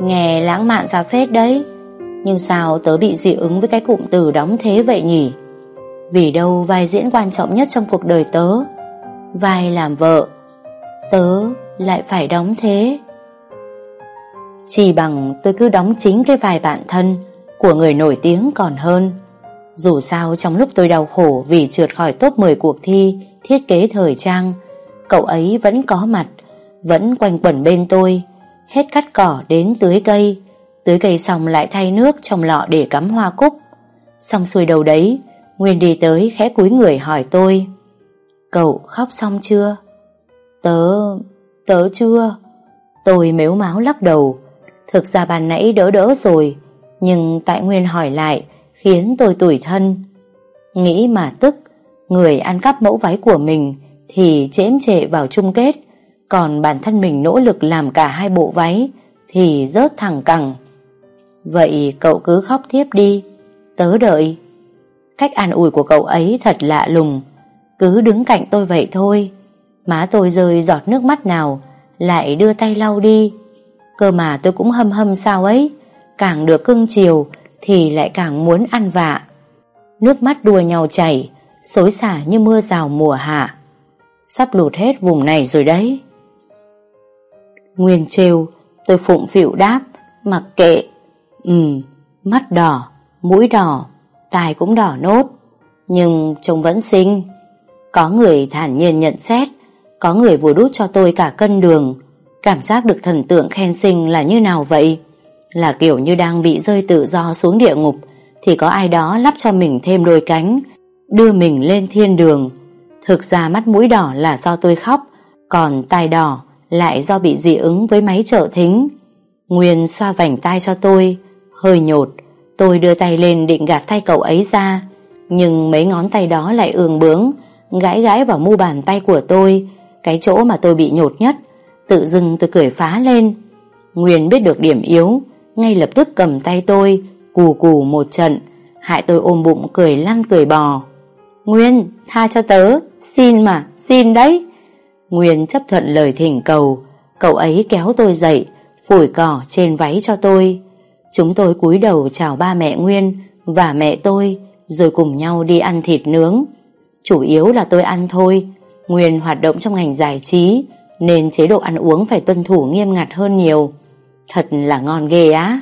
Nghe lãng mạn ra phết đấy. Nhưng sao tớ bị dị ứng với cái cụm từ đóng thế vậy nhỉ? Vì đâu vai diễn quan trọng nhất trong cuộc đời tớ? Vai làm vợ, Tớ lại phải đóng thế. Chỉ bằng tôi cứ đóng chính cái vai bạn thân Của người nổi tiếng còn hơn. Dù sao trong lúc tôi đau khổ Vì trượt khỏi top 10 cuộc thi Thiết kế thời trang, Cậu ấy vẫn có mặt, Vẫn quanh quẩn bên tôi. Hết cắt cỏ đến tưới cây. Tưới cây xong lại thay nước trong lọ để cắm hoa cúc. Xong xuôi đầu đấy, Nguyên đi tới khẽ cúi người hỏi tôi, Cậu khóc xong chưa? Tớ... tớ chưa. Tôi mếu máu lắc đầu. Thực ra bàn nãy đỡ đỡ rồi, Nhưng tại Nguyên hỏi lại Khiến tôi tủi thân. Nghĩ mà tức, Người ăn cắp mẫu váy của mình Thì chễm trệ vào chung kết còn bản thân mình nỗ lực làm cả hai bộ váy, Thì rớt thẳng cẳng. Vậy cậu cứ khóc tiếp đi, Tớ đợi. Cách an ủi của cậu ấy thật lạ lùng. Cứ đứng cạnh tôi vậy thôi, Má tôi rơi giọt nước mắt nào, Lại đưa tay lau đi. Cơ mà tôi cũng hâm hâm sao ấy, Càng được cưng chiều Thì lại càng muốn ăn vạ. Nước mắt đùa nhau chảy, Xối xả như mưa rào mùa hạ. Sắp lụt hết vùng này rồi đấy. Nguyên trêu Tôi phụng phịu đáp, Mặc kệ. Ừ Mắt đỏ, Mũi đỏ, Tai cũng đỏ nốt, Nhưng trông vẫn xinh. Có người thản nhiên nhận xét, Có người vừa đút cho tôi cả cân đường. Cảm giác được thần tượng khen xinh là như nào vậy? Là kiểu như đang bị rơi tự do xuống địa ngục, Thì có ai đó lắp cho mình thêm đôi cánh, Đưa mình lên thiên đường. Thực ra mắt mũi đỏ là do tôi khóc, Còn tai đỏ lại do bị dị ứng với máy trợ thính. Nguyên xoa vành tai cho tôi, Hơi nhột. Tôi đưa tay lên định gạt tay cậu ấy ra, Nhưng mấy ngón tay đó lại ương bướng, Gãi gãi vào mu bàn tay của tôi, Cái chỗ mà tôi bị nhột nhất, Tự dưng tôi cười phá lên. Nguyên biết được điểm yếu, Ngay lập tức cầm tay tôi, Cù cù một trận, Hại tôi ôm bụng cười lăn cười bò. Nguyên, tha cho tớ, Xin mà, xin đấy. Nguyên chấp thuận lời thỉnh cầu, Cậu ấy kéo tôi dậy, Phủi cỏ trên váy cho tôi. Chúng tôi cúi đầu chào ba mẹ Nguyên Và mẹ tôi, Rồi cùng nhau đi ăn thịt nướng. Chủ yếu là tôi ăn thôi. Nguyên hoạt động trong ngành giải trí, Nên chế độ ăn uống phải tuân thủ nghiêm ngặt hơn nhiều. Thật là ngon ghê á.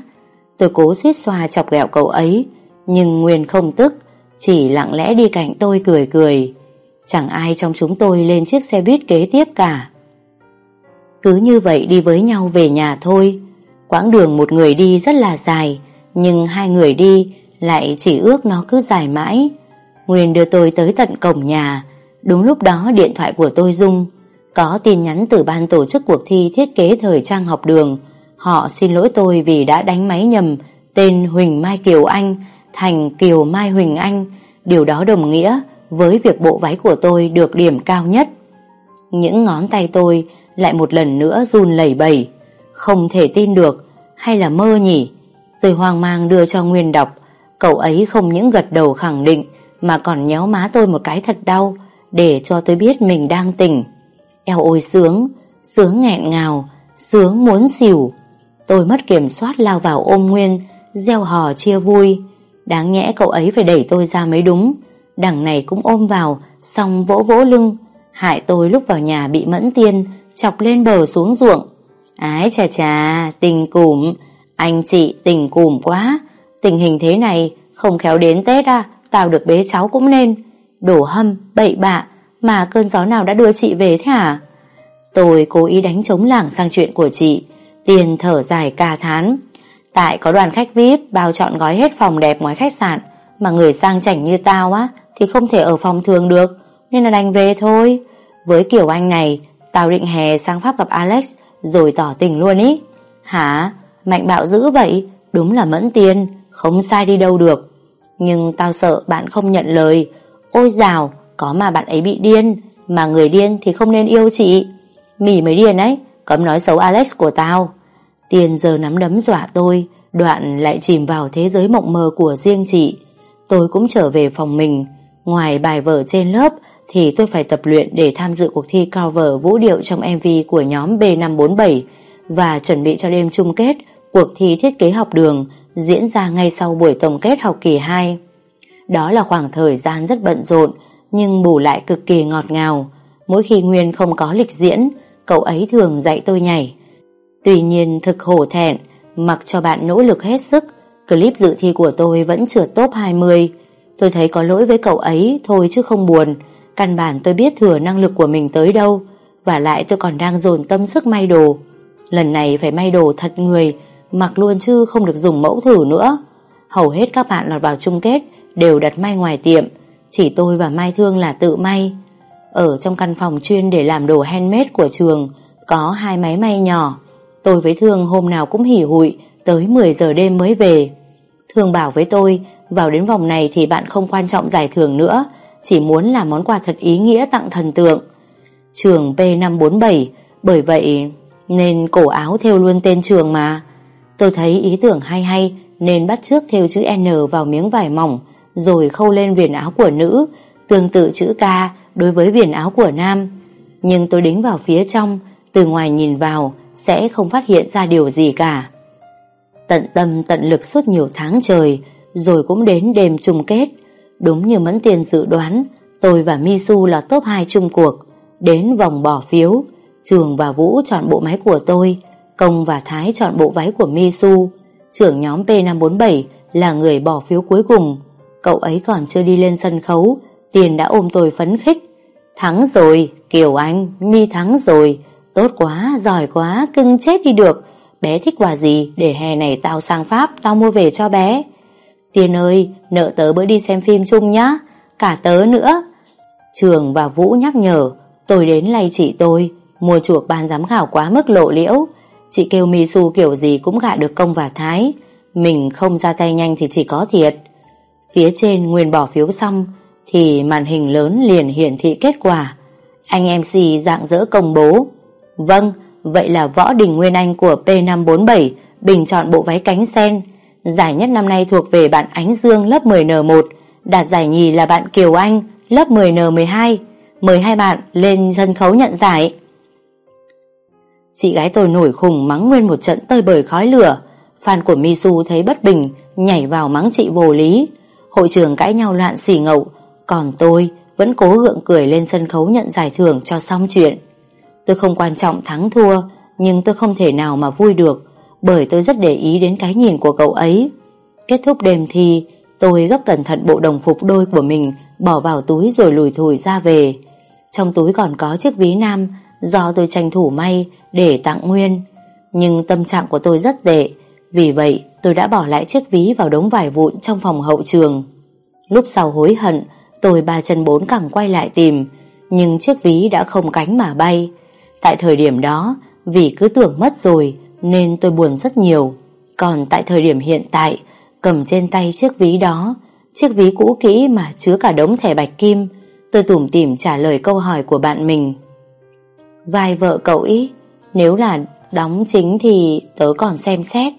Tôi cố suýt xoa chọc ghẹo cậu ấy, Nhưng Nguyên không tức, Chỉ lặng lẽ đi cạnh tôi cười cười. Chẳng ai trong chúng tôi lên chiếc xe buýt kế tiếp cả. Cứ như vậy đi với nhau về nhà thôi. Quãng đường một người đi rất là dài, Nhưng hai người đi Lại chỉ ước nó cứ dài mãi. Nguyên đưa tôi tới tận cổng nhà. Đúng lúc đó điện thoại của tôi rung. Có tin nhắn từ ban tổ chức cuộc thi thiết kế thời trang học đường. Họ xin lỗi tôi vì đã đánh máy nhầm Tên Huỳnh Mai Kiều Anh Thành Kiều Mai Huỳnh Anh. Điều đó đồng nghĩa với việc bộ váy của tôi được điểm cao nhất. Những ngón tay tôi lại một lần nữa run lẩy bẩy. Không thể tin được, hay là mơ nhỉ? Tôi hoang mang đưa cho Nguyên đọc, cậu ấy không những gật đầu khẳng định mà còn nhéo má tôi một cái thật đau để cho tôi biết mình đang tỉnh. Eo ôi sướng, sướng nghẹn ngào, sướng muốn xỉu. Tôi mất kiểm soát lao vào ôm Nguyên, gieo hò chia vui. Đáng nhẽ cậu ấy phải đẩy tôi ra mới đúng đằng này cũng ôm vào, xong vỗ vỗ lưng. Hại tôi lúc vào nhà bị mẫn tiên, chọc lên bờ xuống ruộng. Ái chà chà, tình cùm. Anh chị, tình cùm quá. Tình hình thế này, không khéo đến Tết à tao được bế cháu cũng nên. Đổ hâm, bậy bạ, mà cơn gió nào đã đưa chị về thế hả? Tôi cố ý đánh trống lảng sang chuyện của chị. Tiền thở dài ca thán. Tại có đoàn khách VIP bao chọn gói hết phòng đẹp ngoài khách sạn, mà người sang chảnh như tao á thì không thể ở phòng thường được nên là đành về thôi. Với kiểu anh này, tao định hè sang Pháp gặp Alex rồi tỏ tình luôn ý. Hả? Mạnh bạo dữ vậy? Đúng là mẫn tiền, không sai đi đâu được. Nhưng tao sợ bạn không nhận lời. Ôi dào, có mà bạn ấy bị điên, mà người điên thì không nên yêu chị. Mỉ mới điên ấy, cấm nói xấu Alex của tao. Tiền giờ nắm đấm dọa tôi, đoạn lại chìm vào thế giới mộng mơ của riêng chị. Tôi cũng trở về phòng mình, Ngoài bài vở trên lớp thì tôi phải tập luyện để tham dự cuộc thi cover vũ điệu trong MV của nhóm B547 và chuẩn bị cho đêm chung kết Cuộc thi thiết kế học đường diễn ra ngay sau buổi tổng kết học kỳ 2. Đó là khoảng thời gian rất bận rộn nhưng bù lại cực kỳ ngọt ngào. Mỗi khi Nguyên không có lịch diễn, cậu ấy thường dạy tôi nhảy. Tuy nhiên thực hổ thẹn, mặc cho bạn nỗ lực hết sức, clip dự thi của tôi vẫn trượt top 20. Tôi thấy có lỗi với cậu ấy thôi chứ không buồn. Căn bản tôi biết thừa năng lực của mình tới đâu và lại tôi còn đang dồn tâm sức may đồ. Lần này phải may đồ thật người, mặc luôn chứ không được dùng mẫu thử nữa. Hầu hết các bạn lọt vào chung kết đều đặt may ngoài tiệm, chỉ tôi và Mai Thương là tự may. Ở trong căn phòng chuyên để làm đồ handmade của trường có hai máy may nhỏ. Tôi với Thương hôm nào cũng hỉ hụi tới 10 giờ đêm mới về. Thương bảo với tôi vào đến vòng này thì bạn không quan trọng giải thưởng nữa, chỉ muốn làm món quà thật ý nghĩa tặng thần tượng. Trường P547, bởi vậy nên cổ áo theo luôn tên trường mà. Tôi thấy ý tưởng hay hay nên bắt trước theo chữ N vào miếng vải mỏng rồi khâu lên viền áo của nữ, tương tự chữ K đối với viền áo của nam. Nhưng tôi đính vào phía trong, từ ngoài nhìn vào sẽ không phát hiện ra điều gì cả. Tận tâm tận lực suốt nhiều tháng trời, rồi cũng đến đêm chung kết. Đúng như Mẫn Tiền dự đoán, tôi và Misu là top 2 chung cuộc. Đến vòng bỏ phiếu, Trường và Vũ chọn bộ máy của tôi, Công và Thái chọn bộ váy của Misu. Trưởng nhóm P547 là người bỏ phiếu cuối cùng. Cậu ấy còn chưa đi lên sân khấu, Tiền đã ôm tôi phấn khích. Thắng rồi, Kiều Anh, Mi thắng rồi. Tốt quá, giỏi quá, cưng chết đi được. Bé thích quà gì, để hè này tao sang Pháp, tao mua về cho bé. Tiền ơi, nợ tớ bữa đi xem phim chung nhá, cả tớ nữa. Trường và Vũ nhắc nhở, tôi đến lay chị tôi, mua chuộc ban giám khảo quá mức lộ liễu. Chị kêu Misu kiểu gì cũng gạ được công và thái. Mình không ra tay nhanh thì chỉ có thiệt. Phía trên Nguyên bỏ phiếu xong, thì màn hình lớn liền hiển thị kết quả. Anh MC dạng dỡ công bố. Vâng, vậy là Võ Đình Nguyên Anh của P547 bình chọn bộ váy cánh sen. Giải nhất năm nay thuộc về bạn Ánh Dương lớp 10N1, đạt giải nhì là bạn Kiều Anh lớp 10N12. Mời hai bạn lên sân khấu nhận giải. Chị gái tôi nổi khùng mắng nguyên một trận tơi bời khói lửa. Fan của Misu thấy bất bình, nhảy vào mắng chị vô lý. Hội trường cãi nhau loạn xỉ ngậu, còn tôi vẫn cố gượng cười lên sân khấu nhận giải thưởng cho xong chuyện. Tôi không quan trọng thắng thua, nhưng tôi không thể nào mà vui được, bởi tôi rất để ý đến cái nhìn của cậu ấy. Kết thúc đêm thi, tôi gấp cẩn thận bộ đồng phục đôi của mình bỏ vào túi rồi lùi thủi ra về. Trong túi còn có chiếc ví nam do tôi tranh thủ may để tặng Nguyên. Nhưng tâm trạng của tôi rất tệ, vì vậy tôi đã bỏ lại chiếc ví vào đống vải vụn trong phòng hậu trường. Lúc sau hối hận, tôi ba chân bốn cẳng quay lại tìm, nhưng chiếc ví đã không cánh mà bay. Tại thời điểm đó, vì cứ tưởng mất rồi nên tôi buồn rất nhiều. Còn tại thời điểm hiện tại, cầm trên tay chiếc ví đó, chiếc ví cũ kỹ mà chứa cả đống thẻ bạch kim, tôi tủm tỉm trả lời câu hỏi của bạn mình. Vai vợ cậu ý, nếu là đóng chính thì tớ còn xem xét.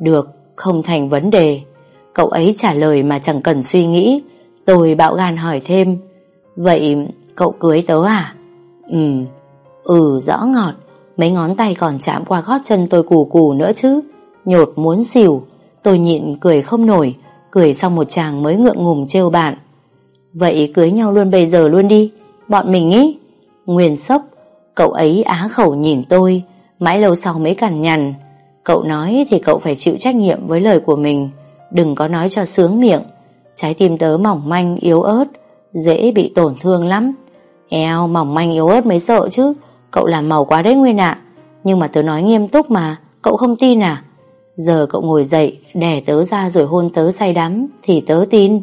Được, không thành vấn đề. Cậu ấy trả lời mà chẳng cần suy nghĩ. Tôi bạo gan hỏi thêm. Vậy cậu cưới tớ à? Ừ, ừ rõ ngọt. Mấy ngón tay còn chạm qua gót chân tôi cù cù nữa chứ. Nhột muốn xỉu. Tôi nhịn cười không nổi. Cười xong một chàng mới ngượng ngùng trêu bạn. Vậy cưới nhau luôn bây giờ luôn đi. Bọn mình ý. Nguyên sốc. Cậu ấy á khẩu nhìn tôi. Mãi lâu sau mới cằn nhằn. Cậu nói thì cậu phải chịu trách nhiệm với lời của mình, Đừng có nói cho sướng miệng Trái tim tớ mỏng manh, yếu ớt, Dễ bị tổn thương lắm Eo, mỏng manh, yếu ớt mới sợ chứ Cậu làm màu quá đấy Nguyên ạ. Nhưng mà tớ nói nghiêm túc mà, Cậu không tin à? Giờ cậu ngồi dậy, đè tớ ra rồi hôn tớ say đắm, Thì tớ tin.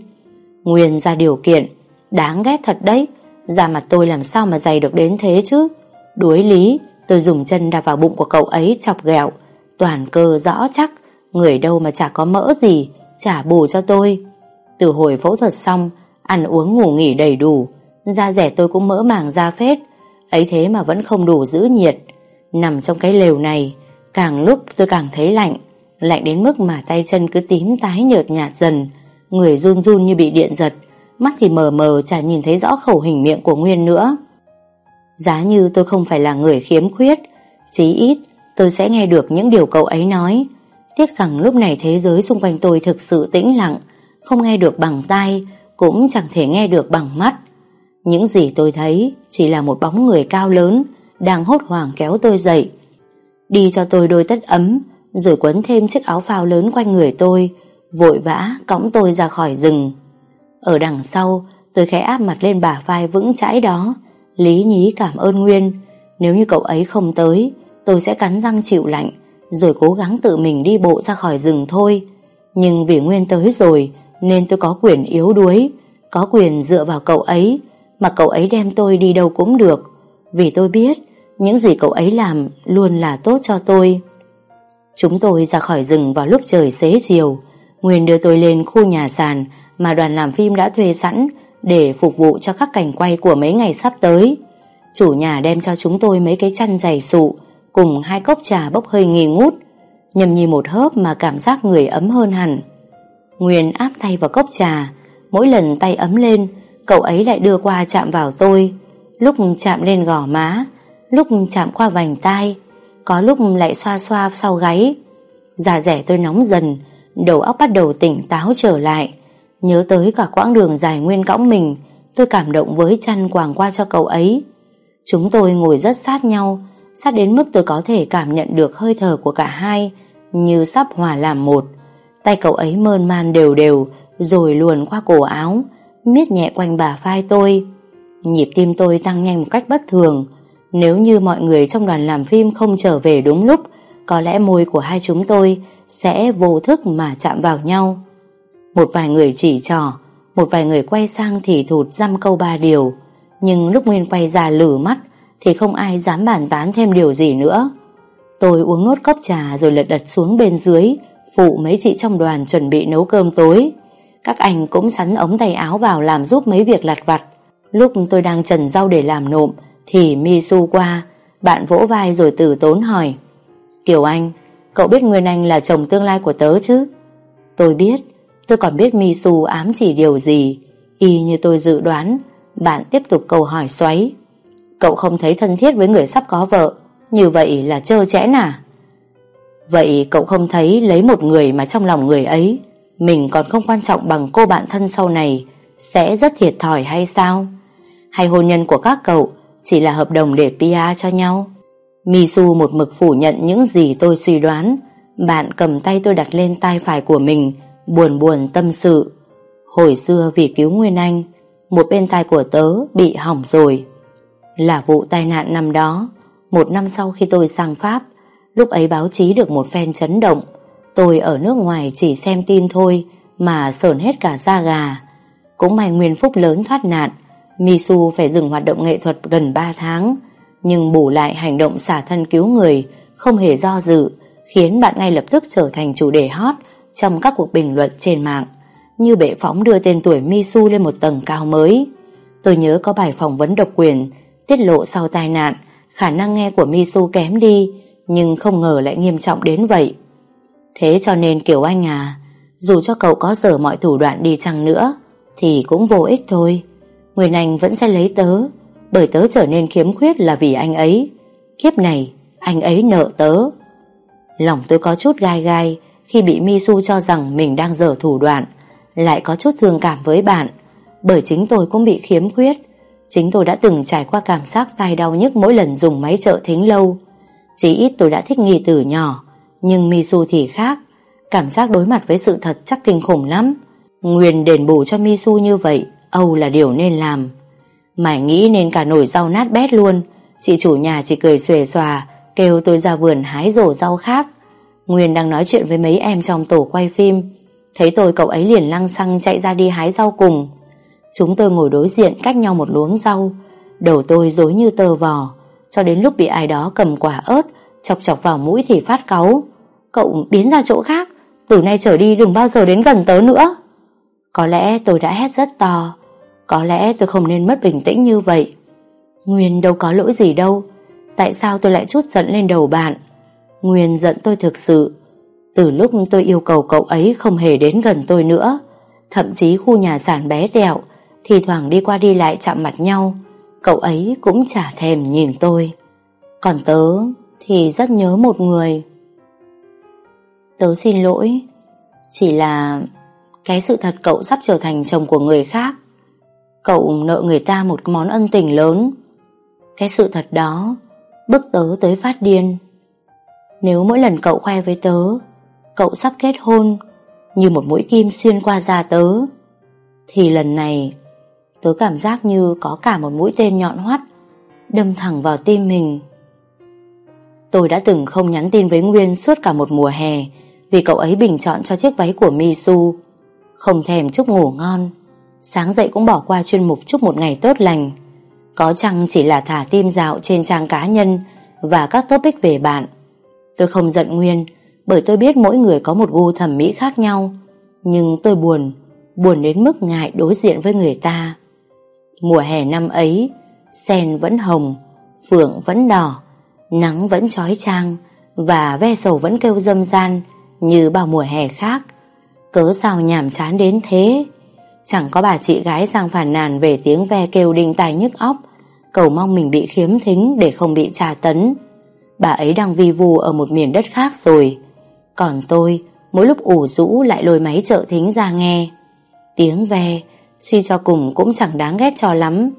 Nguyên ra điều kiện, Đáng ghét thật đấy. Da mặt tôi làm sao mà dày được đến thế chứ? Đuối lý, Tôi dùng chân đạp vào bụng của cậu ấy chọc ghẹo. Toàn cơ rõ chắc, Người đâu mà chả có mỡ gì chả bù cho tôi. Từ hồi phẫu thuật xong, Ăn uống ngủ nghỉ đầy đủ. Da rẻ tôi cũng mỡ màng ra phết. Ấy thế mà vẫn không đủ giữ nhiệt. Nằm trong cái lều này Càng lúc tôi càng thấy lạnh. Lạnh đến mức mà tay chân cứ tím tái nhợt nhạt dần. Người run run như bị điện giật. Mắt thì mờ mờ chả nhìn thấy rõ khẩu hình miệng của Nguyên nữa. Giá như tôi không phải là người khiếm khuyết Chí ít tôi sẽ nghe được những điều cậu ấy nói. Tiếc rằng lúc này thế giới xung quanh tôi thực sự tĩnh lặng, không nghe được bằng tai, cũng chẳng thể nghe được bằng mắt. Những gì tôi thấy chỉ là một bóng người cao lớn đang hốt hoảng kéo tôi dậy. Đi cho tôi đôi tất ấm, rồi quấn thêm chiếc áo phao lớn quanh người tôi, vội vã cõng tôi ra khỏi rừng. Ở đằng sau, tôi khẽ áp mặt lên bả vai vững chãi đó, lý nhí cảm ơn Nguyên. Nếu như cậu ấy không tới, tôi sẽ cắn răng chịu lạnh, rồi cố gắng tự mình đi bộ ra khỏi rừng thôi. Nhưng vì Nguyên tới rồi, nên tôi có quyền yếu đuối, có quyền dựa vào cậu ấy, mà cậu ấy đem tôi đi đâu cũng được. Vì tôi biết, những gì cậu ấy làm luôn là tốt cho tôi. Chúng tôi ra khỏi rừng vào lúc trời xế chiều. Nguyên đưa tôi lên khu nhà sàn mà đoàn làm phim đã thuê sẵn để phục vụ cho các cảnh quay của mấy ngày sắp tới. Chủ nhà đem cho chúng tôi mấy cái chăn dày sụ cùng hai cốc trà bốc hơi nghi ngút. Nhầm nhi một hớp mà cảm giác người ấm hơn hẳn. Nguyên áp tay vào cốc trà, mỗi lần tay ấm lên, cậu ấy lại đưa qua chạm vào tôi. Lúc chạm lên gò má, lúc chạm qua vành tai, có lúc lại xoa xoa sau gáy. Già rẻ tôi nóng dần, đầu óc bắt đầu tỉnh táo trở lại. Nhớ tới cả quãng đường dài nguyên cõng mình, tôi cảm động với chăn quàng qua cho cậu ấy. Chúng tôi ngồi rất sát nhau, sát đến mức tôi có thể cảm nhận được hơi thở của cả hai, như sắp hòa làm một. Tay cậu ấy mơn man đều đều, rồi luồn qua cổ áo, miết nhẹ quanh bả vai tôi. Nhịp tim tôi tăng nhanh một cách bất thường, nếu như mọi người trong đoàn làm phim không trở về đúng lúc, có lẽ môi của hai chúng tôi sẽ vô thức mà chạm vào nhau. Một vài người chỉ trò, một vài người quay sang thì thụt dăm câu ba điều, nhưng lúc Nguyên quay ra lử mắt thì không ai dám bàn tán thêm điều gì nữa. Tôi uống nốt cốc trà rồi lật đật xuống bên dưới, phụ mấy chị trong đoàn chuẩn bị nấu cơm tối. Các anh cũng sắn ống tay áo vào làm giúp mấy việc lặt vặt. Lúc tôi đang trần rau để làm nộm thì mi-su qua, bạn vỗ vai rồi từ tốn hỏi. Kiều Anh, cậu biết Nguyên Anh là chồng tương lai của tớ chứ? Tôi biết, tôi còn biết mi-su ám chỉ điều gì. Y như tôi dự đoán, bạn tiếp tục câu hỏi xoáy. Cậu không thấy thân thiết với người sắp có vợ, như vậy là trơ chẽn à? Vậy cậu không thấy lấy một người mà trong lòng người ấy mình còn không quan trọng bằng cô bạn thân sau này sẽ rất thiệt thòi hay sao? Hay hôn nhân của các cậu chỉ là hợp đồng để PR cho nhau. Misu một mực phủ nhận những gì tôi suy đoán. Bạn cầm tay tôi đặt lên tay phải của mình, buồn buồn tâm sự. Hồi xưa vì cứu Nguyên Anh, một bên tai của tớ bị hỏng rồi. Là vụ tai nạn năm đó, một năm sau khi tôi sang Pháp, lúc ấy báo chí được một phen chấn động. Tôi ở nước ngoài chỉ xem tin thôi mà sởn hết cả da gà. Cũng may Nguyên Phúc lớn thoát nạn, Misu phải dừng hoạt động nghệ thuật gần 3 tháng, nhưng bù lại hành động xả thân cứu người không hề do dự, khiến bạn ngay lập tức trở thành chủ đề hot trong các cuộc bình luận trên mạng, như bệ phóng đưa tên tuổi Misu lên một tầng cao mới. Tôi nhớ có bài phỏng vấn độc quyền tiết lộ sau tai nạn, khả năng nghe của Misu kém đi, nhưng không ngờ lại nghiêm trọng đến vậy. Thế cho nên Kiều Anh à, dù cho cậu có dở mọi thủ đoạn đi chăng nữa, thì cũng vô ích thôi. Nguyên Anh vẫn sẽ lấy tớ Bởi tớ trở nên khiếm khuyết là vì anh ấy. Kiếp này Anh ấy nợ tớ. Lòng tôi có chút gai gai Khi bị Misu cho rằng mình đang dở thủ đoạn Lại có chút thương cảm với bạn. Bởi chính tôi cũng bị khiếm khuyết Chính tôi đã từng trải qua cảm giác tai đau nhức mỗi lần dùng máy trợ thính lâu. Chỉ ít tôi đã thích nghi từ nhỏ nhưng Misu thì khác. Cảm giác đối mặt với sự thật chắc kinh khủng lắm. Nguyên đền bù cho Misu như vậy, Âu là điều nên làm. Mải nghĩ nên cả nổi rau nát bét luôn. Chị chủ nhà chỉ cười xuề xòa, Kêu tôi ra vườn hái rổ rau khác. Nguyên đang nói chuyện với mấy em trong tổ quay phim. Thấy tôi cậu ấy liền lăng xăng chạy ra đi hái rau cùng. Chúng tôi ngồi đối diện cách nhau một luống rau. Đầu tôi dối như tơ vò. Cho đến lúc bị ai đó cầm quả ớt Chọc chọc vào mũi thì phát cáu. Cậu biến ra chỗ khác. Từ nay trở đi đừng bao giờ đến gần tớ nữa. Có lẽ tôi đã hét rất to. Có lẽ tôi không nên mất bình tĩnh như vậy. Nguyên đâu có lỗi gì đâu. Tại sao tôi lại chút giận lên đầu bạn? Nguyên giận tôi thực sự. Từ lúc tôi yêu cầu cậu ấy không hề đến gần tôi nữa, Thậm chí khu nhà sản bé tẹo, Thì thoảng đi qua đi lại chạm mặt nhau, Cậu ấy cũng chả thèm nhìn tôi. Còn tớ thì rất nhớ một người. Tớ xin lỗi, Chỉ là Cái sự thật cậu sắp trở thành chồng của người khác. Cậu nợ người ta một món ân tình lớn. Cái sự thật đó Bức tớ tới phát điên. Nếu mỗi lần cậu khoe với tớ, Cậu sắp kết hôn Như một mũi kim xuyên qua da tớ, Thì lần này Tớ cảm giác như có cả một mũi tên nhọn hoắt Đâm thẳng vào tim mình. Tôi đã từng không nhắn tin với Nguyên suốt cả một mùa hè vì cậu ấy bình chọn cho chiếc váy của Misu. Không thèm chúc ngủ ngon, sáng dậy cũng bỏ qua chuyên mục chúc một ngày tốt lành. Có chăng chỉ là thả tim dạo trên trang cá nhân và các topic về bạn. Tôi không giận Nguyên bởi tôi biết mỗi người có một gu thẩm mỹ khác nhau. Nhưng tôi buồn, buồn đến mức ngại đối diện với người ta. Mùa hè năm ấy, sen vẫn hồng, phượng vẫn đỏ, Nắng vẫn trói trang Và ve sầu vẫn kêu dâm gian Như bao mùa hè khác. Cớ sao nhảm chán đến thế? Chẳng có bà chị gái sang phản nàn Về tiếng ve kêu đinh tai nhức óc, Cầu mong mình bị khiếm thính Để không bị tra tấn. Bà ấy đang vi vu ở một miền đất khác rồi. Còn tôi, Mỗi lúc ủ rũ lại lôi máy trợ thính ra nghe. Tiếng ve, Suy cho cùng cũng chẳng đáng ghét cho lắm.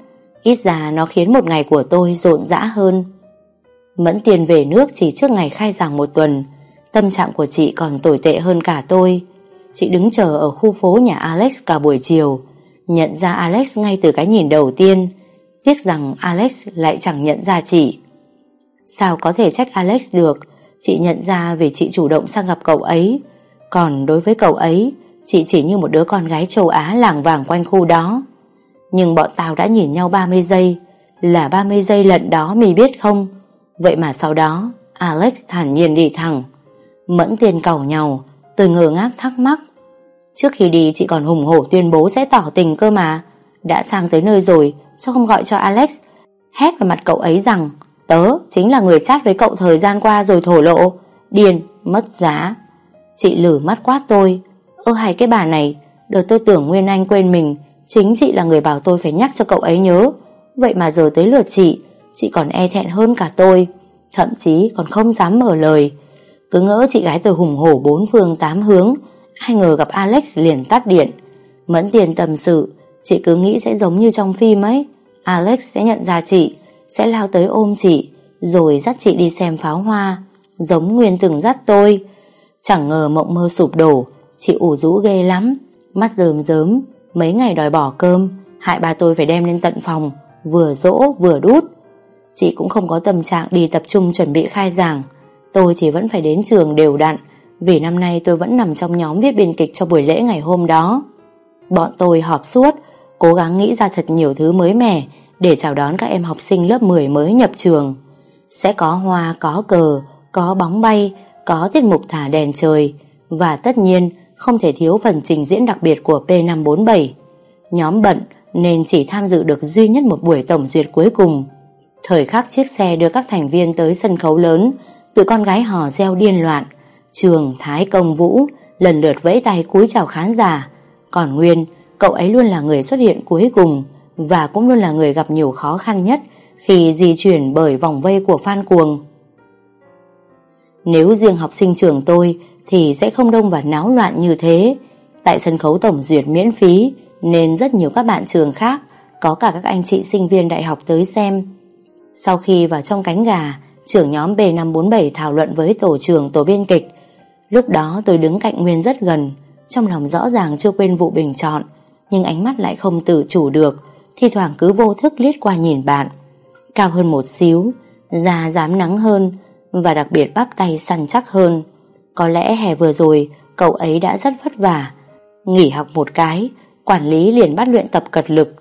Ít ra nó khiến một ngày của tôi rộn rã hơn. Mẫn tiền về nước chỉ trước ngày khai giảng một tuần. Tâm trạng của chị còn tồi tệ hơn cả tôi. Chị đứng chờ ở khu phố nhà Alex cả buổi chiều. Nhận ra Alex ngay từ cái nhìn đầu tiên. Tiếc rằng Alex lại chẳng nhận ra chị. Sao có thể trách Alex được? Chị nhận ra vì chị chủ động sang gặp cậu ấy. Còn đối với cậu ấy, Chị chỉ như một đứa con gái châu Á làng vàng quanh khu đó. Nhưng bọn tao đã nhìn nhau 30 giây. Là 30 giây lận đó mì biết không? Vậy mà sau đó, Alex thản nhiên đi thẳng, Mẫn tiền cầu nhau Tôi ngờ ngác thắc mắc. Trước khi đi, chị còn hùng hổ tuyên bố sẽ tỏ tình cơ mà. Đã sang tới nơi rồi, Sao không gọi cho Alex? Hét vào mặt cậu ấy rằng, Tớ chính là người chat với cậu thời gian qua rồi thổ lộ. Điền, mất giá. Chị lử mắt quát tôi, Ơ hay cái bà này, Đợt tôi tưởng Nguyên Anh quên mình, Chính chị là người bảo tôi phải nhắc cho cậu ấy nhớ. Vậy mà giờ tới lượt chị Chị còn e thẹn hơn cả tôi, Thậm chí còn không dám mở lời. Cứ ngỡ chị gái tôi hùng hổ bốn phương tám hướng, Ai ngờ gặp Alex liền tắt điện. Mẫn tiền tầm sự, Chị cứ nghĩ sẽ giống như trong phim ấy. Alex sẽ nhận ra chị, Sẽ lao tới ôm chị, Rồi dắt chị đi xem pháo hoa, Giống Nguyên từng dắt tôi. Chẳng ngờ mộng mơ sụp đổ, Chị ủ rũ ghê lắm, Mắt rơm rớm, Mấy ngày đòi bỏ cơm, Hại bà tôi phải đem lên tận phòng, Vừa dỗ vừa đút. Chị cũng không có tâm trạng đi tập trung chuẩn bị khai giảng. Tôi thì vẫn phải đến trường đều đặn Vì năm nay tôi vẫn nằm trong nhóm viết biên kịch cho buổi lễ ngày hôm đó. Bọn tôi họp suốt Cố gắng nghĩ ra thật nhiều thứ mới mẻ Để chào đón các em học sinh lớp 10 mới nhập trường. Sẽ có hoa, có cờ, có bóng bay Có tiết mục thả đèn trời Và tất nhiên không thể thiếu phần trình diễn đặc biệt của P547 Nhóm bận nên chỉ tham dự được duy nhất một buổi tổng duyệt cuối cùng. Thời khắc chiếc xe đưa các thành viên tới sân khấu lớn, tụi con gái hò reo điên loạn. Trường, Thái, Công, Vũ lần lượt vẫy tay cúi chào khán giả. Còn Nguyên, cậu ấy luôn là người xuất hiện cuối cùng và cũng luôn là người gặp nhiều khó khăn nhất khi di chuyển bởi vòng vây của fan cuồng. Nếu riêng học sinh trường tôi thì sẽ không đông và náo loạn như thế. Tại sân khấu tổng duyệt miễn phí nên rất nhiều các bạn trường khác có cả các anh chị sinh viên đại học tới xem. Sau khi vào trong cánh gà, trưởng nhóm B547 thảo luận với tổ trưởng tổ biên kịch. Lúc đó tôi đứng cạnh Nguyên rất gần, trong lòng rõ ràng chưa quên vụ bình chọn, nhưng ánh mắt lại không tự chủ được, thi thoảng cứ vô thức liếc qua nhìn bạn. Cao hơn một xíu, da dám nắng hơn, và đặc biệt bắp tay săn chắc hơn. Có lẽ hè vừa rồi, cậu ấy đã rất vất vả. Nghỉ học một cái, quản lý liền bắt luyện tập cật lực.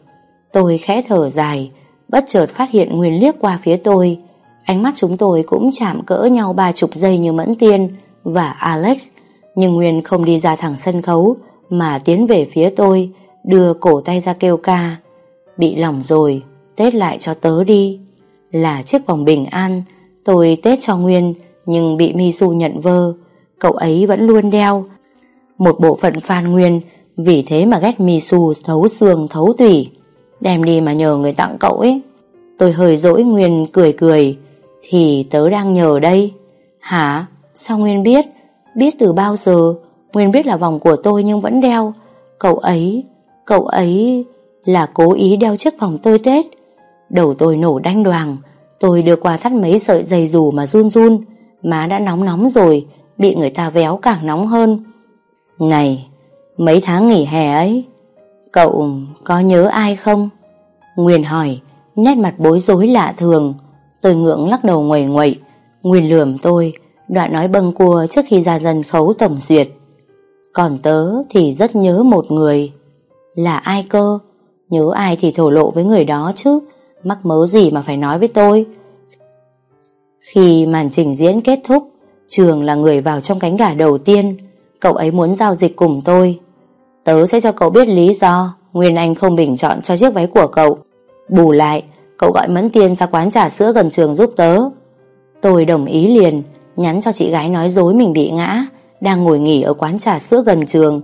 Tôi khẽ thở dài, bất chợt phát hiện Nguyên liếc qua phía tôi. Ánh mắt chúng tôi cũng chạm cỡ nhau ba chục giây như Mẫn Tiên và Alex, nhưng Nguyên không đi ra thẳng sân khấu mà tiến về phía tôi, đưa cổ tay ra kêu ca. Bị lỏng rồi, tết lại cho tớ đi. Là chiếc vòng bình an, tôi tết cho Nguyên nhưng bị Misu nhận vơ, cậu ấy vẫn luôn đeo. Một bộ phận fan Nguyên vì thế mà ghét Misu thấu xương thấu tủy. Đem đi mà nhờ người tặng cậu ấy. Tôi hơi dỗi Nguyên cười cười. Thì tớ đang nhờ đây. Hả? Sao Nguyên biết? Biết từ bao giờ? Nguyên biết là vòng của tôi nhưng vẫn đeo. Cậu ấy Cậu ấy là cố ý đeo chiếc vòng tôi Tết. Đầu tôi nổ đanh đoàn Tôi đưa qua thắt mấy sợi dây dù mà run run. Má đã nóng nóng rồi, Bị người ta véo càng nóng hơn. Này, Mấy tháng nghỉ hè ấy Cậu có nhớ ai không? Nguyên hỏi, Nét mặt bối rối lạ thường. Tôi ngưỡng lắc đầu nguầy nguậy Nguyên lườm tôi, Đoạn nói bâng cua trước khi ra dân khấu tổng duyệt. Còn tớ thì rất nhớ một người. Là ai cơ? Nhớ ai thì thổ lộ với người đó chứ? Mắc mớ gì mà phải nói với tôi? Khi màn trình diễn kết thúc, Trường là người vào trong cánh gà đầu tiên. Cậu ấy muốn giao dịch cùng tôi. Tớ sẽ cho cậu biết lý do. Nguyên Anh không bình chọn cho chiếc váy của cậu. Bù lại, Cậu gọi Mẫn Tiên ra quán trà sữa gần trường giúp tớ. Tôi đồng ý liền, Nhắn cho chị gái nói dối mình bị ngã, Đang ngồi nghỉ ở quán trà sữa gần trường.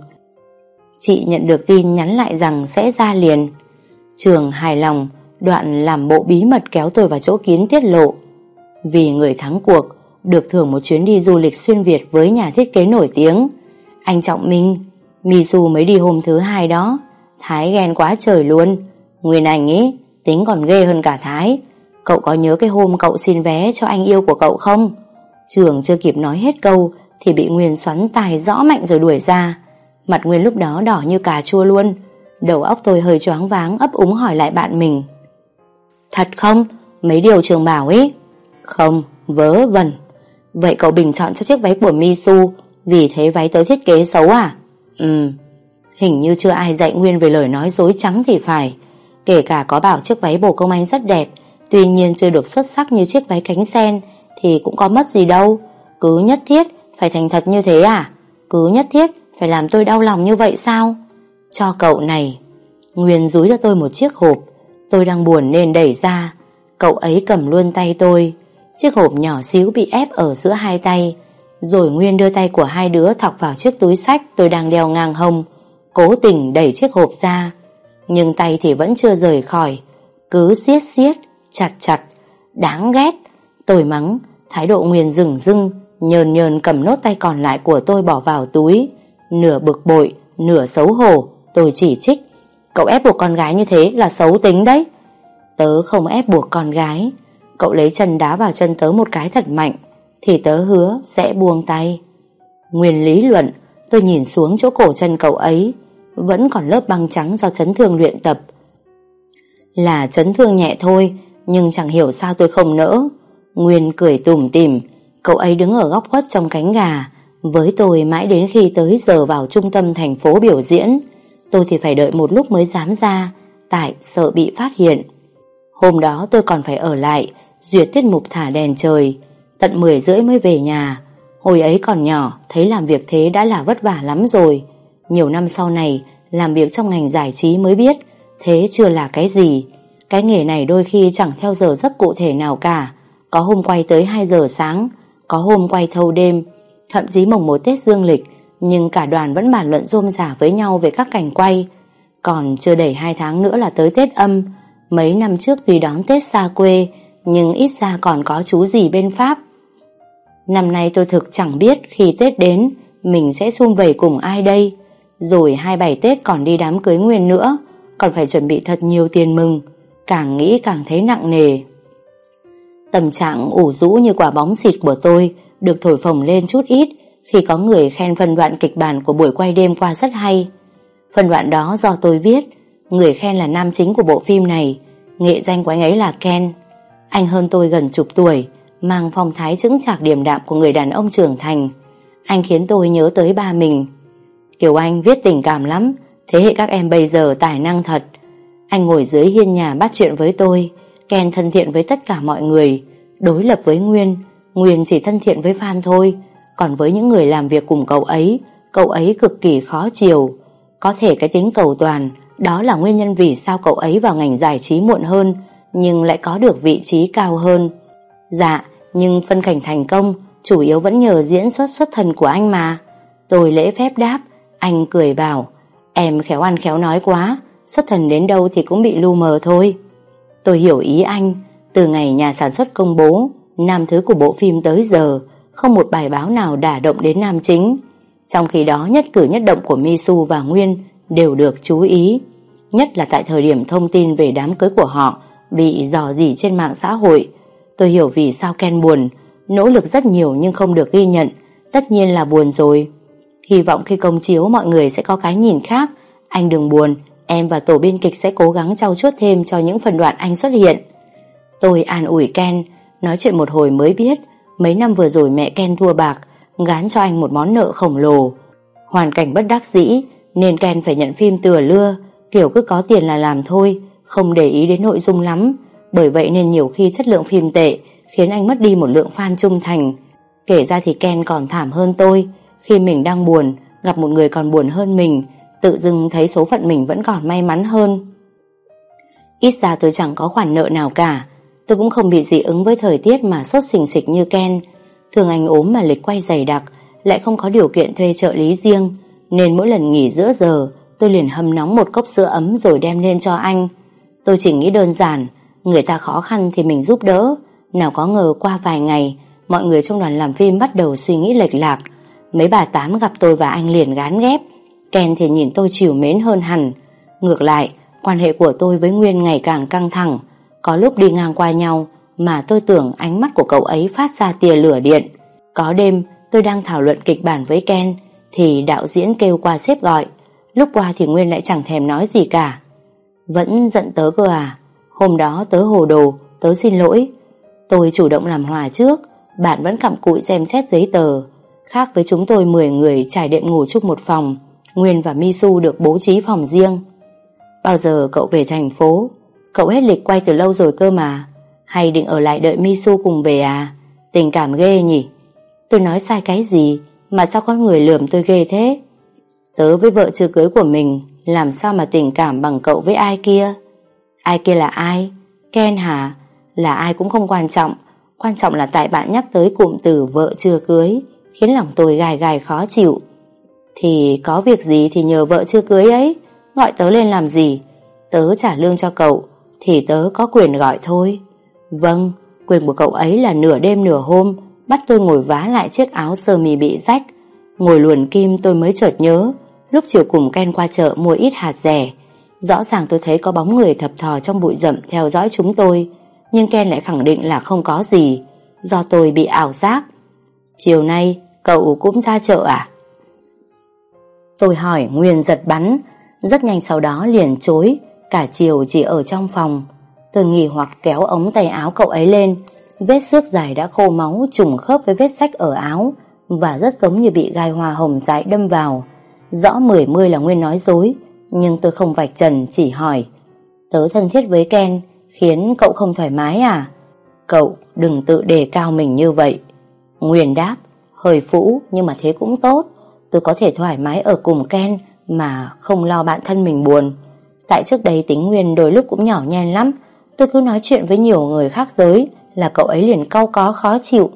Chị nhận được tin nhắn lại rằng sẽ ra liền. Trường hài lòng, Đoạn làm bộ bí mật kéo tôi vào chỗ kín tiết lộ. Vì người thắng cuộc, Được thưởng một chuyến đi du lịch xuyên Việt Với nhà thiết kế nổi tiếng, Anh Trọng Minh Misu mới đi hôm thứ hai đó. Thái ghen quá trời luôn. Nguyên Anh ý tính còn ghê hơn cả Thái. Cậu có nhớ cái hôm cậu xin vé cho anh yêu của cậu không? Trường chưa kịp nói hết câu Thì bị Nguyên xoắn tài rõ mạnh rồi đuổi ra. Mặt Nguyên lúc đó đỏ như cà chua luôn. Đầu óc tôi hơi choáng váng ấp úng hỏi lại bạn mình. Thật không? Mấy điều trường bảo ấy Không, vớ vẩn. Vậy cậu bình chọn cho chiếc váy của Misu Vì thế váy tới thiết kế xấu à? Ừ. Hình như chưa ai dạy Nguyên về lời nói dối trắng thì phải. Kể cả có bảo chiếc váy bồ công anh rất đẹp, Tuy nhiên chưa được xuất sắc như chiếc váy cánh sen, Thì cũng có mất gì đâu. Cứ nhất thiết phải thành thật như thế à? Cứ nhất thiết phải làm tôi đau lòng như vậy sao? Cho cậu này, Nguyên rúi cho tôi một chiếc hộp. Tôi đang buồn nên đẩy ra. Cậu ấy cầm luôn tay tôi. Chiếc hộp nhỏ xíu bị ép ở giữa hai tay. Rồi Nguyên đưa tay của hai đứa Thọc vào chiếc túi sách tôi đang đeo ngang hông, Cố tình đẩy chiếc hộp ra. Nhưng tay thì vẫn chưa rời khỏi, Cứ siết siết, Chặt chặt. Đáng ghét, Tôi mắng, Thái độ Nguyên rừng rưng, Nhờn nhờn cầm nốt tay còn lại của tôi bỏ vào túi. Nửa bực bội, Nửa xấu hổ, Tôi chỉ trích. Cậu ép buộc con gái như thế là xấu tính đấy. Tớ không ép buộc con gái. Cậu lấy chân đá vào chân tớ một cái thật mạnh. Thì tớ hứa sẽ buông tay. Nguyên lý luận, Tôi nhìn xuống chỗ cổ chân cậu ấy, Vẫn còn lớp băng trắng do chấn thương luyện tập. Là chấn thương nhẹ thôi, Nhưng chẳng hiểu sao tôi không nỡ. Nguyên cười tủm tỉm, Cậu ấy đứng ở góc khuất trong cánh gà, Với tôi mãi đến khi tới giờ vào trung tâm thành phố biểu diễn. Tôi thì phải đợi một lúc mới dám ra, Tại sợ bị phát hiện. Hôm đó tôi còn phải ở lại, Duyệt tiết mục thả đèn trời. Tận 10 rưỡi mới về nhà. Hồi ấy còn nhỏ Thấy làm việc thế đã là vất vả lắm rồi. Nhiều năm sau này Làm việc trong ngành giải trí mới biết Thế chưa là cái gì. Cái nghề này đôi khi chẳng theo giờ rất cụ thể nào cả. Có hôm quay tới 2 giờ sáng Có hôm quay thâu đêm. Thậm chí mồng một Tết dương lịch nhưng cả đoàn vẫn bàn luận rôm rả với nhau về các cảnh quay. Còn chưa đầy hai tháng nữa là tới Tết âm, mấy năm trước tuy đón Tết xa quê, nhưng ít ra còn có chú gì bên Pháp. Năm nay tôi thực chẳng biết khi Tết đến, mình sẽ sum vầy cùng ai đây. Rồi hai bảy Tết còn đi đám cưới nguyên nữa, còn phải chuẩn bị thật nhiều tiền mừng, càng nghĩ càng thấy nặng nề. Tâm trạng ủ rũ như quả bóng xịt của tôi được thổi phồng lên chút ít khi có người khen phân đoạn kịch bản của buổi quay đêm qua rất hay. Phân đoạn đó do tôi viết, người khen là nam chính của bộ phim này, nghệ danh của anh ấy là Ken. Anh hơn tôi gần chục tuổi, mang phong thái chững chạc điềm đạm của người đàn ông trưởng thành. Anh khiến tôi nhớ tới ba mình. Kiều Anh viết tình cảm lắm, thế hệ các em bây giờ tài năng thật. Anh ngồi dưới hiên nhà bắt chuyện với tôi, Ken thân thiện với tất cả mọi người, đối lập với Nguyên, Nguyên chỉ thân thiện với Phan thôi, còn với những người làm việc cùng cậu ấy Cậu ấy cực kỳ khó chiều Có thể cái tính cầu toàn Đó là nguyên nhân vì sao cậu ấy vào ngành giải trí muộn hơn Nhưng lại có được vị trí cao hơn Dạ Nhưng phân cảnh thành công, Chủ yếu vẫn nhờ diễn xuất xuất thần của anh mà Tôi lễ phép đáp, Anh cười bảo, Em khéo ăn khéo nói quá, Xuất thần đến đâu thì cũng bị lu mờ thôi Tôi hiểu ý anh, Từ ngày nhà sản xuất công bố, Nam thứ của bộ phim tới giờ, không một bài báo nào đả động đến nam chính. Trong khi đó, nhất cử nhất động của Misu và Nguyên đều được chú ý. Nhất là tại thời điểm thông tin về đám cưới của họ bị dò dỉ trên mạng xã hội. Tôi hiểu vì sao Ken buồn, nỗ lực rất nhiều nhưng không được ghi nhận. Tất nhiên là buồn rồi. Hy vọng khi công chiếu mọi người sẽ có cái nhìn khác. Anh đừng buồn, em và tổ biên kịch sẽ cố gắng trau chuốt thêm cho những phần đoạn anh xuất hiện. Tôi an ủi Ken, nói chuyện một hồi mới biết mấy năm vừa rồi mẹ Ken thua bạc, gán cho anh một món nợ khổng lồ. Hoàn cảnh bất đắc dĩ nên Ken phải nhận phim từa lưa, kiểu cứ có tiền là làm thôi, không để ý đến nội dung lắm. Bởi vậy nên nhiều khi chất lượng phim tệ khiến anh mất đi một lượng fan trung thành. Kể ra thì Ken còn thảm hơn tôi, khi mình đang buồn, gặp một người còn buồn hơn mình, tự dưng thấy số phận mình vẫn còn may mắn hơn. Ít ra tôi chẳng có khoản nợ nào cả, tôi cũng không bị dị ứng với thời tiết mà sốt xình xịch như Ken. Thường anh ốm mà lịch quay dày đặc, lại không có điều kiện thuê trợ lý riêng, nên mỗi lần nghỉ giữa giờ, tôi liền hâm nóng một cốc sữa ấm rồi đem lên cho anh. Tôi chỉ nghĩ đơn giản, người ta khó khăn thì mình giúp đỡ, nào có ngờ qua vài ngày, mọi người trong đoàn làm phim bắt đầu suy nghĩ lệch lạc, Mấy bà tám gặp tôi và anh liền gán ghép. Ken thì nhìn tôi chiều mến hơn hẳn. Ngược lại Quan hệ của tôi với Nguyên ngày càng căng thẳng. Có lúc đi ngang qua nhau Mà tôi tưởng ánh mắt của cậu ấy phát ra tia lửa điện. Có đêm tôi đang thảo luận kịch bản với Ken Thì đạo diễn kêu qua xếp gọi. Lúc qua thì Nguyên lại chẳng thèm nói gì cả. Vẫn giận tớ cơ à? Hôm đó tớ hồ đồ, Tớ xin lỗi. Tôi chủ động làm hòa trước, Bạn vẫn cặm cụi xem xét giấy tờ. Khác với chúng tôi 10 người trải đệm ngủ chung một phòng, Nguyên và Misu được bố trí phòng riêng. Bao giờ cậu về thành phố? Cậu hết lịch quay từ lâu rồi cơ mà. Hay định ở lại đợi Misu cùng về à? Tình cảm ghê nhỉ. Tôi nói sai cái gì? Mà sao con người lườm tôi ghê thế? Tớ với vợ chưa cưới của mình, Làm sao mà tình cảm bằng cậu với ai kia? Ai kia là ai Ken hả Là ai cũng không quan trọng Quan trọng là tại bạn nhắc tới cụm từ vợ chưa cưới khiến lòng tôi gài gài khó chịu. Thì có việc gì thì nhờ vợ chưa cưới ấy, gọi tớ lên làm gì? Tớ trả lương cho cậu, thì tớ có quyền gọi thôi. Vâng, quyền của cậu ấy là nửa đêm nửa hôm, bắt tôi ngồi vá lại chiếc áo sơ mi bị rách. Ngồi luồn kim tôi mới chợt nhớ, lúc chiều cùng Ken qua chợ mua ít hạt rẻ. Rõ ràng tôi thấy có bóng người thập thò trong bụi rậm theo dõi chúng tôi, nhưng Ken lại khẳng định là không có gì, do tôi bị ảo giác. Chiều nay, Cậu cũng ra chợ à? Tôi hỏi Nguyên giật bắn Rất nhanh sau đó liền chối Cả chiều chỉ ở trong phòng Tôi nghỉ hoặc kéo ống tay áo cậu ấy lên Vết xước dài đã khô máu Trùng khớp với vết sách ở áo Và rất giống như bị gai hoa hồng dại đâm vào Rõ mười mươi là Nguyên nói dối nhưng tôi không vạch trần, chỉ hỏi, Tớ thân thiết với Ken, Khiến cậu không thoải mái à Cậu đừng tự đề cao mình như vậy Nguyên đáp, hơi phũ, nhưng mà thế cũng tốt. Tôi có thể thoải mái ở cùng Ken, mà không lo bạn thân mình buồn. Tại trước đây tính Nguyên đôi lúc cũng nhỏ nhen lắm. Tôi cứ nói chuyện với nhiều người khác giới là cậu ấy liền cau có khó chịu.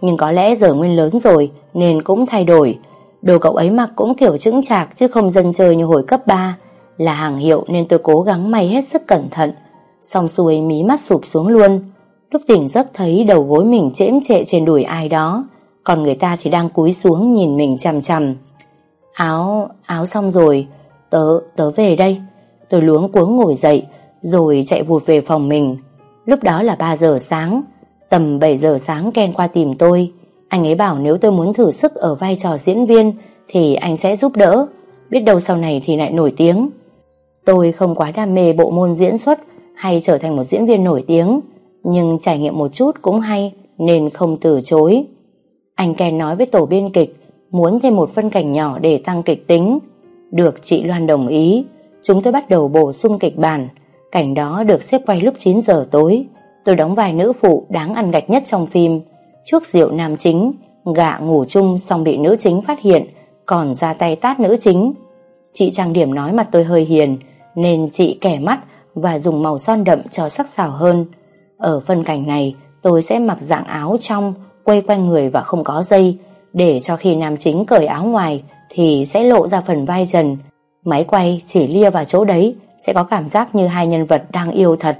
Nhưng có lẽ giờ Nguyên lớn rồi, nên cũng thay đổi. Đồ cậu ấy mặc cũng kiểu chững chạc chứ không dân chơi như hồi cấp 3. Là hàng hiệu nên tôi cố gắng may hết sức cẩn thận. Xong xuôi mí mắt sụp xuống luôn. Lúc tỉnh giấc thấy đầu gối mình chễm trệ trên đùi ai đó còn người ta thì đang cúi xuống nhìn mình chằm chằm. Áo, áo xong rồi, tớ, tớ về đây. Tôi luống cuống ngồi dậy, rồi chạy vụt về phòng mình. Lúc đó là 3 giờ sáng, tầm 7 giờ sáng Ken qua tìm tôi. Anh ấy bảo nếu tôi muốn thử sức ở vai trò diễn viên thì anh sẽ giúp đỡ, biết đâu sau này thì lại nổi tiếng. Tôi không quá đam mê bộ môn diễn xuất hay trở thành một diễn viên nổi tiếng, nhưng trải nghiệm một chút cũng hay nên không từ chối. Anh Ken nói với tổ biên kịch muốn thêm một phân cảnh nhỏ để tăng kịch tính. Được chị Loan đồng ý, chúng tôi bắt đầu bổ sung kịch bản. Cảnh đó được xếp quay lúc 9 giờ tối. Tôi đóng vai nữ phụ đáng ăn gạch nhất trong phim. Trước rượu nam chính, gạ ngủ chung xong bị nữ chính phát hiện, còn ra tay tát nữ chính. Chị trang điểm nói mặt tôi hơi hiền, nên chị kẻ mắt và dùng màu son đậm cho sắc sảo hơn. Ở phân cảnh này, tôi sẽ mặc dạng áo trong, quay quanh người và không có dây để cho khi nam chính cởi áo ngoài thì sẽ lộ ra phần vai trần. Máy quay chỉ lia vào chỗ đấy sẽ có cảm giác như hai nhân vật đang yêu thật.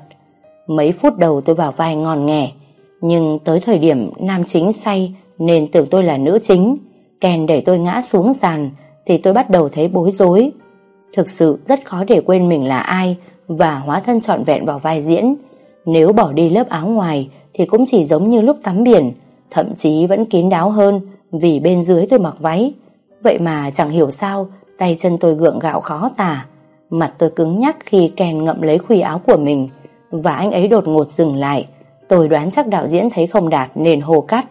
Mấy phút đầu tôi vào vai ngon nghẻ nhưng tới thời điểm nam chính say nên tưởng tôi là nữ chính. kèn đẩy tôi ngã xuống sàn thì tôi bắt đầu thấy bối rối. Thực sự rất khó để quên mình là ai và hóa thân trọn vẹn vào vai diễn. Nếu bỏ đi lớp áo ngoài thì cũng chỉ giống như lúc tắm biển, thậm chí vẫn kín đáo hơn vì bên dưới tôi mặc váy. Vậy mà chẳng hiểu sao tay chân tôi gượng gạo khó tả. Mặt tôi cứng nhắc khi kèn ngậm lấy khuy áo của mình và anh ấy đột ngột dừng lại. Tôi đoán chắc đạo diễn thấy không đạt nên hồ cắt.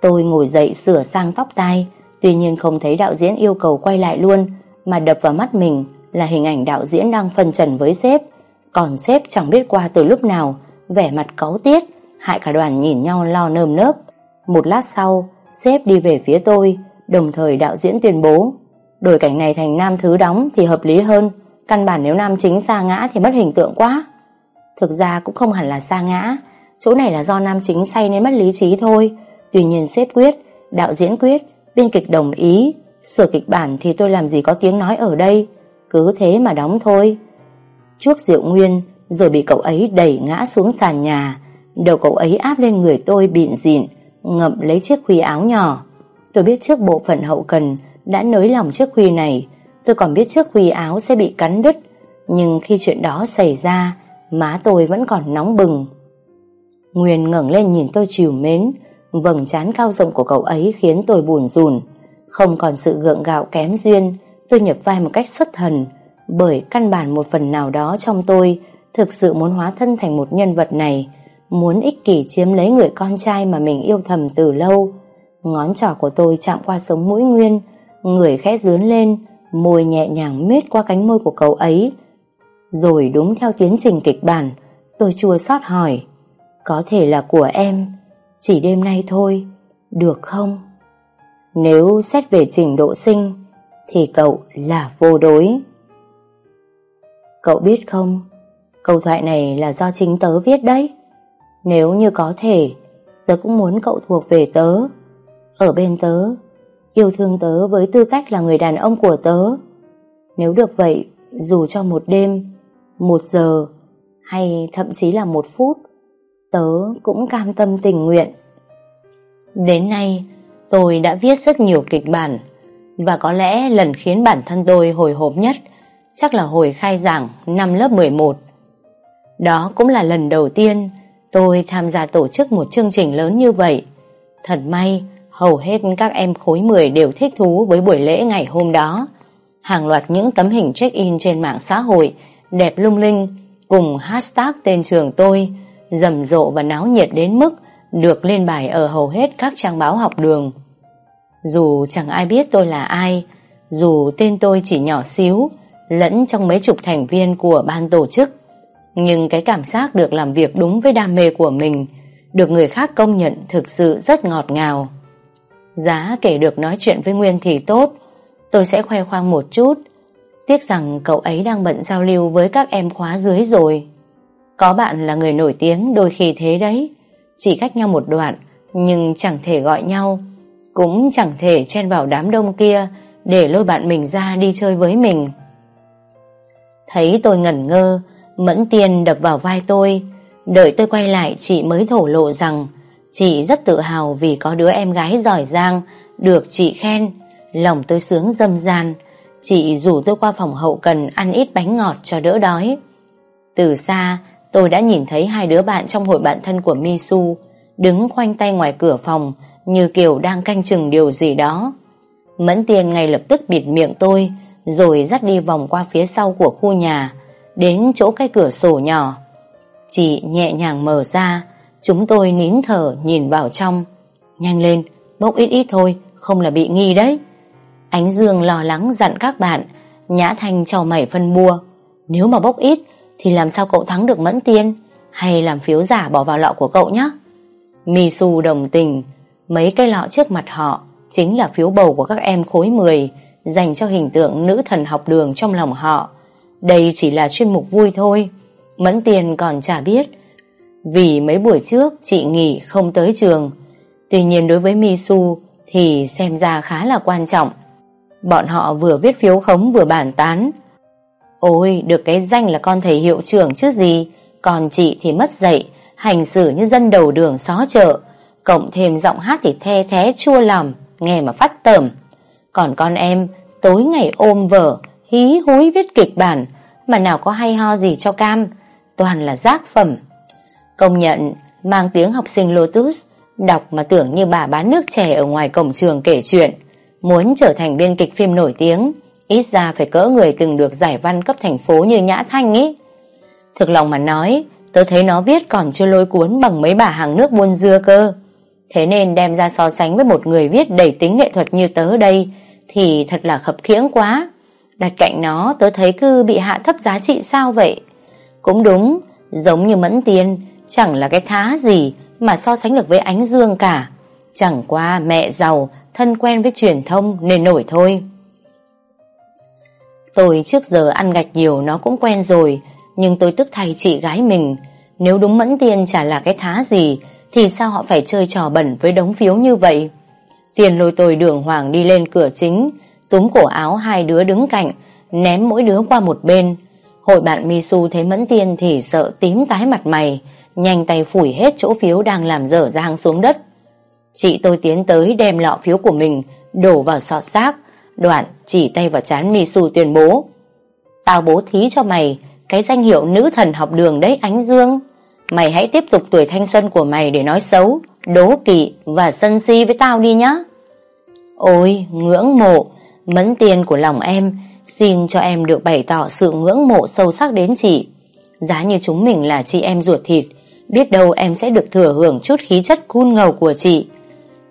Tôi ngồi dậy sửa sang tóc tai, tuy nhiên không thấy đạo diễn yêu cầu quay lại luôn, mà đập vào mắt mình là hình ảnh đạo diễn đang phân trần với sếp. Còn sếp chẳng biết qua từ lúc nào, vẻ mặt cáu tiết, hại cả đoàn nhìn nhau lo nơm nớp. Một lát sau, sếp đi về phía tôi, đồng thời đạo diễn tuyên bố đổi cảnh này thành nam thứ đóng thì hợp lý hơn, căn bản nếu nam chính xa ngã thì mất hình tượng quá. Thực ra cũng không hẳn là xa ngã, chỗ này là do nam chính say nên mất lý trí thôi. Tuy nhiên xếp quyết, đạo diễn quyết, biên kịch đồng ý, sửa kịch bản thì tôi làm gì có tiếng nói ở đây, cứ thế mà đóng thôi. Chuốc rượu nguyên, rồi bị cậu ấy đẩy ngã xuống sàn nhà, đầu cậu ấy áp lên người tôi bịn dịn, ngậm lấy chiếc khuy áo nhỏ. Tôi biết trước bộ phận hậu cần đã nới lòng chiếc khuy này, tôi còn biết chiếc khuy áo sẽ bị cắn đứt, nhưng khi chuyện đó xảy ra, má tôi vẫn còn nóng bừng. Nguyên ngẩng lên nhìn tôi chiều mến, vầng trán cao rộng của cậu ấy khiến tôi buồn rùn. Không còn sự gượng gạo kém duyên, tôi nhập vai một cách xuất thần, bởi căn bản một phần nào đó trong tôi thực sự muốn hóa thân thành một nhân vật này, muốn ích kỷ chiếm lấy người con trai mà mình yêu thầm từ lâu. Ngón trỏ của tôi chạm qua sống mũi Nguyên, người khẽ dướn lên, môi nhẹ nhàng mết qua cánh môi của cậu ấy. Rồi đúng theo tiến trình kịch bản, tôi chua xót hỏi, có thể là của em, chỉ đêm nay thôi, được không? Nếu xét về trình độ sinh, thì cậu là vô đối. Cậu biết không, câu thoại này là do chính tớ viết đấy. Nếu như có thể, tớ cũng muốn cậu thuộc về tớ. Ở bên tớ, yêu thương tớ với tư cách là người đàn ông của tớ. Nếu được vậy, dù cho một đêm, một giờ, hay thậm chí là một phút, tớ cũng cam tâm tình nguyện. Đến nay, tôi đã viết rất nhiều kịch bản, và có lẽ lần khiến bản thân tôi hồi hộp nhất chắc là hồi khai giảng năm lớp 11. Đó cũng là lần đầu tiên tôi tham gia tổ chức một chương trình lớn như vậy. Thật may, hầu hết các em khối 10 đều thích thú với buổi lễ ngày hôm đó. Hàng loạt những tấm hình check-in trên mạng xã hội đẹp lung linh cùng hashtag tên trường tôi rầm rộ và náo nhiệt đến mức được lên bài ở hầu hết các trang báo học đường. Dù chẳng ai biết tôi là ai, dù tên tôi chỉ nhỏ xíu, lẫn trong mấy chục thành viên của ban tổ chức, nhưng cái cảm giác được làm việc đúng với đam mê của mình, được người khác công nhận thực sự rất ngọt ngào. Giá kể được nói chuyện với Nguyên thì tốt, tôi sẽ khoe khoang một chút. Tiếc rằng cậu ấy đang bận giao lưu với các em khóa dưới rồi. Có bạn là người nổi tiếng đôi khi thế đấy, chỉ cách nhau một đoạn, nhưng chẳng thể gọi nhau, cũng chẳng thể chen vào đám đông kia để lôi bạn mình ra đi chơi với mình. Thấy tôi ngẩn ngơ, Mẫn tiền đập vào vai tôi, đợi tôi quay lại chị mới thổ lộ rằng chị rất tự hào vì có đứa em gái giỏi giang, được chị khen, lòng tôi sướng dâm gian. Chị rủ tôi qua phòng hậu cần ăn ít bánh ngọt cho đỡ đói. Từ xa, tôi đã nhìn thấy hai đứa bạn trong hội bạn thân của Misu đứng khoanh tay ngoài cửa phòng như kiểu đang canh chừng điều gì đó. Mẫn Tiền ngay lập tức bịt miệng tôi rồi dắt đi vòng qua phía sau của khu nhà đến chỗ cái cửa sổ nhỏ. Chị nhẹ nhàng mở ra chúng tôi nín thở nhìn vào trong. Nhanh lên, bốc ít ít thôi, không là bị nghi đấy. Ánh Dương lo lắng dặn các bạn Nhã Thanh cho mày phân bua Nếu mà bốc ít thì làm sao cậu thắng được Mẫn Tiên? Hay làm phiếu giả bỏ vào lọ của cậu nhé Misu đồng tình. Mấy cái lọ trước mặt họ Chính là phiếu bầu của các em khối 10 Dành cho hình tượng nữ thần học đường trong lòng họ. Đây chỉ là chuyên mục vui thôi. Mẫn Tiên còn chả biết. Vì mấy buổi trước chị nghỉ không tới trường. Tuy nhiên đối với Misu Thì xem ra khá là quan trọng. Bọn họ vừa viết phiếu khống vừa bàn tán. Ôi, được cái danh là con thầy hiệu trưởng chứ gì. Còn chị thì mất dạy, Hành xử như dân đầu đường xó chợ. Cộng thêm giọng hát thì the thế chua lòng Nghe mà phát tởm. Còn con em, tối ngày ôm vở Hí húi viết kịch bản, Mà nào có hay ho gì cho cam, Toàn là giác phẩm. Công nhận, mang tiếng học sinh Lotus, Đọc mà tưởng như bà bán nước chè Ở ngoài cổng trường kể chuyện, Muốn trở thành biên kịch phim nổi tiếng. Ít ra phải cỡ người từng được giải văn cấp thành phố như Nhã Thanh ý. Thực lòng mà nói, Tớ thấy nó viết còn chưa lôi cuốn Bằng mấy bà hàng nước buôn dưa cơ. Thế nên đem ra so sánh với một người viết đầy tính nghệ thuật như tớ đây, Thì thật là khập khiễng quá. Đặt cạnh nó, tớ thấy cứ bị hạ thấp giá trị sao vậy? Cũng đúng, Giống như mẫn tiên, Chẳng là cái thá gì Mà so sánh được với ánh dương cả. Chẳng qua mẹ giàu, Thân quen với truyền thông nên nổi thôi. Tôi trước giờ ăn gạch nhiều nó cũng quen rồi, Nhưng tôi tức thay chị gái mình. Nếu đúng mẫn tiền chả là cái thá gì, Thì sao họ phải chơi trò bẩn với đống phiếu như vậy? Tiền lôi tôi đường hoàng đi lên cửa chính, Túm cổ áo hai đứa đứng cạnh, Ném mỗi đứa qua một bên. Hội bạn Misu thấy mẫn tiên Thì sợ tím tái mặt mày, Nhanh tay phủi hết chỗ phiếu đang làm dở dang xuống đất. Chị tôi tiến tới đem lọ phiếu của mình Đổ vào sọt xác. Đoạn chỉ tay vào chán Misu tuyên bố, Tao bố thí cho mày Cái danh hiệu nữ thần học đường đấy, Ánh Dương. Mày hãy tiếp tục tuổi thanh xuân của mày để nói xấu, Đố kỵ và sân si với tao đi nhá. Ôi, ngưỡng mộ, Mẫn tiền của lòng em, Xin cho em được bày tỏ sự ngưỡng mộ sâu sắc đến chị. Giá như chúng mình là chị em ruột thịt, Biết đâu em sẽ được thừa hưởng chút khí chất cool ngầu của chị.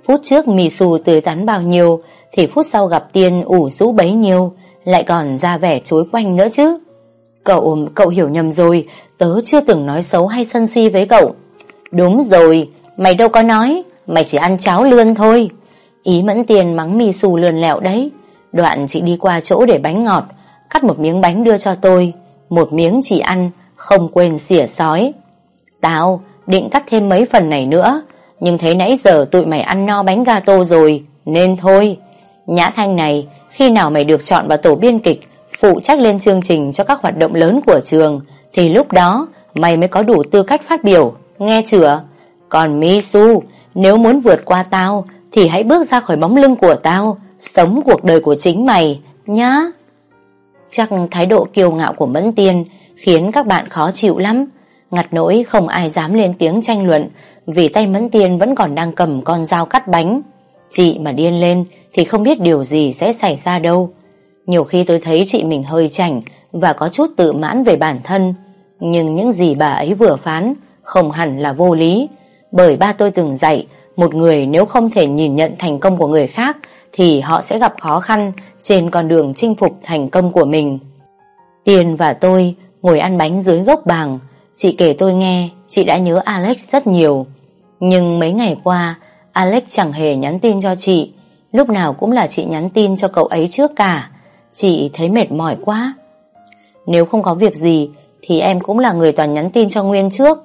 Phút trước mì xù tươi tắn bao nhiêu thì phút sau gặp tiên ủ rũ bấy nhiêu Lại còn ra vẻ chối quanh nữa chứ. Cậu, cậu hiểu nhầm rồi Tớ chưa từng nói xấu hay sân si với cậu. Đúng rồi Mày đâu có nói Mày chỉ ăn cháo lươn thôi. Ý mẫn tiền mắng mì xù lườn lẹo đấy. Đoạn chị đi qua chỗ để bánh ngọt Cắt một miếng bánh đưa cho tôi. Một miếng chị ăn Không quên xỉa sói. Tao định cắt thêm mấy phần này nữa Nhưng thấy nãy giờ tụi mày ăn no bánh gato rồi Nên thôi. Nhã Thanh này, Khi nào mày được chọn vào tổ biên kịch, Phụ trách lên chương trình cho các hoạt động lớn của trường, Thì lúc đó Mày mới có đủ tư cách phát biểu, Nghe chưa? Còn Misu Nếu muốn vượt qua tao, Thì hãy bước ra khỏi bóng lưng của tao, Sống cuộc đời của chính mày, Nhá. Chắc thái độ kiêu ngạo của Mẫn Tiên Khiến các bạn khó chịu lắm. Ngặt nỗi không ai dám lên tiếng tranh luận, Vì tay Mẫn Tiên vẫn còn đang cầm con dao cắt bánh. Chị mà điên lên thì không biết điều gì sẽ xảy ra đâu. Nhiều khi tôi thấy chị mình hơi chảnh Và có chút tự mãn về bản thân, Nhưng những gì bà ấy vừa phán Không hẳn là vô lý. Bởi ba tôi từng dạy, Một người nếu không thể nhìn nhận thành công của người khác Thì họ sẽ gặp khó khăn Trên con đường chinh phục thành công của mình. Tiền và tôi ngồi ăn bánh dưới gốc bàng. Chị kể tôi nghe, Chị đã nhớ Alex rất nhiều. Nhưng mấy ngày qua, Alex chẳng hề nhắn tin cho chị. Lúc nào cũng là chị nhắn tin cho cậu ấy trước cả. Chị thấy mệt mỏi quá. Nếu không có việc gì, Thì em cũng là người toàn nhắn tin cho Nguyên trước.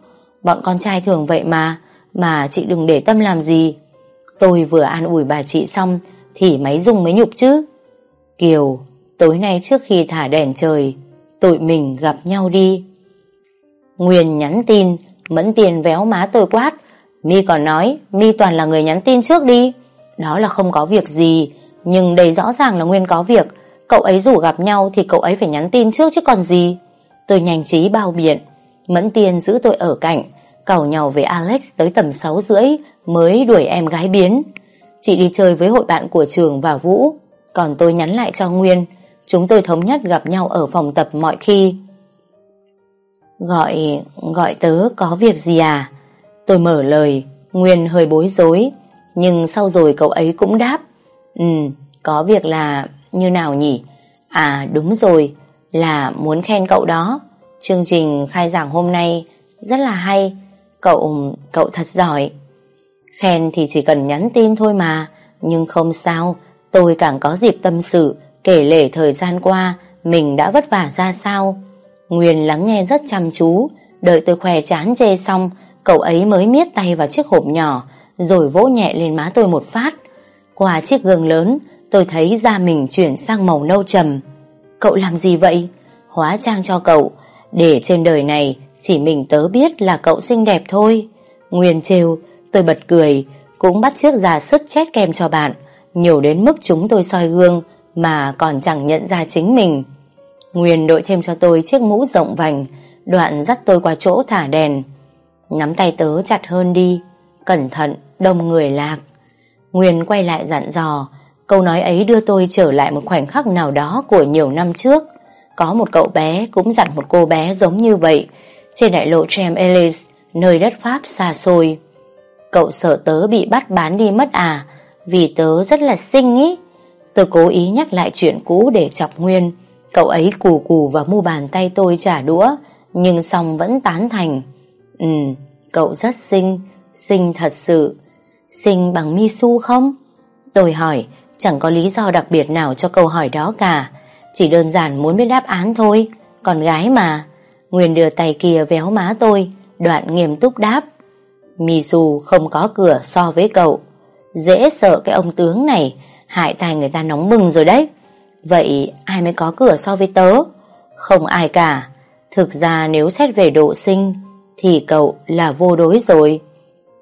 Bọn con trai thường vậy mà Mà chị đừng để tâm làm gì. Tôi vừa an ủi bà chị xong, Thì máy rung mới nhục chứ. Kiều, Tối nay trước khi thả đèn trời, Tụi mình gặp nhau đi. Nguyên nhắn tin, Mẫn tiền véo má tôi quát. Mi còn nói, Mi toàn là người nhắn tin trước đi. Đó là không có việc gì Nhưng đây rõ ràng là Nguyên có việc. Cậu ấy rủ gặp nhau thì cậu ấy phải nhắn tin trước chứ còn gì. Tôi nhanh trí bao biện Mẫn tiền giữ tôi ở cạnh cầu nhau với Alex tới tầm 6 rưỡi Mới đuổi em gái biến. Chị đi chơi với hội bạn của trường và Vũ Còn tôi nhắn lại cho Nguyên. Chúng tôi thống nhất gặp nhau ở phòng tập mọi khi. Gọi, gọi tớ có việc gì à? Tôi mở lời, Nguyên hơi bối rối, nhưng sau rồi cậu ấy cũng đáp. Ừ, có việc là như nào nhỉ? À đúng rồi, là muốn khen cậu đó. Chương trình khai giảng hôm nay rất là hay, cậu, cậu thật giỏi. Khen thì chỉ cần nhắn tin thôi mà, nhưng không sao, tôi càng có dịp tâm sự, kể lể thời gian qua mình đã vất vả ra sao. Nguyên lắng nghe rất chăm chú Đợi tôi khỏe chán chê xong Cậu ấy mới miết tay vào chiếc hộp nhỏ rồi vỗ nhẹ lên má tôi một phát. Qua chiếc gương lớn Tôi thấy da mình chuyển sang màu nâu trầm. Cậu làm gì vậy? Hóa trang cho cậu. Để trên đời này Chỉ mình tớ biết là cậu xinh đẹp thôi. Nguyên trêu Tôi bật cười cũng bắt chiếc ra sức chét kem cho bạn, nhiều đến mức chúng tôi soi gương mà còn chẳng nhận ra chính mình. Nguyên đội thêm cho tôi chiếc mũ rộng vành, đoạn dắt tôi qua chỗ thả đèn. Nắm tay tớ chặt hơn đi, cẩn thận, đông người lạc. Nguyên quay lại dặn dò, câu nói ấy đưa tôi trở lại một khoảnh khắc nào đó của nhiều năm trước. Có một cậu bé cũng dặn một cô bé giống như vậy, trên đại lộ Trem Ellis, nơi đất Pháp xa xôi. Cậu sợ tớ bị bắt bán đi mất à, vì tớ rất là xinh ý. Tôi cố ý nhắc lại chuyện cũ để chọc Nguyên. Cậu ấy cù cù và mu bàn tay tôi trả đũa, nhưng xong vẫn tán thành. Ừ, cậu rất xinh, xinh thật sự. Xinh bằng Misu không? Tôi hỏi, chẳng có lý do đặc biệt nào cho câu hỏi đó cả. Chỉ đơn giản muốn biết đáp án thôi, còn gái mà. Nguyên đưa tay kia véo má tôi, đoạn nghiêm túc đáp. Misu không có cửa so với cậu. Dễ sợ cái ông tướng này, hại tai người ta nóng bừng rồi đấy. Vậy ai mới có cửa so với tớ? Không ai cả. Thực ra nếu xét về độ sinh, thì cậu là vô đối rồi.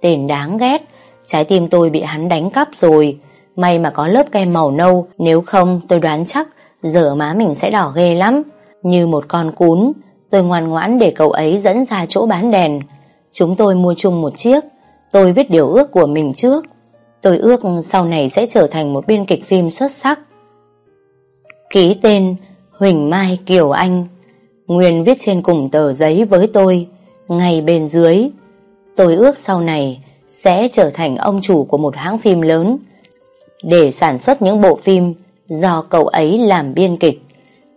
Tên đáng ghét, trái tim tôi bị hắn đánh cắp rồi. May mà có lớp kem màu nâu, nếu không tôi đoán chắc giờ má mình sẽ đỏ ghê lắm. Như một con cún, tôi ngoan ngoãn để cậu ấy dẫn ra chỗ bán đèn. Chúng tôi mua chung một chiếc. Tôi viết điều ước của mình trước. Tôi ước sau này sẽ trở thành một biên kịch phim xuất sắc. Ký tên Huỳnh Mai Kiều Anh Nguyên viết trên cùng tờ giấy với tôi Ngay bên dưới Tôi ước sau này sẽ trở thành ông chủ của một hãng phim lớn. Để sản xuất những bộ phim Do cậu ấy làm biên kịch,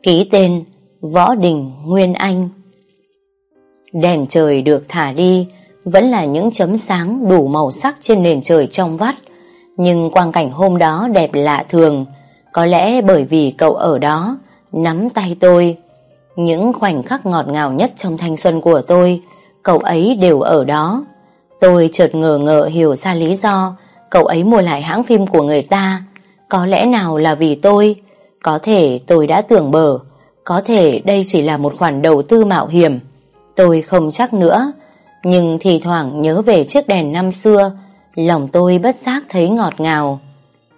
Ký tên Võ Đình Nguyên Anh. Đèn trời được thả đi Vẫn là những chấm sáng đủ màu sắc trên nền trời trong vắt. Nhưng quang cảnh hôm đó đẹp lạ thường, Có lẽ bởi vì cậu ở đó, Nắm tay tôi. Những khoảnh khắc ngọt ngào nhất trong thanh xuân của tôi, Cậu ấy đều ở đó. Tôi chợt ngờ ngờ hiểu ra lý do Cậu ấy mua lại hãng phim của người ta. Có lẽ nào là vì tôi? Có thể tôi đã tưởng bờ Có thể đây chỉ là một khoản đầu tư mạo hiểm. Tôi không chắc nữa. Nhưng thì thoảng nhớ về chiếc đèn năm xưa, Lòng tôi bất giác thấy ngọt ngào.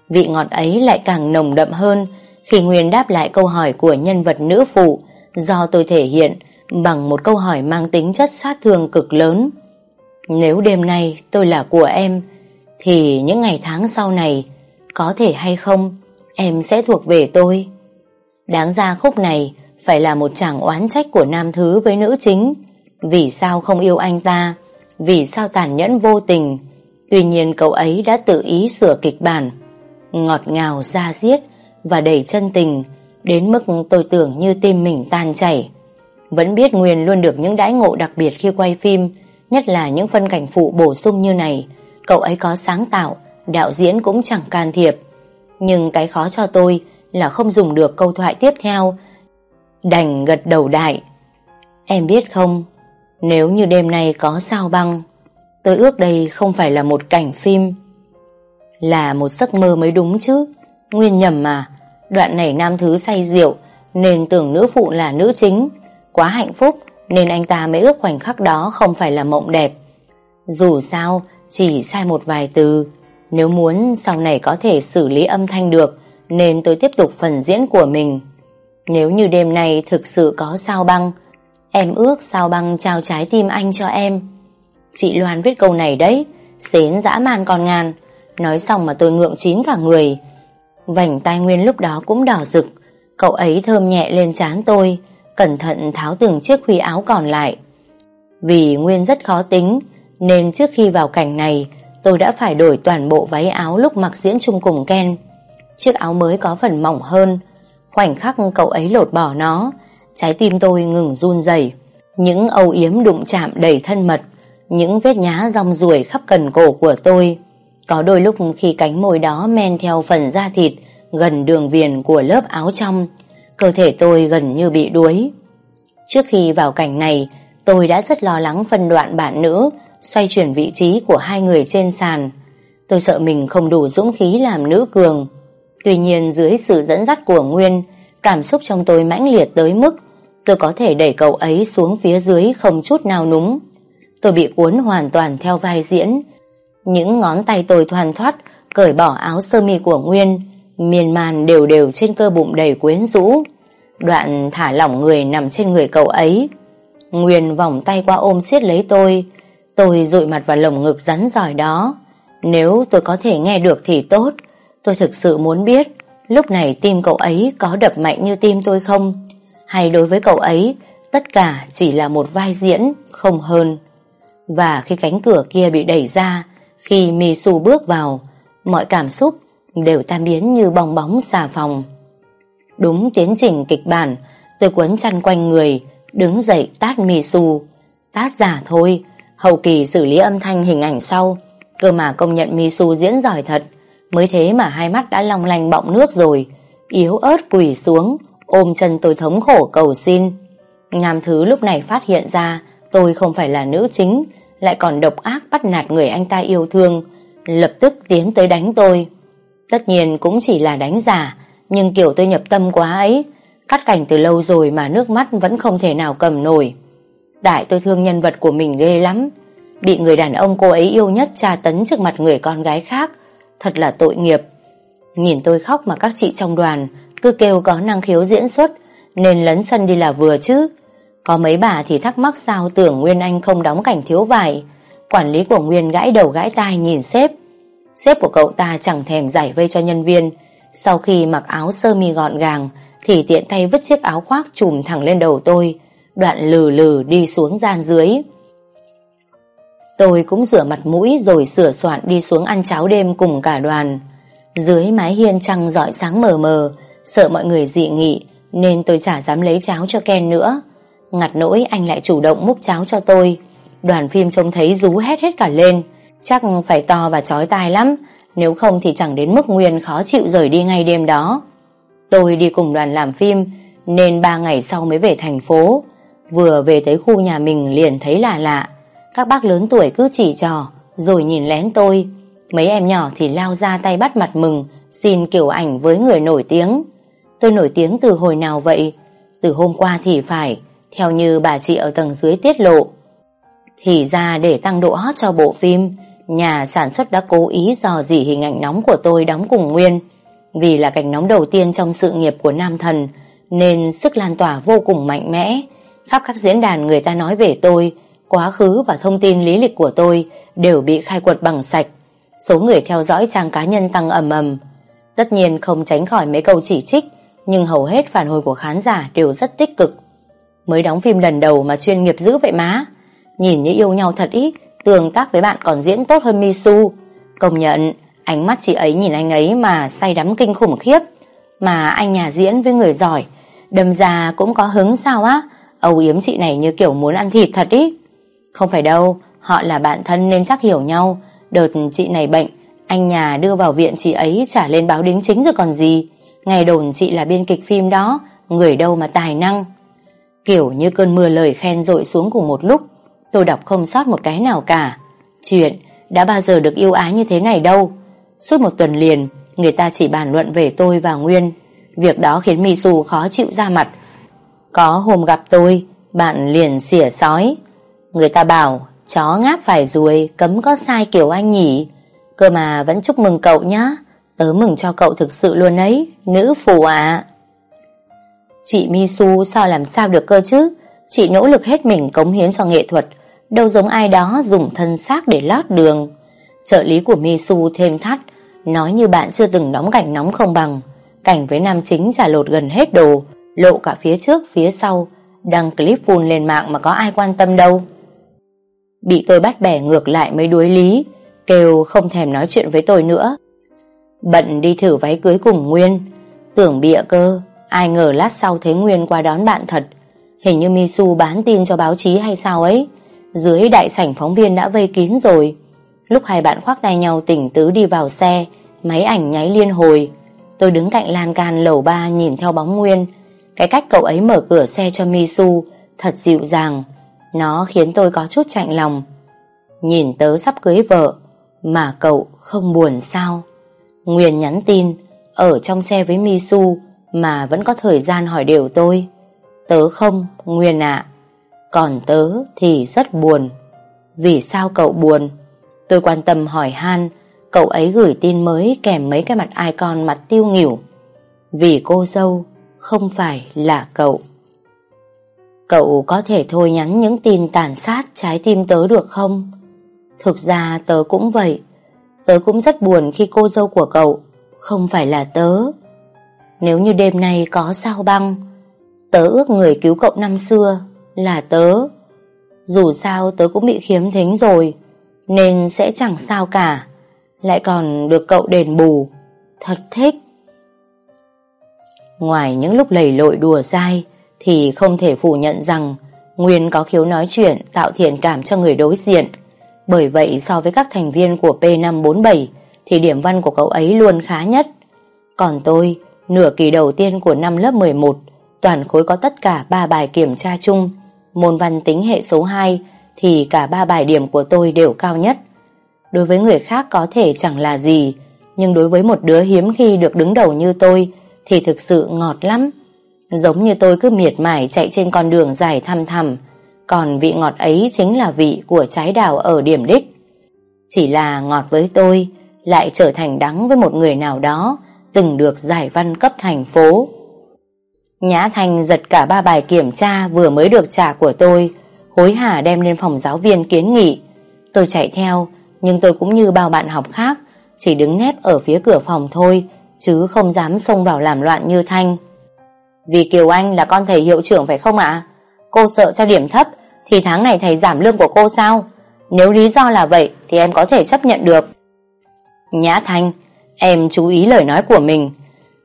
Vị ngọt ấy lại càng nồng đậm hơn Khi Nguyên đáp lại câu hỏi của nhân vật nữ phụ, Do tôi thể hiện Bằng một câu hỏi mang tính chất sát thương cực lớn. Nếu đêm nay tôi là của em, Thì những ngày tháng sau này, Có thể hay không, Em sẽ thuộc về tôi. Đáng ra khúc này Phải là một chàng oán trách của nam thứ với nữ chính. Vì sao không yêu anh ta? Vì sao tàn nhẫn vô tình? Tuy nhiên cậu ấy đã tự ý sửa kịch bản, Ngọt ngào ra diết Và đầy chân tình, Đến mức tôi tưởng như tim mình tan chảy. Vẫn biết Nguyên luôn được những đãi ngộ đặc biệt khi quay phim Nhất là những phân cảnh phụ bổ sung như này, Cậu ấy có sáng tạo, Đạo diễn cũng chẳng can thiệp. Nhưng cái khó cho tôi Là không dùng được câu thoại tiếp theo. Đành gật đầu đại. Em biết không, Nếu như đêm nay có sao băng, Tôi ước đây không phải là một cảnh phim. Là một giấc mơ mới đúng chứ, Nguyên nhầm mà. Đoạn này nam thứ say rượu, Nên tưởng nữ phụ là nữ chính. Quá hạnh phúc. Nên anh ta mới ước khoảnh khắc đó không phải là mộng đẹp. Dù sao, Chỉ sai một vài từ. Nếu muốn sau này có thể xử lý âm thanh được, Nên tôi tiếp tục phần diễn của mình. Nếu như đêm nay thực sự có sao băng, Em ước sao băng trao trái tim anh cho em. Chị Loan viết câu này đấy, Xến dã man còn ngàn Nói xong mà tôi ngượng chín cả người. Vành tai Nguyên lúc đó cũng đỏ rực. Cậu ấy thơm nhẹ lên trán tôi. Cẩn thận tháo từng chiếc khuy áo còn lại. Vì Nguyên rất khó tính Nên trước khi vào cảnh này Tôi đã phải đổi toàn bộ váy áo Lúc mặc diễn chung cùng Ken. Chiếc áo mới có phần mỏng hơn Khoảnh khắc cậu ấy lột bỏ nó Trái tim tôi ngừng run rẩy. Những âu yếm đụng chạm đầy thân mật những vết nhá rong ruổi khắp cần cổ của tôi. Có đôi lúc khi cánh môi đó men theo phần da thịt gần đường viền của lớp áo trong, cơ thể tôi gần như bị đuối. Trước khi vào cảnh này, tôi đã rất lo lắng phân đoạn bạn nữ, xoay chuyển vị trí của hai người trên sàn. Tôi sợ mình không đủ dũng khí làm nữ cường. Tuy nhiên dưới sự dẫn dắt của Nguyên, cảm xúc trong tôi mãnh liệt tới mức tôi có thể đẩy cậu ấy xuống phía dưới không chút nào núng. Tôi bị cuốn hoàn toàn theo vai diễn Những ngón tay tôi thoàn thoát cởi bỏ áo sơ mi của Nguyên, miền màn đều đều trên cơ bụng đầy quyến rũ. Đoạn thả lỏng người nằm trên người cậu ấy. Nguyên vòng tay qua ôm siết lấy tôi, tôi dụi mặt vào lồng ngực rắn giỏi đó. Nếu tôi có thể nghe được thì tốt, tôi thực sự muốn biết lúc này tim cậu ấy có đập mạnh như tim tôi không? Hay đối với cậu ấy, tất cả chỉ là một vai diễn, không hơn. Và khi cánh cửa kia bị đẩy ra, khi Misu bước vào, mọi cảm xúc đều tan biến như bong bóng xà phòng. Đúng tiến trình kịch bản, tôi quấn chăn quanh người, đứng dậy tát Misu. Tát giả thôi, hậu kỳ xử lý âm thanh hình ảnh sau. Cơ mà công nhận Misu diễn giỏi thật, mới thế mà hai mắt đã long lanh bọng nước rồi. Yếu ớt quỳ xuống, ôm chân tôi thống khổ cầu xin. Nam thứ lúc này phát hiện ra tôi không phải là nữ chính, lại còn độc ác bắt nạt người anh ta yêu thương, lập tức tiến tới đánh tôi. Tất nhiên cũng chỉ là đánh giả, nhưng kiểu tôi nhập tâm quá ấy, cắt cảnh từ lâu rồi mà nước mắt vẫn không thể nào cầm nổi. Đại tôi thương nhân vật của mình ghê lắm, bị người đàn ông cô ấy yêu nhất tra tấn trước mặt người con gái khác, thật là tội nghiệp. Nhìn tôi khóc mà các chị trong đoàn cứ kêu có năng khiếu diễn xuất, nên lấn sân đi là vừa chứ. Có mấy bà thì thắc mắc sao tưởng Nguyên Anh không đóng cảnh thiếu vải. Quản lý của Nguyên gãi đầu gãi tai nhìn sếp. Sếp của cậu ta chẳng thèm giải vây cho nhân viên. Sau khi mặc áo sơ mi gọn gàng thì tiện tay vứt chiếc áo khoác trùm thẳng lên đầu tôi. Đoạn lừ lừ đi xuống gian dưới. Tôi cũng rửa mặt mũi rồi sửa soạn đi xuống ăn cháo đêm cùng cả đoàn. Dưới mái hiên trăng rọi sáng mờ mờ, sợ mọi người dị nghị nên tôi chả dám lấy cháo cho Ken nữa. Ngặt nỗi anh lại chủ động múc cháo cho tôi Đoàn phim trông thấy rú hét hết cả lên Chắc phải to và chói tai lắm. Nếu không thì chẳng đến mức Nguyên khó chịu rời đi ngay đêm đó. Tôi đi cùng đoàn làm phim Nên ba ngày sau mới về thành phố. Vừa về tới khu nhà mình liền thấy là lạ. Các bác lớn tuổi cứ chỉ trò Rồi nhìn lén tôi. Mấy em nhỏ thì lao ra tay bắt mặt mừng Xin kiểu ảnh với người nổi tiếng. Tôi nổi tiếng từ hồi nào vậy? Từ hôm qua thì phải theo như bà chị ở tầng dưới tiết lộ. Thì ra để tăng độ hot cho bộ phim, nhà sản xuất đã cố ý dò dỉ hình ảnh nóng của tôi đóng cùng Nguyên. Vì là cảnh nóng đầu tiên trong sự nghiệp của nam thần, nên sức lan tỏa vô cùng mạnh mẽ. Khắp các diễn đàn người ta nói về tôi, quá khứ và thông tin lý lịch của tôi đều bị khai quật bằng sạch. Số người theo dõi trang cá nhân tăng ầm ầm. Tất nhiên không tránh khỏi mấy câu chỉ trích, nhưng hầu hết phản hồi của khán giả đều rất tích cực. Mới đóng phim lần đầu mà chuyên nghiệp dữ vậy má Nhìn như yêu nhau thật ít Tương tác với bạn còn diễn tốt hơn Misu. Công nhận, Ánh mắt chị ấy nhìn anh ấy mà say đắm kinh khủng khiếp. Mà anh nhà diễn với người giỏi, Đâm ra cũng có hứng sao á. Âu yếm chị này như kiểu muốn ăn thịt thật ý. Không phải đâu, Họ là bạn thân nên chắc hiểu nhau. Đợt chị này bệnh, Anh nhà đưa vào viện chị ấy trả lên báo đính chính rồi còn gì. Ngày đồn chị là biên kịch phim đó, Người đâu mà tài năng. Kiểu như cơn mưa lời khen rội xuống cùng một lúc. Tôi đọc không sót một cái nào cả. Chuyện, đã bao giờ được yêu ái như thế này đâu. Suốt một tuần liền, Người ta chỉ bàn luận về tôi và Nguyên. Việc đó khiến Misu khó chịu ra mặt. Có hôm gặp tôi, Bạn liền xỉa sói. Người ta bảo, Chó ngáp phải ruồi, Cấm có sai kiểu anh nhỉ? Cơ mà vẫn chúc mừng cậu nhá. Tớ mừng cho cậu thực sự luôn ấy, Nữ phù ạ. Chị Misu sao làm sao được cơ chứ? Chị nỗ lực hết mình cống hiến cho nghệ thuật. Đâu giống ai đó dùng thân xác để lót đường. Trợ lý của Misu thêm thắt, Nói như bạn chưa từng đóng cảnh nóng không bằng. Cảnh với nam chính trả lột gần hết đồ, Lộ cả phía trước, phía sau, Đăng clip phun lên mạng mà có ai quan tâm đâu. Bị tôi bắt bẻ ngược lại mấy đuối lý, Kêu không thèm nói chuyện với tôi nữa. Bận đi thử váy cưới cùng Nguyên. Tưởng bịa cơ, Ai ngờ lát sau thấy Nguyên qua đón bạn thật. Hình như Misu bán tin cho báo chí hay sao ấy. Dưới đại sảnh phóng viên đã vây kín rồi. Lúc hai bạn khoác tay nhau tỉnh tứ đi vào xe Máy ảnh nháy liên hồi. Tôi đứng cạnh lan can lầu ba nhìn theo bóng Nguyên. Cái cách cậu ấy mở cửa xe cho Misu Thật dịu dàng. Nó khiến tôi có chút chạnh lòng. Nhìn tớ sắp cưới vợ Mà cậu không buồn sao? Nguyên nhắn tin Ở trong xe với Misu mà vẫn có thời gian hỏi đều tôi. Tớ không, Nguyên ạ. Còn tớ thì rất buồn. Vì sao cậu buồn? Tôi quan tâm hỏi han, cậu ấy gửi tin mới kèm mấy cái mặt icon mặt tiêu nghỉu. Vì cô dâu, không phải là cậu. Cậu có thể thôi nhắn những tin tàn sát trái tim tớ được không? Thực ra tớ cũng vậy. Tớ cũng rất buồn khi cô dâu của cậu không phải là tớ. Nếu như đêm nay có sao băng, tớ ước người cứu cậu năm xưa là tớ. Dù sao tớ cũng bị khiếm thính rồi, nên sẽ chẳng sao cả. Lại còn được cậu đền bù. Thật thích. Ngoài những lúc lầy lội đùa dai, thì không thể phủ nhận rằng Nguyên có khiếu nói chuyện tạo thiện cảm cho người đối diện. Bởi vậy so với các thành viên của P547 thì điểm văn của cậu ấy luôn khá nhất. Còn tôi, nửa kỳ đầu tiên của năm lớp 11, toàn khối có tất cả 3 bài kiểm tra chung. Môn văn tính hệ số 2 thì cả ba bài điểm của tôi đều cao nhất. Đối với người khác có thể chẳng là gì, nhưng đối với một đứa hiếm khi được đứng đầu như tôi thì thực sự ngọt lắm. Giống như tôi cứ miệt mài chạy trên con đường dài thăm thẳm, còn vị ngọt ấy chính là vị của trái đào ở điểm đích. Chỉ là ngọt với tôi, lại trở thành đắng với một người nào đó từng được giải văn cấp thành phố. Nhã Thành giật cả ba bài kiểm tra vừa mới được trả của tôi, hối hả đem lên phòng giáo viên kiến nghị. Tôi chạy theo, nhưng tôi cũng như bao bạn học khác, chỉ đứng nép ở phía cửa phòng thôi, chứ không dám xông vào làm loạn như Thanh. Vì Kiều Anh là con thầy hiệu trưởng phải không ạ? Cô sợ cho điểm thấp thì tháng này thầy giảm lương của cô sao? Nếu lý do là vậy thì em có thể chấp nhận được. Nhã Thanh, em chú ý lời nói của mình.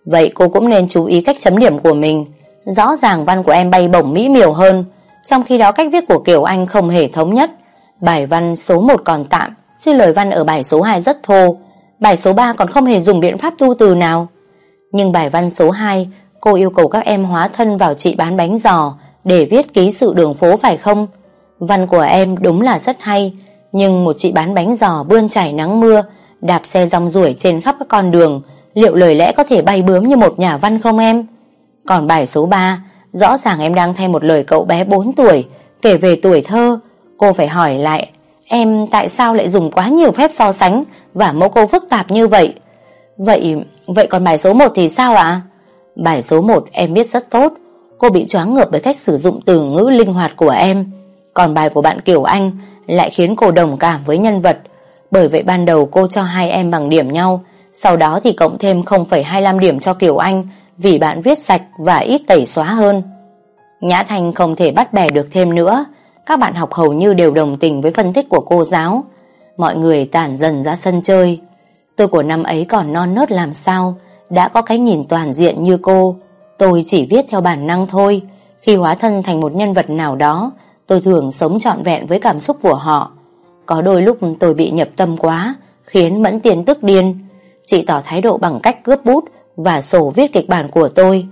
Vậy cô cũng nên chú ý cách chấm điểm của mình. Rõ ràng văn của em bay bổng mỹ miều hơn, trong khi đó cách viết của Kiều Anh không hề thống nhất. Bài văn số 1 còn tạm, chứ lời văn ở bài số 2 rất thô. Bài số 3 còn không hề dùng biện pháp tu từ nào. Nhưng bài văn số 2 Cô yêu cầu các em hóa thân vào chị bán bánh giò để viết ký sự đường phố phải không? Văn của em đúng là rất hay, nhưng một chị bán bánh giò bươn chảy nắng mưa, đạp xe rong ruổi trên khắp các con đường, liệu lời lẽ có thể bay bướm như một nhà văn không em? Còn bài số 3, rõ ràng em đang thay một lời cậu bé 4 tuổi, kể về tuổi thơ. Cô phải hỏi lại, em tại sao lại dùng quá nhiều phép so sánh và mẫu câu phức tạp như vậy? Vậy, vậy còn bài số 1 thì sao ạ? Bài số 1 em biết rất tốt Cô bị choáng ngợp bởi cách sử dụng từ ngữ linh hoạt của em Còn bài của bạn Kiều Anh Lại khiến cô đồng cảm với nhân vật Bởi vậy ban đầu cô cho hai em bằng điểm nhau sau đó thì cộng thêm 0,25 điểm cho Kiều Anh Vì bạn viết sạch và ít tẩy xóa hơn Nhã Thành không thể bắt bẻ được thêm nữa Các bạn học hầu như đều đồng tình với phân tích của cô giáo Mọi người tản dần ra sân chơi Tôi của năm ấy còn non nớt làm sao đã có cái nhìn toàn diện như cô. Tôi chỉ viết theo bản năng thôi. Khi hóa thân thành một nhân vật nào đó, tôi thường sống trọn vẹn với cảm xúc của họ. Có đôi lúc tôi bị nhập tâm quá, khiến Mẫn Tiền tức điên. Chị tỏ thái độ bằng cách cướp bút và sổ viết kịch bản của tôi.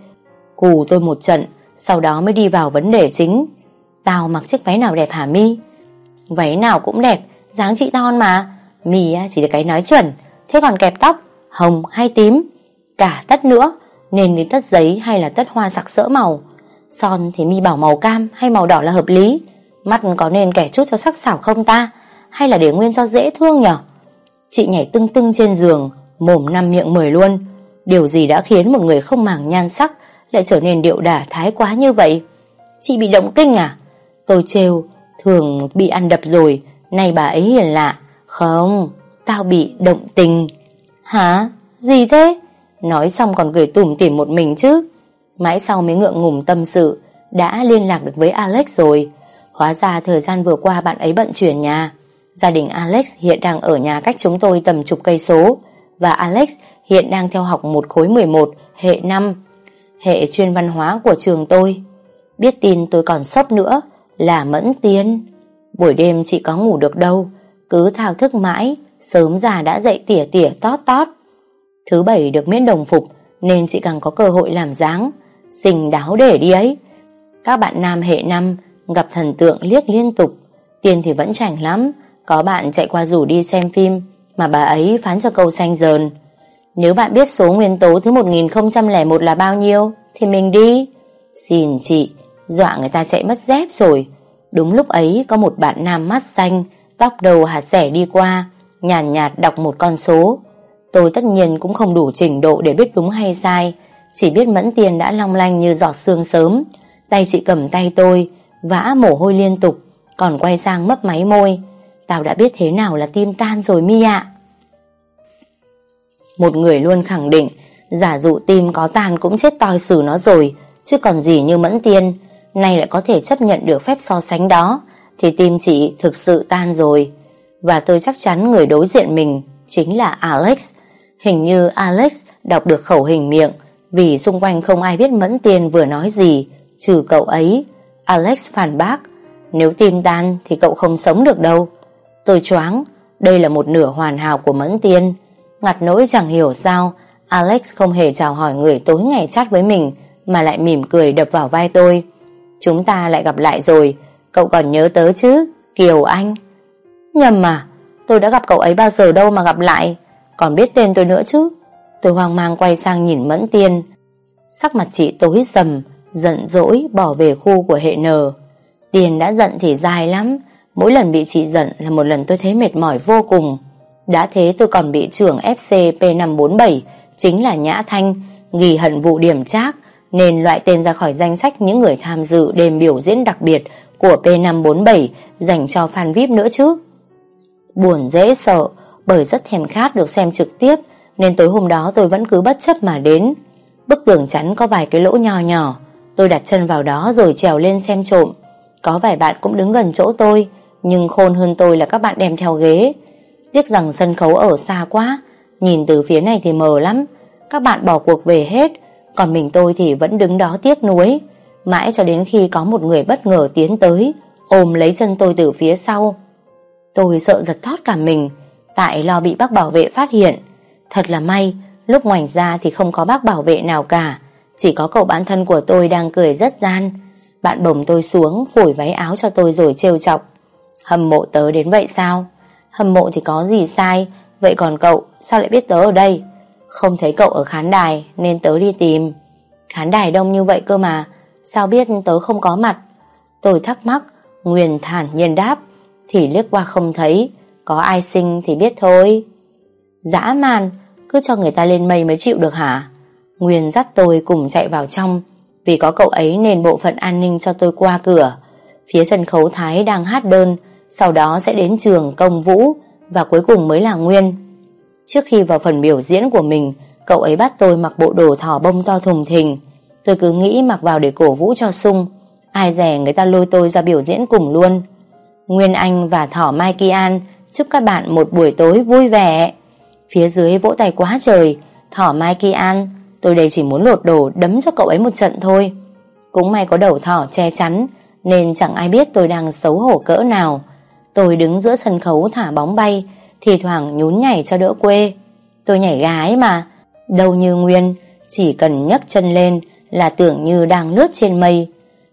Cù tôi một trận, sau đó mới đi vào vấn đề chính. Tao mặc chiếc váy nào đẹp hả Mi? Váy nào cũng đẹp, dáng chị thon mà. Mi chỉ là cái nói chuẩn, thế còn kẹp tóc, hồng hay tím? cả tất nữa nên đến tất giấy hay là tất hoa sặc sỡ màu son thì mi bảo màu cam hay màu đỏ là hợp lý mắt có nên kẻ chút cho sắc sảo không ta hay là để nguyên cho dễ thương nhở chị nhảy tưng tưng trên giường mồm năm miệng mười luôn. Điều gì đã khiến một người không màng nhan sắc lại trở nên điệu đả thái quá như vậy? Chị bị động kinh à? Tôi trêu, thường bị ăn đập rồi. Nay bà ấy hiền lạ. Không, tao bị động tình. Hả? Gì thế? Nói xong còn cười tủm tỉm một mình chứ. Mãi sau mới ngượng ngùng tâm sự, Đã liên lạc được với Alex rồi. Hóa ra thời gian vừa qua bạn ấy bận chuyển nhà. Gia đình Alex hiện đang ở nhà cách chúng tôi tầm chục cây số. Và Alex hiện đang theo học một khối 11 hệ 5 Hệ chuyên văn hóa của trường tôi. Biết tin tôi còn sốc nữa Là mẫn tiên. Buổi đêm chị có ngủ được đâu Cứ thao thức mãi Sớm già đã dậy tỉa tỉa tót tót. Thứ bảy được miễn đồng phục nên chị càng có cơ hội làm dáng, xinh đáo để đi ấy. Các bạn nam hệ năm gặp thần tượng liếc liên tục, tiền thì vẫn chảnh lắm, có bạn chạy qua rủ đi xem phim mà bà ấy phán cho câu xanh dờn. Nếu bạn biết số nguyên tố thứ 1001 là bao nhiêu thì mình đi. Xin chị, dọa người ta chạy mất dép rồi. Đúng lúc ấy có một bạn nam mắt xanh, tóc đầu hạt rẻ đi qua, nhàn nhạt, nhạt đọc một con số. Tôi tất nhiên cũng không đủ trình độ để biết đúng hay sai, chỉ biết mẫn tiền đã long lanh như giọt sương sớm. Tay chị cầm tay tôi, vã mồ hôi liên tục, còn quay sang mấp máy môi. Tao đã biết thế nào là tim tan rồi mi ạ. Một người luôn khẳng định, giả dụ tim có tan cũng chết toi xử nó rồi, chứ còn gì như mẫn tiên, nay lại có thể chấp nhận được phép so sánh đó, thì tim chị thực sự tan rồi. Và tôi chắc chắn người đối diện mình chính là Alex. Hình như Alex đọc được khẩu hình miệng, vì xung quanh không ai biết Mẫn Tiên vừa nói gì, trừ cậu ấy. Alex phản bác, nếu tim tan thì cậu không sống được đâu. Tôi choáng, đây là một nửa hoàn hảo của Mẫn Tiên. Ngặt nỗi chẳng hiểu sao, Alex không hề chào hỏi người tối ngày chat với mình, mà lại mỉm cười đập vào vai tôi. Chúng ta lại gặp lại rồi, cậu còn nhớ tớ chứ, Kiều Anh. Nhầm mà, tôi đã gặp cậu ấy bao giờ đâu mà gặp lại, còn biết tên tôi nữa chứ. Tôi hoang mang quay sang nhìn Mẫn Tiên. Sắc mặt chị tối sầm, giận dỗi bỏ về khu của hệ nờ Tiền đã giận thì dài lắm, mỗi lần bị chị giận là một lần tôi thấy mệt mỏi vô cùng. Đã thế tôi còn bị trưởng FC P547, chính là Nhã Thanh, ghi hận vụ điểm trác, nên loại tên ra khỏi danh sách những người tham dự đêm biểu diễn đặc biệt của P547 dành cho fan VIP nữa chứ. Buồn dễ sợ, bởi rất thèm khát được xem trực tiếp, nên tối hôm đó tôi vẫn cứ bất chấp mà đến. Bức tường chắn có vài cái lỗ nhỏ nhỏ, tôi đặt chân vào đó rồi trèo lên xem trộm. Có vài bạn cũng đứng gần chỗ tôi, nhưng khôn hơn tôi là các bạn đem theo ghế. Tiếc rằng sân khấu ở xa quá, nhìn từ phía này thì mờ lắm. Các bạn bỏ cuộc về hết, còn mình tôi thì vẫn đứng đó tiếc nuối. Mãi cho đến khi có một người bất ngờ tiến tới, ôm lấy chân tôi từ phía sau. Tôi sợ giật thót cả mình, tại lo bị bác bảo vệ phát hiện. Thật là may, lúc ngoảnh ra thì không có bác bảo vệ nào cả, chỉ có cậu bạn thân của tôi đang cười rất gian. Bạn bồng tôi xuống, phủi váy áo cho tôi rồi trêu chọc. Hâm mộ tớ đến vậy sao? Hâm mộ thì có gì sai, vậy còn cậu, sao lại biết tớ ở đây? Không thấy cậu ở khán đài nên tớ đi tìm. Khán đài đông như vậy cơ mà, sao biết tớ không có mặt? Tôi thắc mắc, nguyền thản nhiên đáp, thì liếc qua không thấy, có ai sinh thì biết thôi. Dã man, cứ cho người ta lên mây mới chịu được hả? Nguyên dắt tôi cùng chạy vào trong, vì có cậu ấy nên bộ phận an ninh cho tôi qua cửa. Phía sân khấu Thái đang hát đơn, sau đó sẽ đến trường công vũ, và cuối cùng mới là Nguyên. Trước khi vào phần biểu diễn của mình, cậu ấy bắt tôi mặc bộ đồ thỏ bông to thùng thình. Tôi cứ nghĩ mặc vào để cổ vũ cho sung. Ai rẻ người ta lôi tôi ra biểu diễn cùng luôn. Nguyên Anh và thỏ Mai Kian chúc các bạn một buổi tối vui vẻ. Phía dưới vỗ tay quá trời, thỏ Mai Kian, tôi đây chỉ muốn lột đồ đấm cho cậu ấy một trận thôi. Cũng may có đầu thỏ che chắn, nên chẳng ai biết tôi đang xấu hổ cỡ nào. Tôi đứng giữa sân khấu thả bóng bay, thì thoảng nhún nhảy cho đỡ quê. Tôi nhảy gái mà, đâu như Nguyên, chỉ cần nhấc chân lên là tưởng như đang lướt trên mây.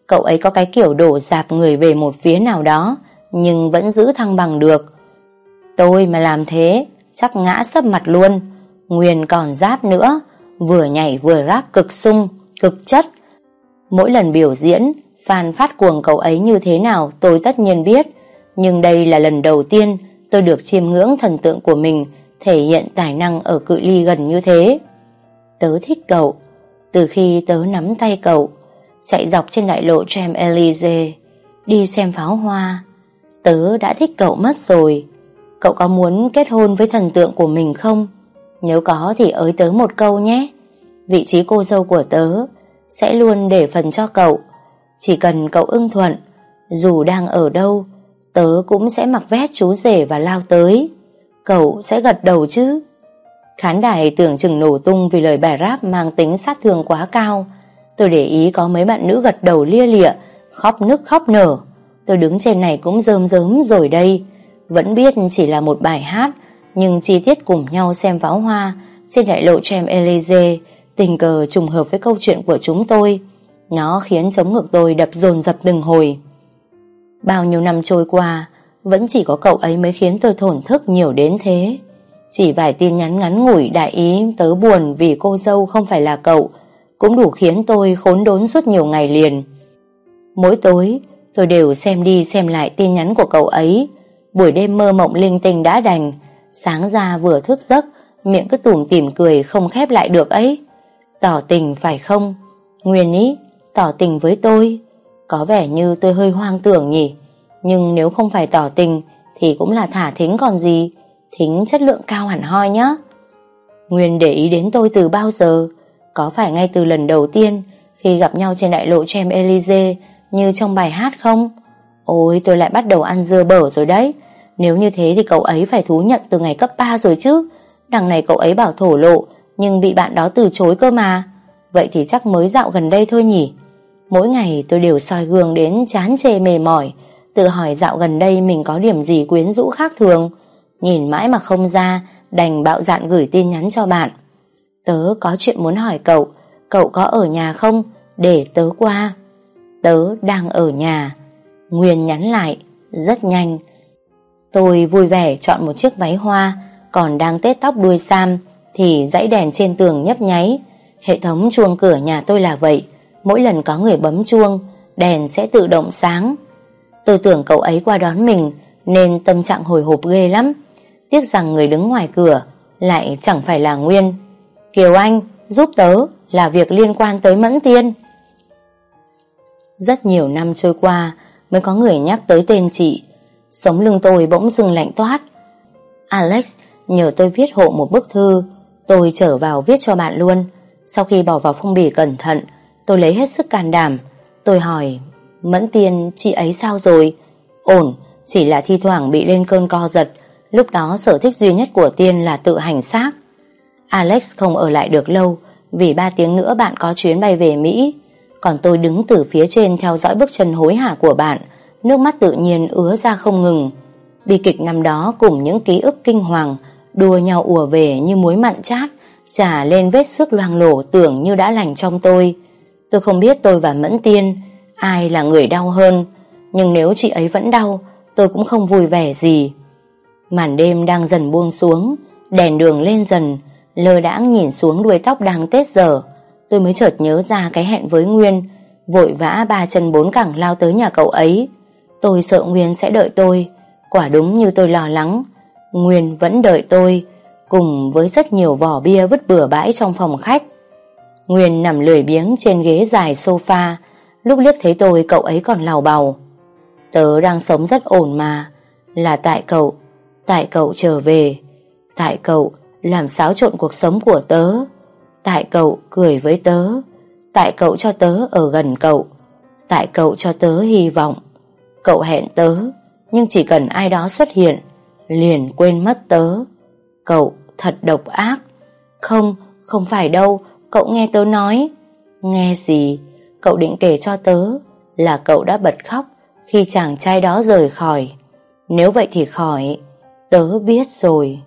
Cậu ấy có cái kiểu đổ dạp người về một phía nào đó, nhưng vẫn giữ thăng bằng được. Tôi mà làm thế, chắc ngã sấp mặt luôn. Nguyên còn giáp nữa, vừa nhảy vừa rap cực sung, cực chất. Mỗi lần biểu diễn, phan phát cuồng cậu ấy như thế nào tôi tất nhiên biết, nhưng đây là lần đầu tiên tôi được chiêm ngưỡng thần tượng của mình thể hiện tài năng ở cự ly gần như thế. Tớ thích cậu, từ khi tớ nắm tay cậu, chạy dọc trên đại lộ Champs-Élysées, đi xem pháo hoa. Tớ đã thích cậu mất rồi. Cậu có muốn kết hôn với thần tượng của mình không? Nếu có thì ới tớ một câu nhé. Vị trí cô dâu của tớ sẽ luôn để phần cho cậu. Chỉ cần cậu ưng thuận, dù đang ở đâu, tớ cũng sẽ mặc vét chú rể và lao tới. Cậu sẽ gật đầu chứ? Khán đài tưởng chừng nổ tung vì lời bài rap mang tính sát thương quá cao. Tôi để ý có mấy bạn nữ gật đầu lia lịa, khóc nức khóc nở. Tôi đứng trên này cũng rơm rớm rồi đây. Vẫn biết chỉ là một bài hát, nhưng chi tiết cùng nhau xem pháo hoa trên đại lộ Champs-Élysées tình cờ trùng hợp với câu chuyện của chúng tôi. Nó khiến chống ngực tôi đập dồn dập từng hồi. Bao nhiêu năm trôi qua, vẫn chỉ có cậu ấy mới khiến tôi thổn thức nhiều đến thế. Chỉ vài tin nhắn ngắn ngủi đại ý tớ buồn vì cô dâu không phải là cậu, cũng đủ khiến tôi khốn đốn suốt nhiều ngày liền. Mỗi tối, tôi đều xem đi xem lại tin nhắn của cậu ấy. Buổi đêm mơ mộng linh tinh đã đành, Sáng ra vừa thức giấc Miệng cứ tủm tỉm cười không khép lại được ấy Tỏ tình phải không Nguyên ý Tỏ tình với tôi có vẻ như tôi hơi hoang tưởng nhỉ. Nhưng nếu không phải tỏ tình, Thì cũng là thả thính còn gì. Thính chất lượng cao hẳn hoi nhá. Nguyên để ý đến tôi từ bao giờ? Có phải ngay từ lần đầu tiên, Khi gặp nhau trên đại lộ Chem Elysee Như trong bài hát không? Ôi, tôi lại bắt đầu ăn dưa bở rồi đấy. Nếu như thế thì cậu ấy phải thú nhận từ ngày cấp 3 rồi chứ. Đằng này cậu ấy bảo thổ lộ, Nhưng bị bạn đó từ chối cơ mà. Vậy thì chắc mới dạo gần đây thôi nhỉ? Mỗi ngày tôi đều soi gương đến chán chê mề mỏi, Tự hỏi dạo gần đây mình có điểm gì quyến rũ khác thường. Nhìn mãi mà không ra, Đành bạo dạn gửi tin nhắn cho bạn. Tớ có chuyện muốn hỏi cậu Cậu có ở nhà không? Để tớ qua. Tớ đang ở nhà. Nguyên nhắn lại, Rất nhanh. Tôi vui vẻ chọn một chiếc váy hoa, Còn đang tết tóc đuôi sam, Thì dãy đèn trên tường nhấp nháy. Hệ thống chuông cửa nhà tôi là vậy Mỗi lần có người bấm chuông, Đèn sẽ tự động sáng. Tôi tưởng cậu ấy qua đón mình, Nên tâm trạng hồi hộp ghê lắm. Tiếc rằng người đứng ngoài cửa Lại chẳng phải là Nguyên. Kiều Anh, giúp tớ Là việc liên quan tới Mẫn Tiên. Rất nhiều năm trôi qua Mới có người nhắc tới tên chị. Sống lưng tôi bỗng dừng lạnh toát. Alex, nhờ tôi viết hộ một bức thư, Tôi trở vào viết cho bạn luôn. Sau khi bỏ vào phong bì cẩn thận Tôi lấy hết sức can đảm. Tôi hỏi, Mẫn Tiên, chị ấy sao rồi? Ổn, Chỉ là thi thoảng bị lên cơn co giật. Lúc đó sở thích duy nhất của Tiên là tự hành xác. Alex không ở lại được lâu, Vì ba tiếng nữa bạn có chuyến bay về Mỹ. Còn tôi đứng từ phía trên Theo dõi bước chân hối hả của bạn, Nước mắt tự nhiên ứa ra không ngừng. Bi kịch năm đó cùng những ký ức kinh hoàng, Đua nhau ùa về như muối mặn chát Trả lên vết sức loang lổ Tưởng như đã lành trong tôi. Tôi không biết tôi và Mẫn Tiên Ai là người đau hơn, Nhưng nếu chị ấy vẫn đau, Tôi cũng không vui vẻ gì. Màn đêm đang dần buông xuống, Đèn đường lên dần, Lơ đãng nhìn xuống đuôi tóc đang tết dở. Tôi mới chợt nhớ ra cái hẹn với Nguyên, Vội vã ba chân bốn cẳng lao tới nhà cậu ấy. Tôi sợ Nguyên sẽ đợi tôi, Quả đúng như tôi lo lắng. Nguyên vẫn đợi tôi, Cùng với rất nhiều vỏ bia vứt bừa bãi trong phòng khách. Nguyên nằm lười biếng trên ghế dài sofa Lúc liếc thấy tôi cậu ấy còn lào bào. Tớ đang sống rất ổn mà Là tại cậu Tại cậu trở về Tại cậu làm xáo trộn cuộc sống của tớ Tại cậu cười với tớ Tại cậu cho tớ ở gần cậu Tại cậu cho tớ hy vọng. Cậu hẹn tớ Nhưng chỉ cần ai đó xuất hiện Liền quên mất tớ. Cậu thật độc ác. Không, không phải đâu Cậu nghe tớ nói. Nghe gì, cậu định kể cho tớ Là cậu đã bật khóc Khi chàng trai đó rời khỏi. Nếu vậy thì khỏi. Tớ biết rồi.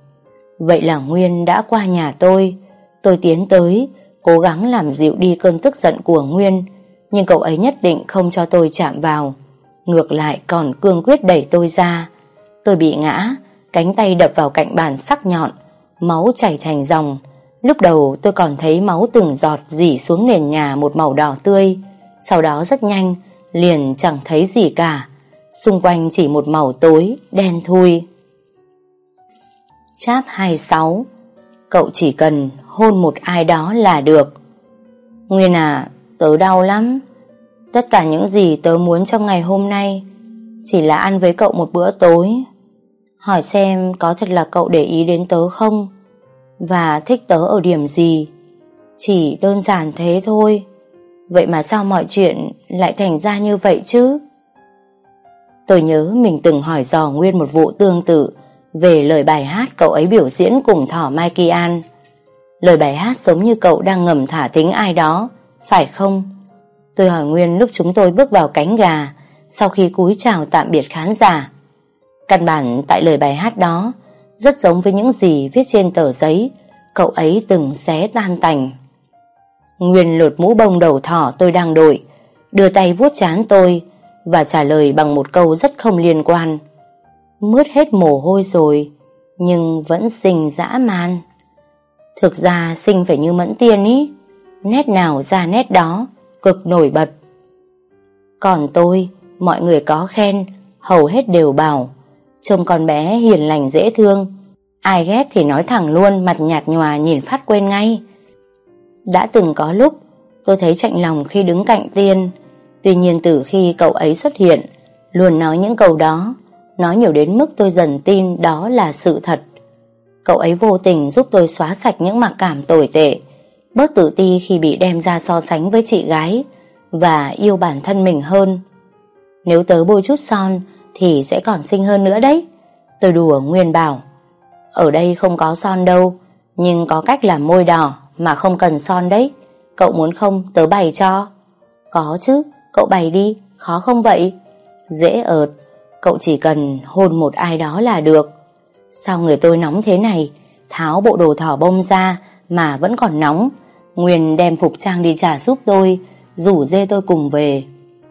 Vậy là Nguyên đã qua nhà tôi. Tôi tiến tới Cố gắng làm dịu đi cơn tức giận của Nguyên Nhưng cậu ấy nhất định không cho tôi chạm vào. Ngược lại còn cương quyết đẩy tôi ra. Tôi bị ngã Cánh tay đập vào cạnh bàn sắc nhọn Máu chảy thành dòng. Lúc đầu tôi còn thấy máu từng giọt dỉ xuống nền nhà một màu đỏ tươi. Sau đó rất nhanh, Liền chẳng thấy gì cả. Xung quanh chỉ một màu tối, Đen thui. Cháp 26 Cậu chỉ cần hôn một ai đó là được. Nguyên à Tớ đau lắm. Tất cả những gì tớ muốn trong ngày hôm nay Chỉ là ăn với cậu một bữa tối. Hỏi xem có thật là cậu để ý đến tớ không? Và thích tớ ở điểm gì Chỉ đơn giản thế thôi Vậy mà sao mọi chuyện lại thành ra như vậy chứ Tôi nhớ mình từng hỏi dò Nguyên một vụ tương tự về lời bài hát cậu ấy biểu diễn cùng thỏ Mai Kỳ An. Lời bài hát giống như cậu đang ngầm thả thính ai đó, phải không? Tôi hỏi Nguyên lúc chúng tôi bước vào cánh gà, sau khi cúi chào tạm biệt khán giả. Căn bản tại lời bài hát đó, rất giống với những gì viết trên tờ giấy, cậu ấy từng xé tan tành. Nguyên lột mũ bông đầu thỏ tôi đang đội, đưa tay vuốt chán tôi và trả lời bằng một câu rất không liên quan mướt hết mồ hôi rồi, nhưng vẫn xinh dã man. Thực ra xinh phải như mẫn tiên ý, nét nào ra nét đó, cực nổi bật. Còn tôi, mọi người có khen, hầu hết đều bảo, trông con bé hiền lành dễ thương, Ai ghét thì nói thẳng luôn Mặt nhạt nhòa nhìn phát quên ngay. Đã từng có lúc Tôi thấy chạnh lòng khi đứng cạnh Tiên. Tuy nhiên từ khi cậu ấy xuất hiện Luôn nói những câu đó Nói nhiều đến mức tôi dần tin Đó là sự thật. Cậu ấy vô tình giúp tôi xóa sạch những mặc cảm tồi tệ Bớt tự ti khi bị đem ra so sánh với chị gái Và yêu bản thân mình hơn. Nếu tớ bôi chút son thì sẽ còn xinh hơn nữa đấy. Tôi đùa Nguyên bảo, Ở đây không có son đâu, Nhưng có cách làm môi đỏ Mà không cần son đấy. Cậu muốn không, tớ bày cho. Có chứ, cậu bày đi, Khó không vậy? Dễ ợt, Cậu chỉ cần hôn một ai đó là được. Sao người tôi nóng thế này? Tháo bộ đồ thỏ bông ra Mà vẫn còn nóng. Nguyên đem phục trang đi trả giúp tôi, Rủ dê tôi cùng về.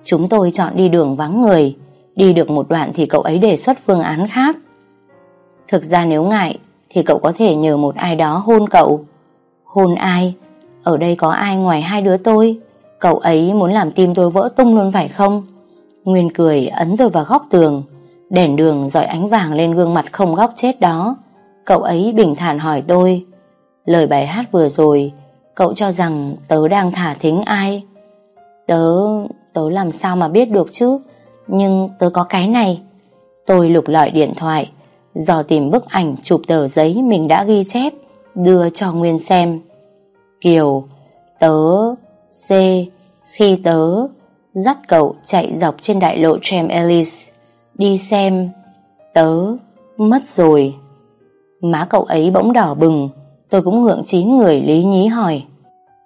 Chúng tôi chọn đi đường vắng người. Đi được một đoạn thì cậu ấy đề xuất phương án khác. Thực ra nếu ngại, Thì cậu có thể nhờ một ai đó hôn cậu. Hôn ai? Ở đây có ai ngoài hai đứa tôi? Cậu ấy muốn làm tim tôi vỡ tung luôn phải không? Nguyên cười, ấn tôi vào góc tường. Đèn đường dọi ánh vàng lên gương mặt không góc chết đó. Cậu ấy bình thản hỏi tôi. Lời bài hát vừa rồi, Cậu cho rằng tớ đang thả thính ai? Tớ Tớ làm sao mà biết được chứ? Nhưng tớ có cái này. Tôi lục lọi điện thoại, Dò tìm bức ảnh chụp tờ giấy Mình đã ghi chép, Đưa cho Nguyên xem. Kiều, Tớ, C, Khi tớ, Dắt cậu chạy dọc trên đại lộ Tram Ellis, Đi xem, Tớ Mất rồi. Má cậu ấy bỗng đỏ bừng, Tôi cũng ngượng chín người lý nhí hỏi.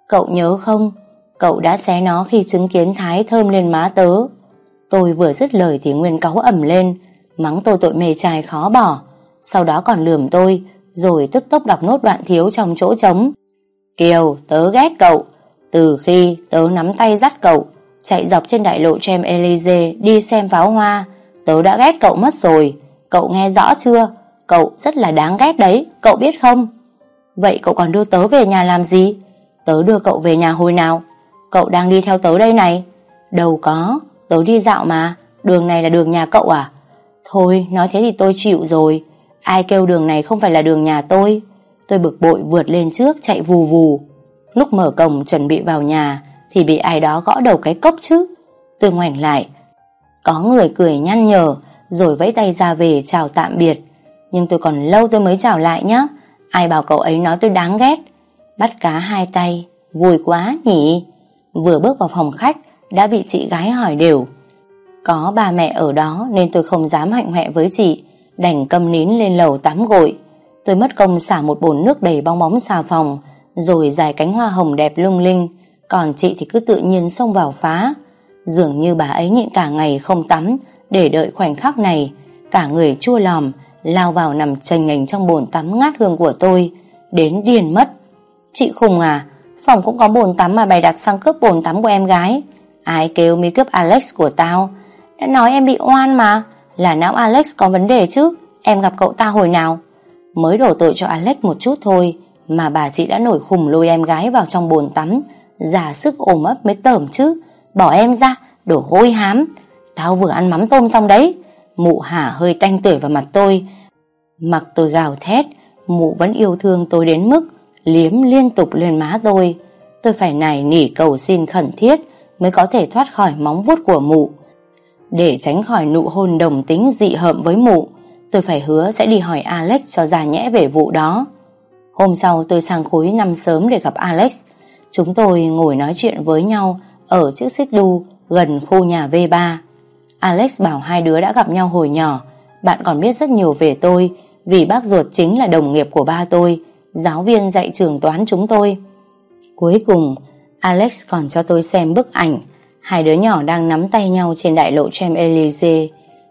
Cậu nhớ không, Cậu đã xé nó khi chứng kiến Thái thơm lên má tớ. Tôi vừa dứt lời thì Nguyên cáu ẩm lên, Mắng tôi tội mê trai khó bỏ. Sau đó còn lườm tôi, Rồi tức tốc đọc nốt đoạn thiếu trong chỗ trống. Kiều, tớ ghét cậu. Từ khi tớ nắm tay dắt cậu, Chạy dọc trên đại lộ Trem Elysee Đi xem pháo hoa, Tớ đã ghét cậu mất rồi. Cậu nghe rõ chưa? Cậu rất là đáng ghét đấy, Cậu biết không? Vậy cậu còn đưa tớ về nhà làm gì? Tớ đưa cậu về nhà hồi nào? Cậu đang đi theo tớ đây này. Đâu có. Tớ đi dạo mà, Đường này là đường nhà cậu à? Thôi, nói thế thì tôi chịu rồi. Ai kêu đường này không phải là đường nhà tôi? Tôi bực bội vượt lên trước, chạy vù vù. Lúc mở cổng chuẩn bị vào nhà, Thì bị ai đó gõ đầu cái cốc chứ. Tôi ngoảnh lại. Có người cười nhăn nhở, Rồi vẫy tay ra về chào tạm biệt. Nhưng tôi còn lâu tôi mới chào lại nhá. Ai bảo cậu ấy nói tôi đáng ghét. Bắt cá hai tay. Vui quá nhỉ. Vừa bước vào phòng khách đã bị chị gái hỏi đều. Có ba mẹ ở đó Nên tôi không dám hạnh hoẹ với chị, Đành cầm nín lên lầu tắm gội. Tôi mất công xả một bồn nước đầy bong bóng xà phòng, Rồi dài cánh hoa hồng đẹp lung linh, Còn chị thì cứ tự nhiên xông vào phá. Dường như bà ấy nhịn cả ngày không tắm, Để đợi khoảnh khắc này, Cả người chua lòm, Lao vào nằm chành ngành trong bồn tắm ngát hương của tôi, Đến điền mất. Chị khùng à Phòng cũng có bồn tắm mà bày đặt sang cướp bồn tắm của em gái. Ai kêu mi cướp Alex của tao? Đã nói em bị oan mà. Là não Alex có vấn đề chứ? Em gặp cậu ta hồi nào? Mới đổ tội cho Alex một chút thôi, Mà bà chị đã nổi khùng lôi em gái vào trong bồn tắm. Giả sức ôm ấp mới tởm chứ. Bỏ em ra, Đổ hôi hám. Tao vừa ăn mắm tôm xong đấy. Mụ hả hơi tanh tưởi vào mặt tôi. Mặc tôi gào thét, Mụ vẫn yêu thương tôi đến mức liếm liên tục lên má tôi. Tôi phải nài nỉ cầu xin khẩn thiết mới có thể thoát khỏi móng vuốt của mụ. Để tránh khỏi nụ hôn đồng tính dị hợm với mụ, tôi phải hứa sẽ đi hỏi Alex cho già nhẽ về vụ đó. Hôm sau tôi sang khối năm sớm để gặp Alex. Chúng tôi ngồi nói chuyện với nhau ở chiếc xích đu gần khu nhà V3. Alex bảo hai đứa đã gặp nhau hồi nhỏ. Bạn còn biết rất nhiều về tôi vì bác ruột chính là đồng nghiệp của ba tôi giáo viên dạy trường toán chúng tôi. Cuối cùng, Alex còn cho tôi xem bức ảnh hai đứa nhỏ đang nắm tay nhau trên đại lộ Champs-Élysées.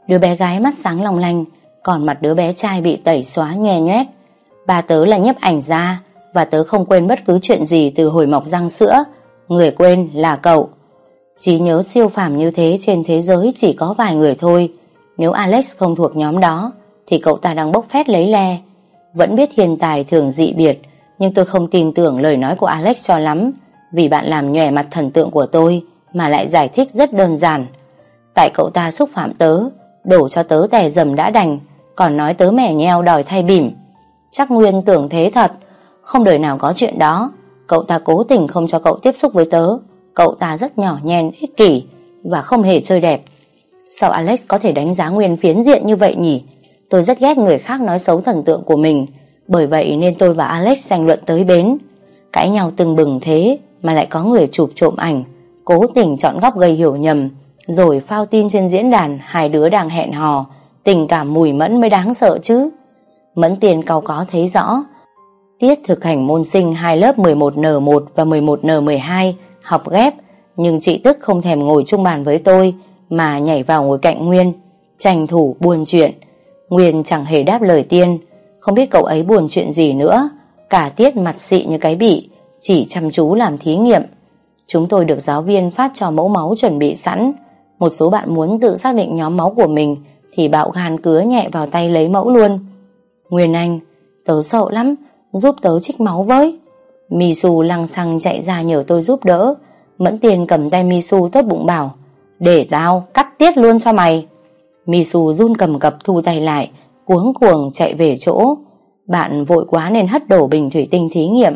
Đứa bé gái mắt sáng long lanh, còn mặt đứa bé trai bị tẩy xóa nhòe nhoét. Ba tớ là nhấp ảnh ra và tớ không quên bất cứ chuyện gì từ hồi mọc răng sữa. Người quên là cậu. Chỉ nhớ siêu phàm như thế trên thế giới chỉ có vài người thôi. Nếu Alex không thuộc nhóm đó, thì cậu ta đang bốc phét lấy le. Vẫn biết thiên tài thường dị biệt Nhưng tôi không tin tưởng lời nói của Alex cho lắm vì bạn làm nhòe mặt thần tượng của tôi Mà lại giải thích rất đơn giản. Tại cậu ta xúc phạm tớ Đổ cho tớ tè dầm đã đành Còn nói tớ mẻ nheo đòi thay bỉm. Chắc Nguyên tưởng thế thật Không đời nào có chuyện đó. Cậu ta cố tình không cho cậu tiếp xúc với tớ. Cậu ta rất nhỏ nhen, ích kỷ Và không hề chơi đẹp. Sao Alex có thể đánh giá Nguyên phiến diện như vậy nhỉ? Tôi rất ghét người khác nói xấu thần tượng của mình Bởi vậy nên tôi và Alex tranh luận tới bến. Cãi nhau từng bừng thế mà lại có người chụp trộm ảnh, Cố tình chọn góc gây hiểu nhầm, Rồi phao tin trên diễn đàn Hai đứa đang hẹn hò, Tình cảm mùi mẫn mới đáng sợ chứ. Mẫn tiền cao có thấy rõ, Tiết thực hành môn sinh hai lớp 11N1 và 11N12 học ghép, nhưng chị Tức không thèm ngồi chung bàn với tôi, mà nhảy vào ngồi cạnh Nguyên, tranh thủ buồn chuyện. Nguyên chẳng hề đáp lời tiên, không biết cậu ấy buồn chuyện gì nữa, cả tiết mặt xị như cái bị chỉ chăm chú làm thí nghiệm. Chúng tôi được giáo viên phát cho mẫu máu chuẩn bị sẵn. Một số bạn muốn tự xác định nhóm máu của mình, thì bạo gan cứa nhẹ vào tay lấy mẫu luôn. Nguyên Anh, tớ sợ lắm, giúp tớ trích máu với. Misu lăng xăng chạy ra nhờ tôi giúp đỡ, Mẫn tiền cầm tay Misu tốt bụng bảo, Để tao cắt tiết luôn cho mày. Misu run cầm cập thu tay lại, Cuống cuồng chạy về chỗ. Bạn vội quá nên hất đổ bình thủy tinh thí nghiệm.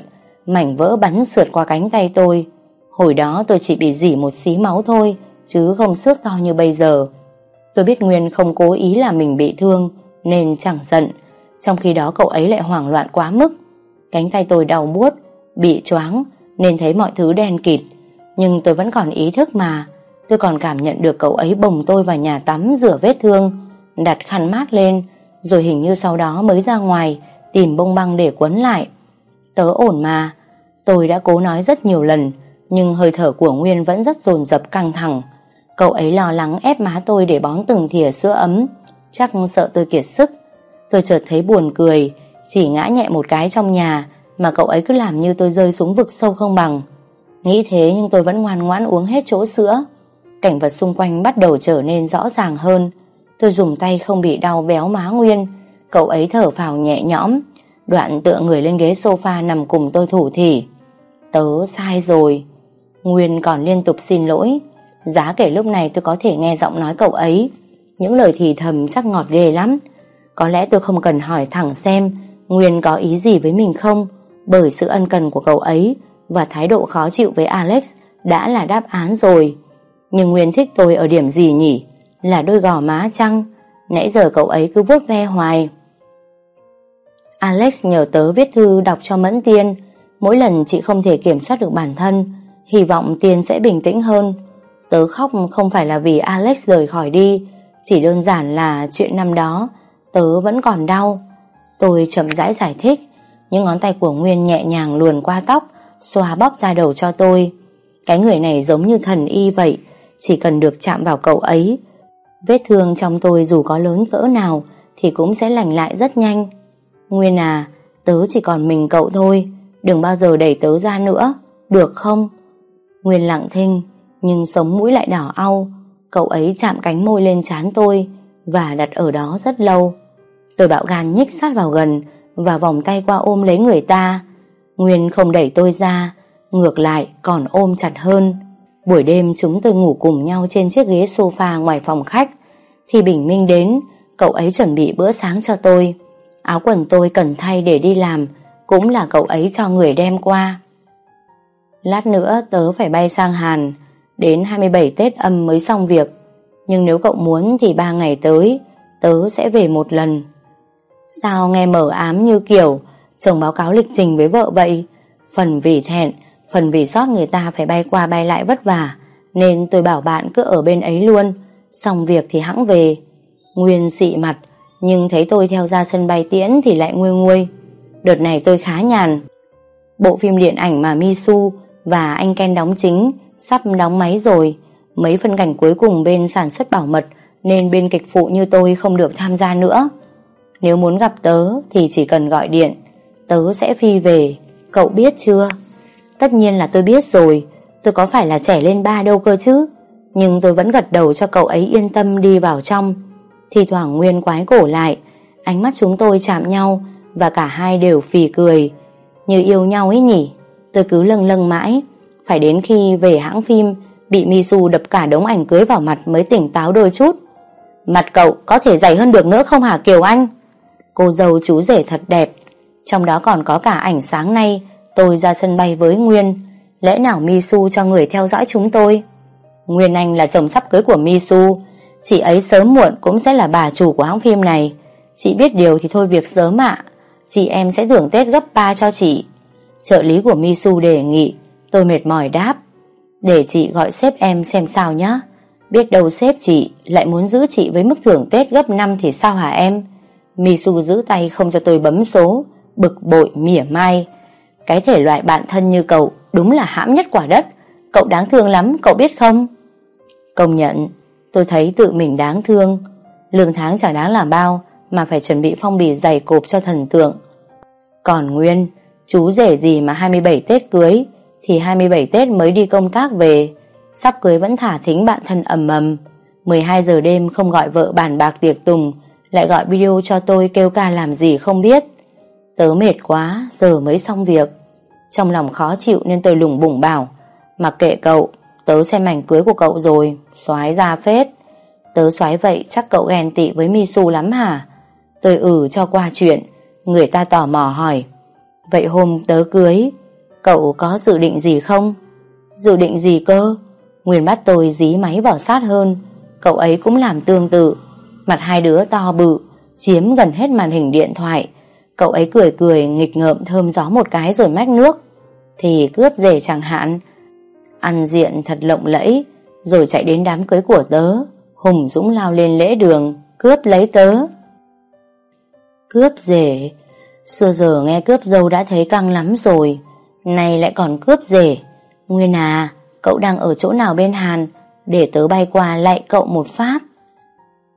Mảnh vỡ bắn sượt qua cánh tay tôi. Hồi đó tôi chỉ bị dỉ một xí máu thôi, Chứ không xước to như bây giờ. Tôi biết Nguyên không cố ý là mình bị thương, Nên chẳng giận. Trong khi đó cậu ấy lại hoảng loạn quá mức. Cánh tay tôi đau buốt, Bị choáng, Nên thấy mọi thứ đen kịt. Nhưng tôi vẫn còn ý thức mà. Tôi còn cảm nhận được cậu ấy bồng tôi vào nhà tắm rửa vết thương, Đặt khăn mát lên, Rồi hình như sau đó mới ra ngoài Tìm bông băng để quấn lại. Tớ ổn mà. Tôi đã cố nói rất nhiều lần, Nhưng hơi thở của Nguyên vẫn rất dồn dập căng thẳng. Cậu ấy lo lắng ép má tôi để bón từng thìa sữa ấm. Chắc sợ tôi kiệt sức. Tôi chợt thấy buồn cười, Chỉ ngã nhẹ một cái trong nhà, Mà cậu ấy cứ làm như tôi rơi xuống vực sâu không bằng. Nghĩ thế nhưng tôi vẫn ngoan ngoãn uống hết chỗ sữa. Cảnh vật xung quanh bắt đầu trở nên rõ ràng hơn. Tôi dùng tay không bị đau béo má Nguyên. Cậu ấy thở phào nhẹ nhõm. Đoạn tựa người lên ghế sofa nằm cùng tôi thủ thỉ. Tớ sai rồi. Nguyên còn liên tục xin lỗi. Giá kể lúc này tôi có thể nghe giọng nói cậu ấy. Những lời thì thầm chắc ngọt ghê lắm. Có lẽ tôi không cần hỏi thẳng xem Nguyên có ý gì với mình không, Bởi sự ân cần của cậu ấy Và thái độ khó chịu với Alex Đã là đáp án rồi. Nhưng Nguyên thích tôi ở điểm gì nhỉ? Là đôi gò má chăng Nãy giờ cậu ấy cứ vuốt ve hoài. Alex nhờ tớ viết thư đọc cho Mẫn Tiên. Mỗi lần chị không thể kiểm soát được bản thân, Hy vọng Tiên sẽ bình tĩnh hơn. Tớ khóc không phải là vì Alex rời khỏi đi, Chỉ đơn giản là chuyện năm đó, Tớ vẫn còn đau. Tôi chậm rãi giải thích, Những ngón tay của Nguyên nhẹ nhàng luồn qua tóc, Xoa bóp ra đầu cho tôi. Cái người này giống như thần y vậy, Chỉ cần được chạm vào cậu ấy, Vết thương trong tôi dù có lớn cỡ nào Thì cũng sẽ lành lại rất nhanh. Nguyên à Tớ chỉ còn mình cậu thôi. Đừng bao giờ đẩy tớ ra nữa Được không Nguyên lặng thinh nhưng sống mũi lại đỏ au. Cậu ấy chạm cánh môi lên trán tôi và đặt ở đó rất lâu. Tôi bạo gan nhích sát vào gần và vòng tay qua ôm lấy người ta. Nguyên không đẩy tôi ra, ngược lại còn ôm chặt hơn. Buổi đêm chúng tôi ngủ cùng nhau trên chiếc ghế sofa ngoài phòng khách. Thì bình minh đến, cậu ấy chuẩn bị bữa sáng cho tôi. Áo quần tôi cần thay để đi làm, cũng là cậu ấy cho người đem qua. Lát nữa tớ phải bay sang Hàn, Đến 27 Tết âm mới xong việc. Nhưng nếu cậu muốn thì ba ngày tới Tớ sẽ về một lần. Sao nghe mở ám như kiểu Chồng báo cáo lịch trình với vợ vậy? Phần vì thẹn Phần vì sót người ta phải bay qua bay lại vất vả Nên tôi bảo bạn cứ ở bên ấy luôn. Xong việc thì hãng về. Nguyên xị mặt Nhưng thấy tôi theo ra sân bay tiễn Thì lại nguôi nguôi. Đợt này tôi khá nhàn. Bộ phim điện ảnh mà Misu Và anh Ken đóng chính sắp đóng máy rồi. Mấy phân cảnh cuối cùng bên sản xuất bảo mật, nên bên kịch phụ như tôi không được tham gia nữa. Nếu muốn gặp tớ thì chỉ cần gọi điện. Tớ sẽ phi về. Cậu biết chưa? Tất nhiên là tôi biết rồi. Tôi có phải là trẻ lên ba đâu cơ chứ? Nhưng tôi vẫn gật đầu cho cậu ấy yên tâm đi vào trong. Thì thoảng Nguyên quái cổ lại, ánh mắt chúng tôi chạm nhau và cả hai đều phì cười như yêu nhau ấy nhỉ, tôi cứ lâng lâng mãi phải đến khi về hãng phim, Bị Misu đập cả đống ảnh cưới vào mặt Mới tỉnh táo đôi chút Mặt cậu có thể dày hơn được nữa không hả Kiều Anh Cô dâu chú rể thật đẹp, Trong đó còn có cả ảnh sáng nay, tôi ra sân bay với Nguyên. Lẽ nào Misu cho người theo dõi chúng tôi? Nguyên Anh là chồng sắp cưới của Misu. Chị ấy sớm muộn cũng sẽ là bà chủ của hãng phim này. Chị biết điều thì thôi việc sớm ạ. Chị em sẽ thưởng Tết gấp 3 cho chị. Trợ lý của Misu đề nghị. Tôi mệt mỏi đáp. Để chị gọi sếp em xem sao nhé. Biết đâu sếp chị lại muốn giữ chị với mức thưởng Tết gấp 5 thì sao hả em? Misu giữ tay không cho tôi bấm số, bực bội mỉa mai. Cái thể loại bạn thân như cậu đúng là hãm nhất quả đất. Cậu đáng thương lắm, cậu biết không? Công nhận, tôi thấy tự mình đáng thương. Lương tháng chẳng đáng là bao mà phải chuẩn bị phong bì dày cộp cho thần tượng. Còn Nguyên, chú rể gì mà 27 Tết cưới thì 27 Tết mới đi công tác về. Sắp cưới vẫn thả thính bạn thân ầm ầm. 12 giờ đêm không gọi vợ bàn bạc tiệc tùng Lại gọi video cho tôi kêu ca làm gì không biết. Tớ mệt quá Giờ mới xong việc. Trong lòng khó chịu nên tôi lùng bùng bảo Mặc kệ cậu Tớ xem mảnh cưới của cậu rồi Xoái ra phết. Tớ xoái vậy chắc cậu ghen tị với Misu lắm hả? Tôi ừ cho qua chuyện. Người ta tò mò hỏi, Vậy hôm tớ cưới, Cậu có dự định gì không? Dự định gì cơ? Nguyên bắt tôi dí máy vào sát hơn. Cậu ấy cũng làm tương tự. Mặt hai đứa to bự, Chiếm gần hết màn hình điện thoại. Cậu ấy cười cười, nghịch ngợm thơm gió một cái rồi mách nước. Thì cướp rể chẳng hạn. Ăn diện thật lộng lẫy, Rồi chạy đến đám cưới của tớ. Hùng Dũng lao lên lễ đường, Cướp lấy tớ. Cướp rể Xưa giờ nghe cướp dâu đã thấy căng lắm rồi, nay lại còn cướp rể Nguyên à Cậu đang ở chỗ nào bên Hàn? Để tớ bay qua lại cậu một phát.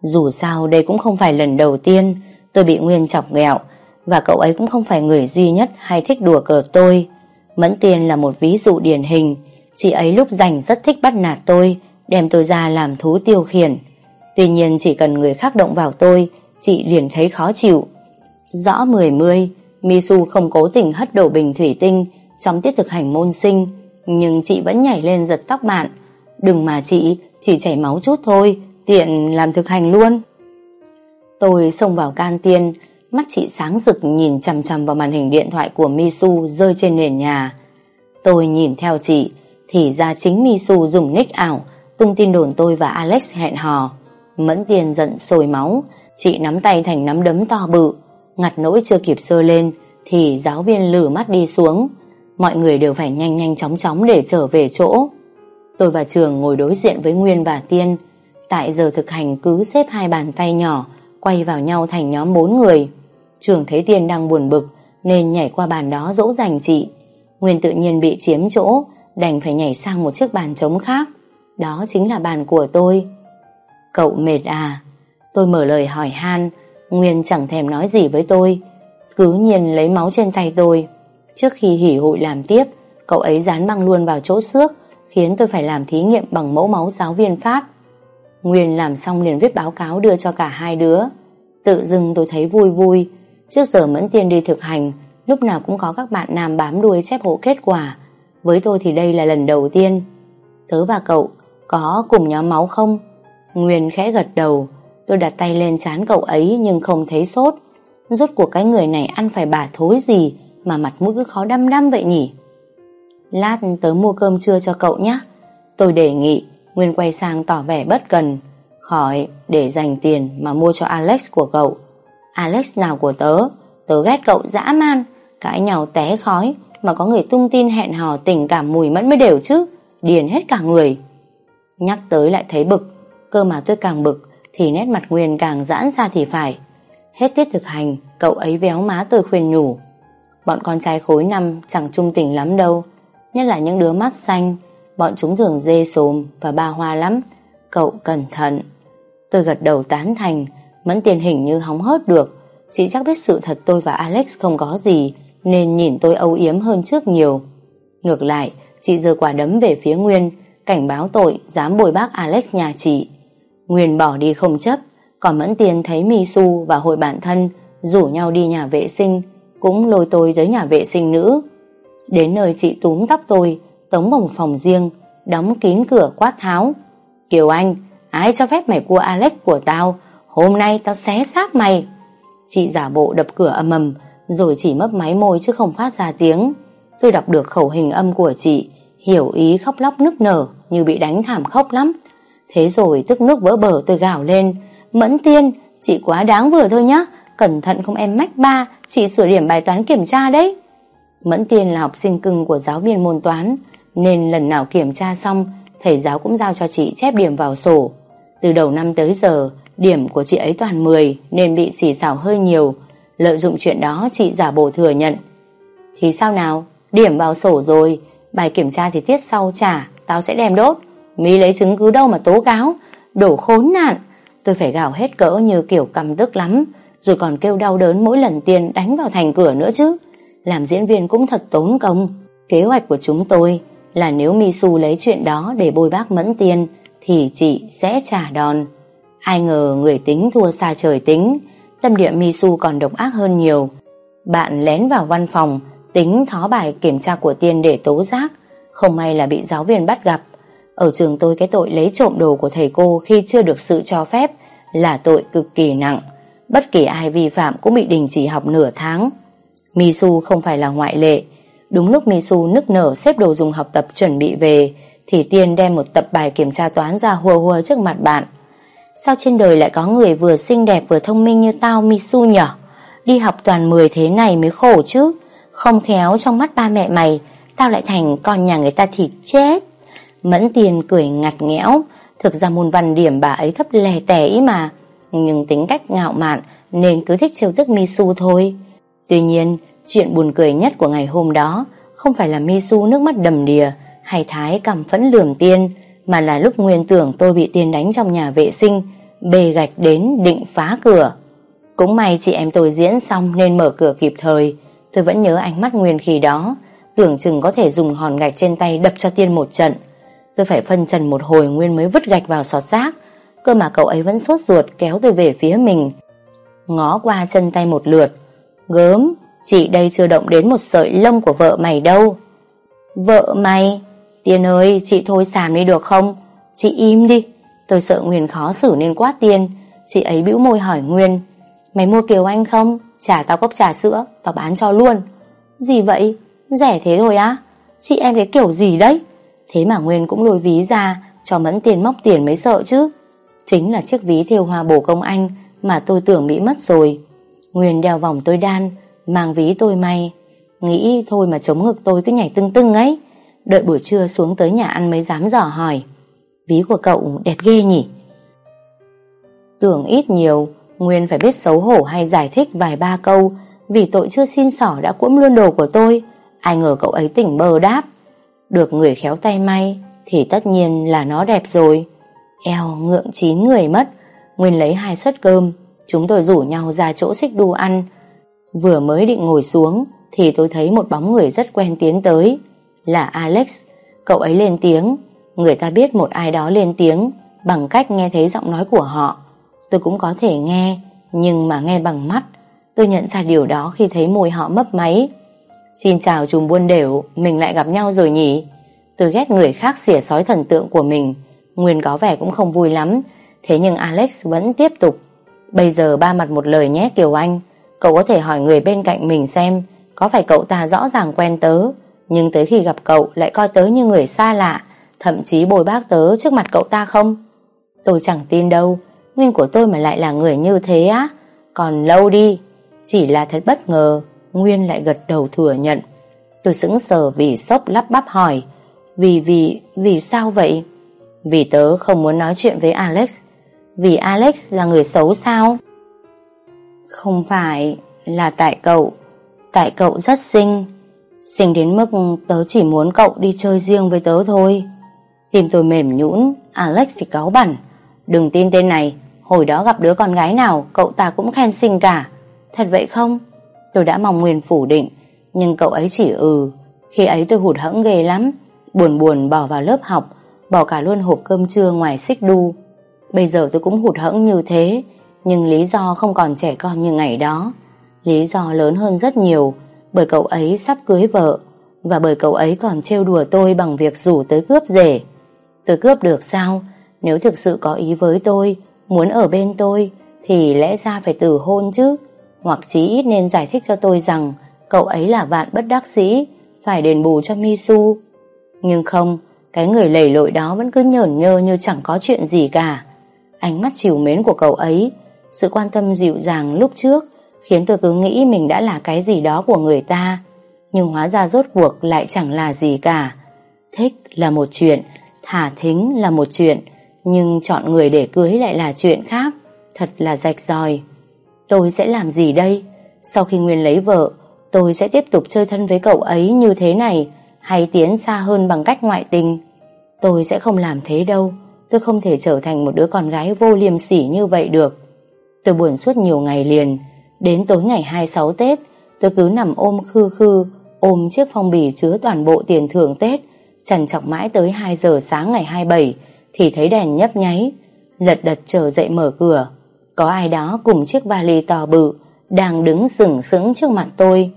Dù sao, đây cũng không phải lần đầu tiên Tôi bị Nguyên chọc ghẹo, Và cậu ấy cũng không phải người duy nhất Hay thích đùa cờ tôi. Mẫn tiền là một ví dụ điển hình. Chị ấy lúc rảnh rất thích bắt nạt tôi, Đem tôi ra làm thú tiêu khiển. Tuy nhiên chỉ cần người khác động vào tôi, Chị liền thấy khó chịu. Rõ mười mươi Misu không cố tình hất đổ bình thủy tinh Trong tiết thực hành môn sinh nhưng chị vẫn nhảy lên giật tóc bạn Đừng mà chị Chỉ chảy máu chút thôi Tiện làm thực hành luôn Tôi xông vào can tiên Mắt chị sáng rực nhìn chằm chằm vào màn hình điện thoại của Misu rơi trên nền nhà. Tôi nhìn theo chị, thì ra chính Misu dùng nick ảo, tung tin đồn tôi và Alex hẹn hò. Mẫn tiền giận sôi máu, chị nắm tay thành nắm đấm to bự, ngặt nỗi chưa kịp sơ lên, thì giáo viên lử mắt đi xuống. Mọi người đều phải nhanh nhanh chóng chóng để trở về chỗ. Tôi và Trường ngồi đối diện với Nguyên và Tiên. Tại giờ thực hành cứ xếp hai bàn tay nhỏ Quay vào nhau thành nhóm bốn người. Trường thấy Tiên đang buồn bực Nên nhảy qua bàn đó dỗ dành chị. Nguyên tự nhiên bị chiếm chỗ Đành phải nhảy sang một chiếc bàn trống khác. Đó chính là bàn của tôi. Cậu mệt à? Tôi mở lời hỏi han Nguyên chẳng thèm nói gì với tôi Cứ nhiên lấy máu trên tay tôi Trước khi hỉ hội làm tiếp, cậu ấy dán băng luôn vào chỗ xước, khiến tôi phải làm thí nghiệm bằng mẫu máu giáo viên phát. Nguyên làm xong liền viết báo cáo đưa cho cả hai đứa. Tự dưng tôi thấy vui vui. Trước giờ Mẫn Tiên đi thực hành, lúc nào cũng có các bạn nam bám đuôi chép hộ kết quả. Với tôi thì đây là lần đầu tiên. Tớ và cậu có cùng nhóm máu không? Nguyên khẽ gật đầu. Tôi đặt tay lên chán cậu ấy nhưng không thấy sốt. Rốt cuộc cái người này ăn phải bà thối gì mà mặt mũi cứ khó đăm đăm vậy nhỉ? Lát tớ mua cơm trưa cho cậu nhé Tôi đề nghị, Nguyên quay sang tỏ vẻ bất cần, Khỏi để dành tiền mà mua cho Alex của cậu. Alex nào của tớ? Tớ ghét cậu dã man, Cãi nhau té khói, Mà có người tung tin hẹn hò tình cảm mùi mẫn mới đều chứ, Điền hết cả người. Nhắc tới lại thấy bực, Cơ mà tôi càng bực thì nét mặt Nguyên càng giãn ra thì phải. Hết tiết thực hành, Cậu ấy véo má tôi khuyên nhủ. Bọn con trai khối năm chẳng trung tình lắm đâu, Nhất là những đứa mắt xanh. Bọn chúng thường dê xồm và ba hoa lắm. Cậu cẩn thận. Tôi gật đầu tán thành, Mẫn tiền hình như hóng hớt được. Chị chắc biết sự thật tôi và Alex không có gì, Nên nhìn tôi âu yếm hơn trước nhiều. Ngược lại, Chị giơ quả đấm về phía Nguyên, Cảnh báo tội, dám bồi bác Alex nhà chị. Nguyên bỏ đi không chấp Còn Mẫn Tiền thấy Misu và hội bản thân Rủ nhau đi nhà vệ sinh cũng lôi tôi tới nhà vệ sinh nữ. Đến nơi chị túm tóc tôi, tống vào một phòng riêng, đóng kín cửa quát tháo. Kiều Anh, ai cho phép mày cua Alex của tao? Hôm nay tao xé xác mày. Chị giả bộ đập cửa âm ầm, rồi chỉ mấp máy môi chứ không phát ra tiếng. Tôi đọc được khẩu hình âm của chị, hiểu ý khóc lóc nức nở như bị đánh thảm khóc lắm. Thế rồi tức nước vỡ bờ tôi gào lên, Mẫn Tiên, chị quá đáng vừa thôi nhá, cẩn thận không em mách ba, chị sửa điểm bài toán kiểm tra đấy. Mẫn Tiên là học sinh cưng của giáo viên môn toán, nên lần nào kiểm tra xong, thầy giáo cũng giao cho chị chép điểm vào sổ. Từ đầu năm tới giờ, điểm của chị ấy toàn 10 nên bị xỉ xào hơi nhiều. Lợi dụng chuyện đó chị giả bộ thừa nhận. Thì sao nào, điểm vào sổ rồi, bài kiểm tra thì tiết sau trả, tao sẽ đem đốt. Mi lấy chứng cứ đâu mà tố cáo, đổ khốn nạn. Tôi phải gào hết cỡ như kiểu cầm tức lắm, rồi còn kêu đau đớn mỗi lần tiền đánh vào thành cửa nữa chứ. Làm diễn viên cũng thật tốn công. Kế hoạch của chúng tôi là nếu Misu lấy chuyện đó để bôi bác mẫn tiền thì chị sẽ trả đòn. Ai ngờ người tính thua xa trời tính, tâm địa Misu còn độc ác hơn nhiều. Bạn lén vào văn phòng, tính thó bài kiểm tra của tiên để tố giác, không may là bị giáo viên bắt gặp. Ở trường tôi cái tội lấy trộm đồ của thầy cô khi chưa được sự cho phép là tội cực kỳ nặng. Bất kỳ ai vi phạm cũng bị đình chỉ học nửa tháng. Misu không phải là ngoại lệ. Đúng lúc Misu nức nở xếp đồ dùng học tập chuẩn bị về, thì Tiên đem một tập bài kiểm tra toán ra hùa hùa trước mặt bạn. Sao trên đời lại có người vừa xinh đẹp vừa thông minh như tao Misu nhở? Đi học toàn 10 thế này mới khổ chứ. Không khéo trong mắt ba mẹ mày, tao lại thành con nhà người ta thì chết. Mẫn Tiền cười ngặt nghẽo, thực ra môn văn điểm bà ấy thấp lè tẻ ý mà. Nhưng tính cách ngạo mạn nên cứ thích trêu tức Misu thôi. Tuy nhiên, chuyện buồn cười nhất của ngày hôm đó không phải là Misu nước mắt đầm đìa hay Thái cầm phẫn lườm tiên, mà là lúc Nguyên tưởng tôi bị tiên đánh trong nhà vệ sinh, bề gạch đến định phá cửa. Cũng may chị em tôi diễn xong nên mở cửa kịp thời, tôi vẫn nhớ ánh mắt Nguyên khi đó, tưởng chừng có thể dùng hòn gạch trên tay đập cho tiên một trận. Tôi phải phân trần một hồi Nguyên mới vứt gạch vào sọt rác, cơ mà cậu ấy vẫn sốt ruột kéo tôi về phía mình. Ngó qua chân tay một lượt, gớm, chị đây chưa động đến một sợi lông của vợ mày đâu. Vợ mày? Tiên ơi, chị thôi xàm đi được không? Chị im đi. Tôi sợ Nguyên khó xử nên quát Tiên. Chị ấy bĩu môi hỏi Nguyên. Mày mua Kiều Anh không? Trả tao cốc trà sữa, tao bán cho luôn. Gì vậy? Rẻ thế thôi á? Chị em cái kiểu gì đấy? Thế mà Nguyên cũng lôi ví ra, cho mẫn tiền móc tiền mới sợ chứ. Chính là chiếc ví thiêu hoa bổ công anh mà tôi tưởng bị mất rồi. Nguyên đeo vòng tôi đan, mang ví tôi may. Nghĩ thôi mà chống ngực tôi cứ nhảy tưng tưng ấy. Đợi buổi trưa xuống tới nhà ăn mới dám dò hỏi Ví của cậu đẹp ghê nhỉ Tưởng ít nhiều Nguyên phải biết xấu hổ hay giải thích vài ba câu Vì tội chưa xin sỏ đã cuỗm luôn đồ của tôi Ai ngờ cậu ấy tỉnh bờ đáp được người khéo tay may Thì tất nhiên là nó đẹp rồi Eo ngượng chín người mất Nguyên lấy hai suất cơm Chúng tôi rủ nhau ra chỗ xích đu ăn Vừa mới định ngồi xuống Thì tôi thấy một bóng người rất quen tiến tới là Alex. Cậu ấy lên tiếng, người ta biết một ai đó lên tiếng bằng cách nghe thấy giọng nói của họ. Tôi cũng có thể nghe, nhưng mà nghe bằng mắt. Tôi nhận ra điều đó khi thấy môi họ mấp máy. Xin chào chùm buôn đều, mình lại gặp nhau rồi nhỉ? Tôi ghét người khác xỉa sói thần tượng của mình. Nguyên có vẻ cũng không vui lắm, thế nhưng Alex vẫn tiếp tục. Bây giờ ba mặt một lời nhé Kiều Anh, cậu có thể hỏi người bên cạnh mình xem có phải cậu ta rõ ràng quen tớ nhưng tới khi gặp cậu lại coi tớ như người xa lạ, thậm chí bồi bác tớ trước mặt cậu ta không? Tôi chẳng tin đâu, nguyên của tôi mà lại là người như thế á. Còn lâu đi, chỉ là thật bất ngờ, Nguyên lại gật đầu thừa nhận. Tôi sững sờ vì sốc lắp bắp hỏi, vì vì, vì sao vậy? Vì tớ không muốn nói chuyện với Alex, vì Alex là người xấu sao? Không phải, là tại cậu, tại cậu rất xinh, Xinh đến mức tớ chỉ muốn cậu đi chơi riêng với tớ thôi. Tìm tôi mềm nhũn Alex thì cáu bẩn. Đừng tin tên này. Hồi đó gặp đứa con gái nào Cậu ta cũng khen xinh cả. Thật vậy không? Tôi đã mong Nguyên phủ định Nhưng cậu ấy chỉ ừ Khi ấy tôi hụt hẫng ghê lắm Buồn buồn bỏ vào lớp học Bỏ cả luôn hộp cơm trưa ngoài xích đu Bây giờ tôi cũng hụt hẫng như thế Nhưng lý do không còn trẻ con như ngày đó Lý do lớn hơn rất nhiều bởi cậu ấy sắp cưới vợ và bởi cậu ấy còn trêu đùa tôi bằng việc rủ tới cướp rể. Tôi cướp được sao? Nếu thực sự có ý với tôi, muốn ở bên tôi, thì lẽ ra phải từ hôn chứ. Hoặc chí ít nên giải thích cho tôi rằng cậu ấy là vạn bất đắc dĩ, phải đền bù cho Misu. Nhưng không, cái người lầy lội đó vẫn cứ nhởn nhơ như chẳng có chuyện gì cả. Ánh mắt chiều mến của cậu ấy, sự quan tâm dịu dàng lúc trước khiến tôi cứ nghĩ mình đã là cái gì đó của người ta. Nhưng hóa ra rốt cuộc lại chẳng là gì cả. Thích là một chuyện, thả thính là một chuyện, nhưng chọn người để cưới lại là chuyện khác. Thật là rạch ròi. Tôi sẽ làm gì đây? Sau khi Nguyên lấy vợ, tôi sẽ tiếp tục chơi thân với cậu ấy như thế này hay tiến xa hơn bằng cách ngoại tình. Tôi sẽ không làm thế đâu. Tôi không thể trở thành một đứa con gái vô liêm sỉ như vậy được. Tôi buồn suốt nhiều ngày liền. Đến tối ngày 26 Tết, tôi cứ nằm ôm khư khư, ôm chiếc phong bì chứa toàn bộ tiền thưởng Tết, trằn trọc mãi tới 2 giờ sáng ngày 27 thì thấy đèn nhấp nháy. Lật đật trở dậy mở cửa. Có ai đó cùng chiếc vali to bự đang đứng sừng sững trước mặt tôi.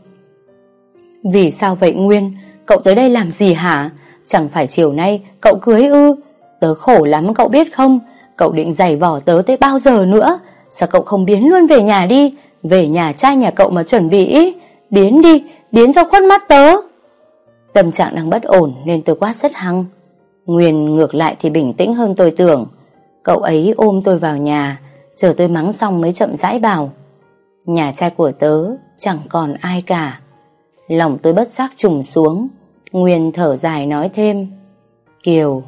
Vì sao vậy Nguyên? Cậu tới đây làm gì hả? Chẳng phải chiều nay cậu cưới ư? Tớ khổ lắm cậu biết không? Cậu định giày vỏ tớ tới bao giờ nữa? Sao cậu không biến luôn về nhà đi? Về nhà trai nhà cậu mà chuẩn bị ý. Biến đi, biến cho khuất mắt tớ. Tâm trạng đang bất ổn nên tôi quát rất hăng. Nguyên ngược lại thì bình tĩnh hơn tôi tưởng. Cậu ấy ôm tôi vào nhà, chờ tôi mắng xong mới chậm rãi bảo. Nhà trai của tớ chẳng còn ai cả. Lòng tôi bất giác trùng xuống. Nguyên thở dài nói thêm. Kiều,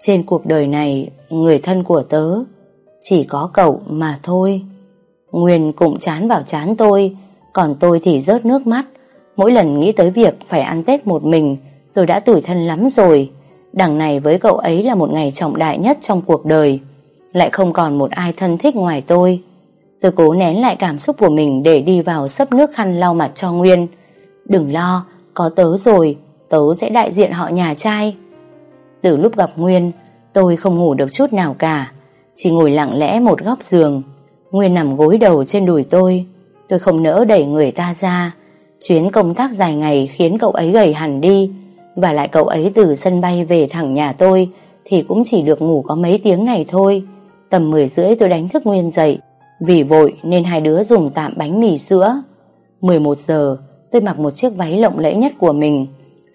trên cuộc đời này, người thân của tớ chỉ có cậu mà thôi. Nguyên cũng chán vào chán tôi, còn tôi thì rớt nước mắt. Mỗi lần nghĩ tới việc phải ăn Tết một mình, tôi đã tủi thân lắm rồi. Đằng này với cậu ấy là một ngày trọng đại nhất trong cuộc đời. Lại không còn một ai thân thích ngoài tôi. Tôi cố nén lại cảm xúc của mình để đi vào sấp nước khăn lau mặt cho Nguyên. Đừng lo, có tớ rồi, tớ sẽ đại diện họ nhà trai. Từ lúc gặp Nguyên, tôi không ngủ được chút nào cả. Chỉ ngồi lặng lẽ một góc giường. Nguyên nằm gối đầu trên đùi tôi. Tôi không nỡ đẩy người ta ra. Chuyến công tác dài ngày khiến cậu ấy gầy hẳn đi. Và lại cậu ấy từ sân bay về thẳng nhà tôi thì cũng chỉ được ngủ có mấy tiếng này thôi. Tầm 10 rưỡi tôi đánh thức Nguyên dậy. Vì vội nên hai đứa dùng tạm bánh mì sữa. 11 giờ tôi mặc một chiếc váy lộng lẫy nhất của mình.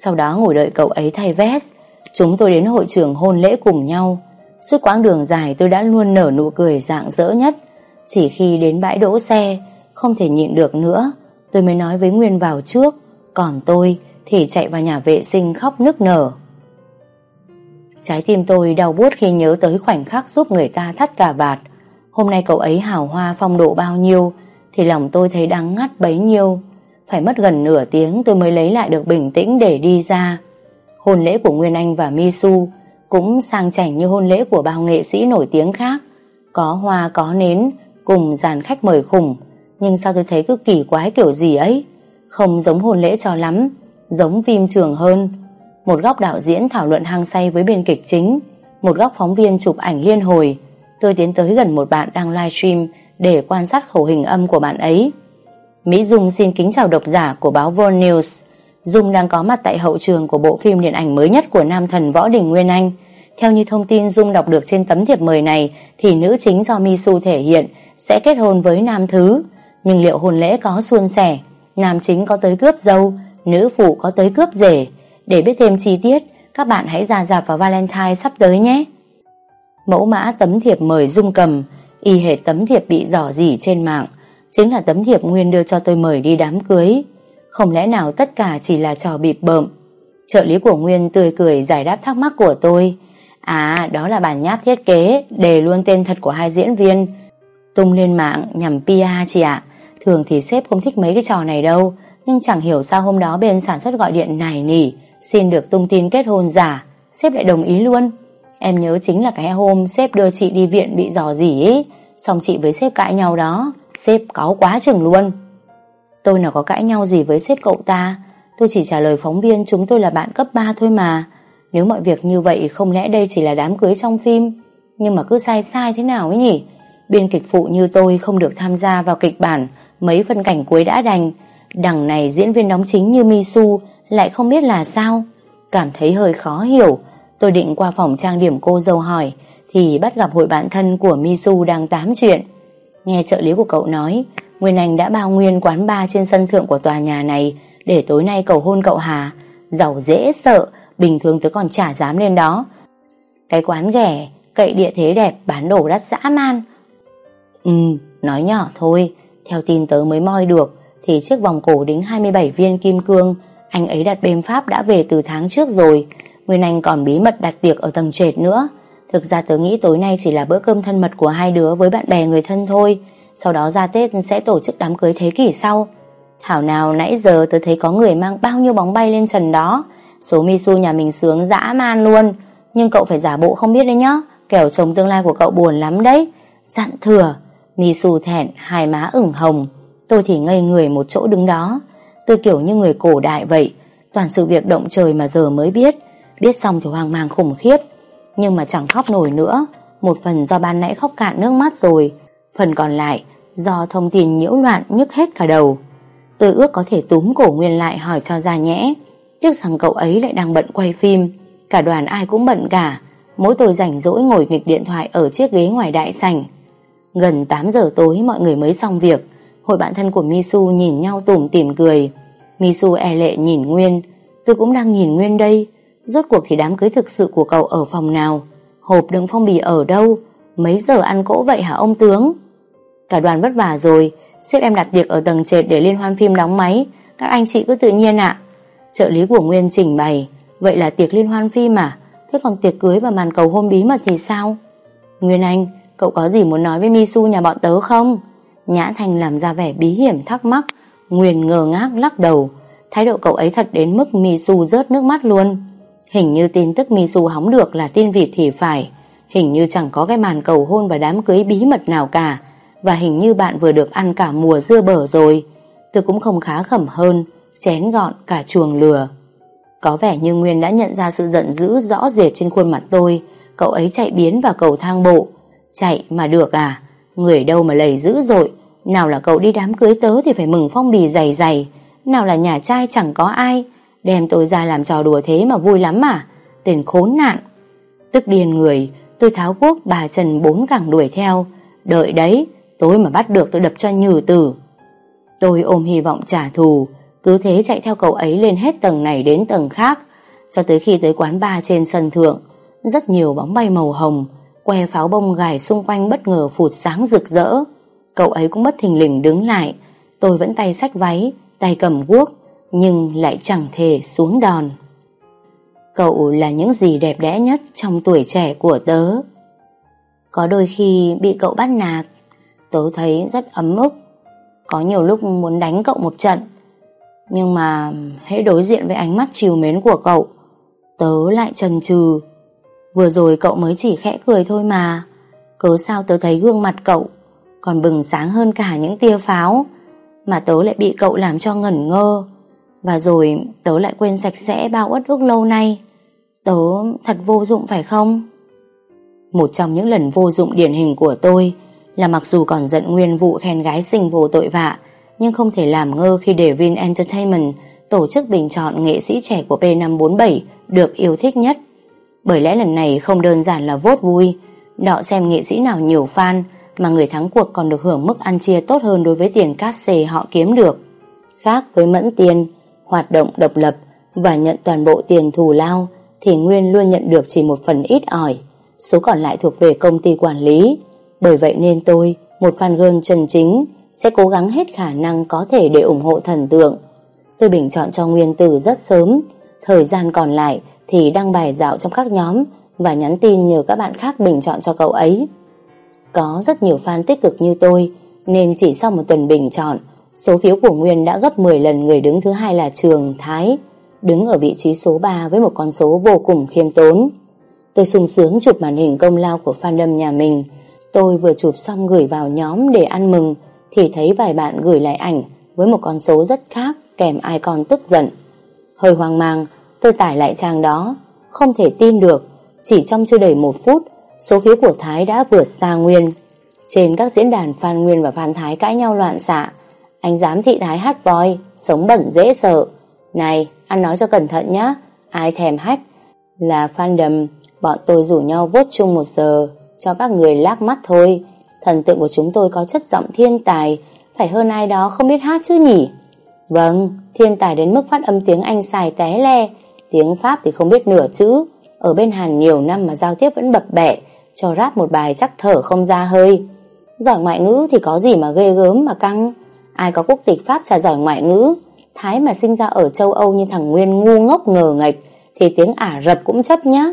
Sau đó ngồi đợi cậu ấy thay vest. Chúng tôi đến hội trường hôn lễ cùng nhau. Suốt quãng đường dài tôi đã luôn nở nụ cười rạng rỡ nhất. Chỉ khi đến bãi đỗ xe, không thể nhịn được nữa, tôi mới nói với Nguyên vào trước. Còn tôi thì chạy vào nhà vệ sinh khóc nức nở. Trái tim tôi đau buốt khi nhớ tới khoảnh khắc giúp người ta thắt cả vạt. Hôm nay cậu ấy hào hoa phong độ bao nhiêu thì lòng tôi thấy đắng ngắt bấy nhiêu. Phải mất gần nửa tiếng tôi mới lấy lại được bình tĩnh để đi ra. Hôn lễ của Nguyên Anh và Misu cũng sang chảnh như hôn lễ của bao nghệ sĩ nổi tiếng khác. Có hoa có nến cùng dàn khách mời khủng. Nhưng sao tôi thấy cứ kỳ quái kiểu gì ấy. Không giống hôn lễ cho lắm, giống phim trường hơn. Một góc đạo diễn thảo luận hăng say với biên kịch chính, một góc phóng viên chụp ảnh liên hồi. Tôi tiến tới gần một bạn đang livestream để quan sát khẩu hình âm của bạn ấy. Mỹ Dung xin kính chào độc giả của báo World News. Dung đang có mặt tại hậu trường của bộ phim điện ảnh mới nhất của nam thần Võ Đình Nguyên Anh. Theo như thông tin Dung đọc được trên tấm thiệp mời này thì nữ chính do Misu thể hiện sẽ kết hôn với nam thứ. Nhưng liệu hôn lễ có suôn sẻ, nam chính có tới cướp dâu, nữ phụ có tới cướp rể? Để biết thêm chi tiết, các bạn hãy ra dạp vào Valentine sắp tới nhé. Mẫu mã tấm thiệp mời Dung cầm, y hệt tấm thiệp bị dò dỉ trên mạng, chính là tấm thiệp Nguyên đưa cho tôi mời đi đám cưới. Không lẽ nào tất cả chỉ là trò bịp bợm? Trợ lý của Nguyên tươi cười giải đáp thắc mắc của tôi. À đó là bản nháp thiết kế Đề luôn tên thật của hai diễn viên. Tung lên mạng nhằm PR chị ạ. Thường thì sếp không thích mấy cái trò này đâu Nhưng chẳng hiểu sao hôm đó bên sản xuất gọi điện này nỉ. Xin được tung tin kết hôn giả. Sếp lại đồng ý luôn. Em nhớ chính là cái hôm sếp đưa chị đi viện bị dò dỉ ấy Xong chị với sếp cãi nhau đó. Sếp cáu quá chừng luôn. Tôi nào có cãi nhau gì với sếp cậu ta? Tôi chỉ trả lời phóng viên chúng tôi là bạn cấp 3 thôi mà. Nếu mọi việc như vậy không lẽ đây chỉ là đám cưới trong phim? Nhưng mà cứ sai sai thế nào ấy nhỉ? Biên kịch phụ như tôi không được tham gia vào kịch bản Mấy phân cảnh cuối đã đành. Đằng này diễn viên đóng chính như Misu lại không biết là sao Cảm thấy hơi khó hiểu Tôi định qua phòng trang điểm cô dâu hỏi Thì bắt gặp hội bạn thân của Misu đang tám chuyện Nghe trợ lý của cậu nói Nguyên Anh đã bao nguyên quán bar trên sân thượng của tòa nhà này để tối nay cầu hôn cậu Hà. Giàu dễ sợ, bình thường tớ còn chả dám lên đó. Cái quán ghẻ, cậy địa thế đẹp, bán đồ đắt dã man. Ừ, nói nhỏ thôi, theo tin tớ mới moi được, thì chiếc vòng cổ đính 27 viên kim cương anh ấy đặt bên Pháp đã về từ tháng trước rồi. Nguyên Anh còn bí mật đặt tiệc ở tầng trệt nữa. Thực ra tớ nghĩ tối nay chỉ là bữa cơm thân mật của hai đứa với bạn bè người thân thôi. Sau đó ra Tết sẽ tổ chức đám cưới thế kỷ sau. Thảo nào nãy giờ tớ thấy có người mang bao nhiêu bóng bay lên trần đó. Số Misu nhà mình sướng dã man luôn. Nhưng cậu phải giả bộ không biết đấy nhá. Kẻo chồng tương lai của cậu buồn lắm đấy. Dặn thừa. Misu thẹn, hai má ửng hồng. Tôi thì ngây người một chỗ đứng đó. Tôi kiểu như người cổ đại vậy. Toàn sự việc động trời mà giờ mới biết. Biết xong thì hoang mang khủng khiếp. Nhưng mà chẳng khóc nổi nữa. Một phần do ban nãy khóc cạn nước mắt rồi. Phần còn lại do thông tin nhiễu loạn nhức hết cả đầu. Tôi ước có thể túm cổ Nguyên lại hỏi cho ra nhẽ. Tiếc rằng cậu ấy lại đang bận quay phim. Cả đoàn ai cũng bận cả. Mỗi tôi rảnh rỗi ngồi nghịch điện thoại ở chiếc ghế ngoài đại sảnh. Gần 8 giờ tối mọi người mới xong việc. Hội bạn thân của Misu nhìn nhau tủm tỉm cười. Misu e lệ nhìn Nguyên. Tôi cũng đang nhìn Nguyên đây. Rốt cuộc thì đám cưới thực sự của cậu ở phòng nào? Hộp đựng phong bì ở đâu? Mấy giờ ăn cỗ vậy hả ông tướng? Cả đoàn vất vả rồi. Xếp em đặt tiệc ở tầng trệt để liên hoan phim đóng máy. Các anh chị cứ tự nhiên ạ. Trợ lý của Nguyên trình bày. Vậy là tiệc liên hoan phim à? Thế còn tiệc cưới và màn cầu hôn bí mật thì sao? Nguyên Anh, cậu có gì muốn nói với Misu nhà bọn tớ không? Nhã Thành làm ra vẻ bí hiểm thắc mắc Nguyên ngờ ngác lắc đầu. Thái độ cậu ấy thật đến mức Misu rớt nước mắt luôn. Hình như tin tức Misu hóng được là tin vịt thì phải. Hình như chẳng có cái màn cầu hôn và đám cưới bí mật nào cả. Và hình như bạn vừa được ăn cả mùa dưa bở rồi. Tôi cũng không khá khẩm hơn, Chén gọn, cả chuồng lừa Có vẻ như Nguyên đã nhận ra sự giận dữ rõ rệt trên khuôn mặt tôi. Cậu ấy chạy biến vào cầu thang bộ. Chạy mà được à? Người đâu mà lầy dữ dội nào là cậu đi đám cưới tớ thì phải mừng phong bì dày dày. Nào là nhà trai chẳng có ai. Đem tôi ra làm trò đùa thế mà vui lắm mà Tên khốn nạn. Tức điên người, Tôi tháo quốc bà Trần bốn cẳng đuổi theo. Đợi đấy Tôi mà bắt được tôi đập cho nhừ tử Tôi ôm hy vọng trả thù. Cứ thế chạy theo cậu ấy lên hết tầng này đến tầng khác. Cho tới khi tới quán bar trên sân thượng, Rất nhiều bóng bay màu hồng, Que pháo bông gài xung quanh bất ngờ phụt sáng rực rỡ. Cậu ấy cũng bất thình lình đứng lại. Tôi vẫn tay sách váy, Tay cầm guốc, Nhưng lại chẳng thể xuống đòn. Cậu là những gì đẹp đẽ nhất Trong tuổi trẻ của tớ. Có đôi khi bị cậu bắt nạt, Tớ thấy rất ấm ức. Có nhiều lúc muốn đánh cậu một trận, Nhưng mà hãy đối diện với ánh mắt chiều mến của cậu, Tớ lại chần chừ. Vừa rồi cậu mới chỉ khẽ cười thôi mà, Cớ sao tớ thấy gương mặt cậu còn bừng sáng hơn cả những tia pháo, mà tớ lại bị cậu làm cho ngẩn ngơ. Và rồi tớ lại quên sạch sẽ bao uất ức lâu nay. Tớ thật vô dụng phải không? Một trong những lần vô dụng điển hình của tôi là mặc dù còn giận nguyên vụ khen gái xinh vô tội vạ, nhưng không thể làm ngơ khi để Vin Entertainment tổ chức bình chọn nghệ sĩ trẻ của P547 được yêu thích nhất. Bởi lẽ lần này không đơn giản là vốt vui, đọ xem nghệ sĩ nào nhiều fan mà người thắng cuộc còn được hưởng mức ăn chia tốt hơn đối với tiền cát xề họ kiếm được. Khác với mẫn tiền, hoạt động độc lập và nhận toàn bộ tiền thù lao thì Nguyên luôn nhận được chỉ một phần ít ỏi, số còn lại thuộc về công ty quản lý. Bởi vậy nên tôi, một fan girl chân chính, sẽ cố gắng hết khả năng có thể để ủng hộ thần tượng. Tôi bình chọn cho Nguyên từ rất sớm, thời gian còn lại thì đăng bài dạo trong các nhóm và nhắn tin nhờ các bạn khác bình chọn cho cậu ấy. Có rất nhiều fan tích cực như tôi, Nên chỉ sau một tuần bình chọn, Số phiếu của Nguyên đã gấp 10 lần người đứng thứ hai là Trường, Thái, Đứng ở vị trí số 3 với một con số vô cùng khiêm tốn. Tôi sung sướng chụp màn hình công lao của fandom nhà mình. Tôi vừa chụp xong gửi vào nhóm để ăn mừng, Thì thấy vài bạn gửi lại ảnh Với một con số rất khác, kèm icon tức giận. Hơi hoang mang, Tôi tải lại trang đó, Không thể tin được, Chỉ trong chưa đầy một phút số phiếu của Thái đã vượt xa Nguyên. Trên các diễn đàn Phan Nguyên và Phan Thái cãi nhau loạn xạ. Anh dám thị Thái hát voi, sống bẩn dễ sợ. Này, ăn nói cho cẩn thận nhá, ai thèm hách. Là fandom, bọn tôi rủ nhau vốt chung một giờ, cho các người lác mắt thôi. Thần tượng của chúng tôi có chất giọng thiên tài, phải hơn ai đó không biết hát chứ nhỉ? Vâng, thiên tài đến mức phát âm tiếng Anh xài té le, tiếng Pháp thì không biết nửa chữ. Ở bên Hàn nhiều năm mà giao tiếp vẫn bập bẹ, cho rap một bài chắc thở không ra hơi. Giỏi ngoại ngữ thì có gì mà ghê gớm mà căng. Ai có quốc tịch Pháp chả giỏi ngoại ngữ. Thái mà sinh ra ở châu Âu như thằng Nguyên ngu ngốc ngờ nghệch thì tiếng Ả Rập cũng chấp nhá.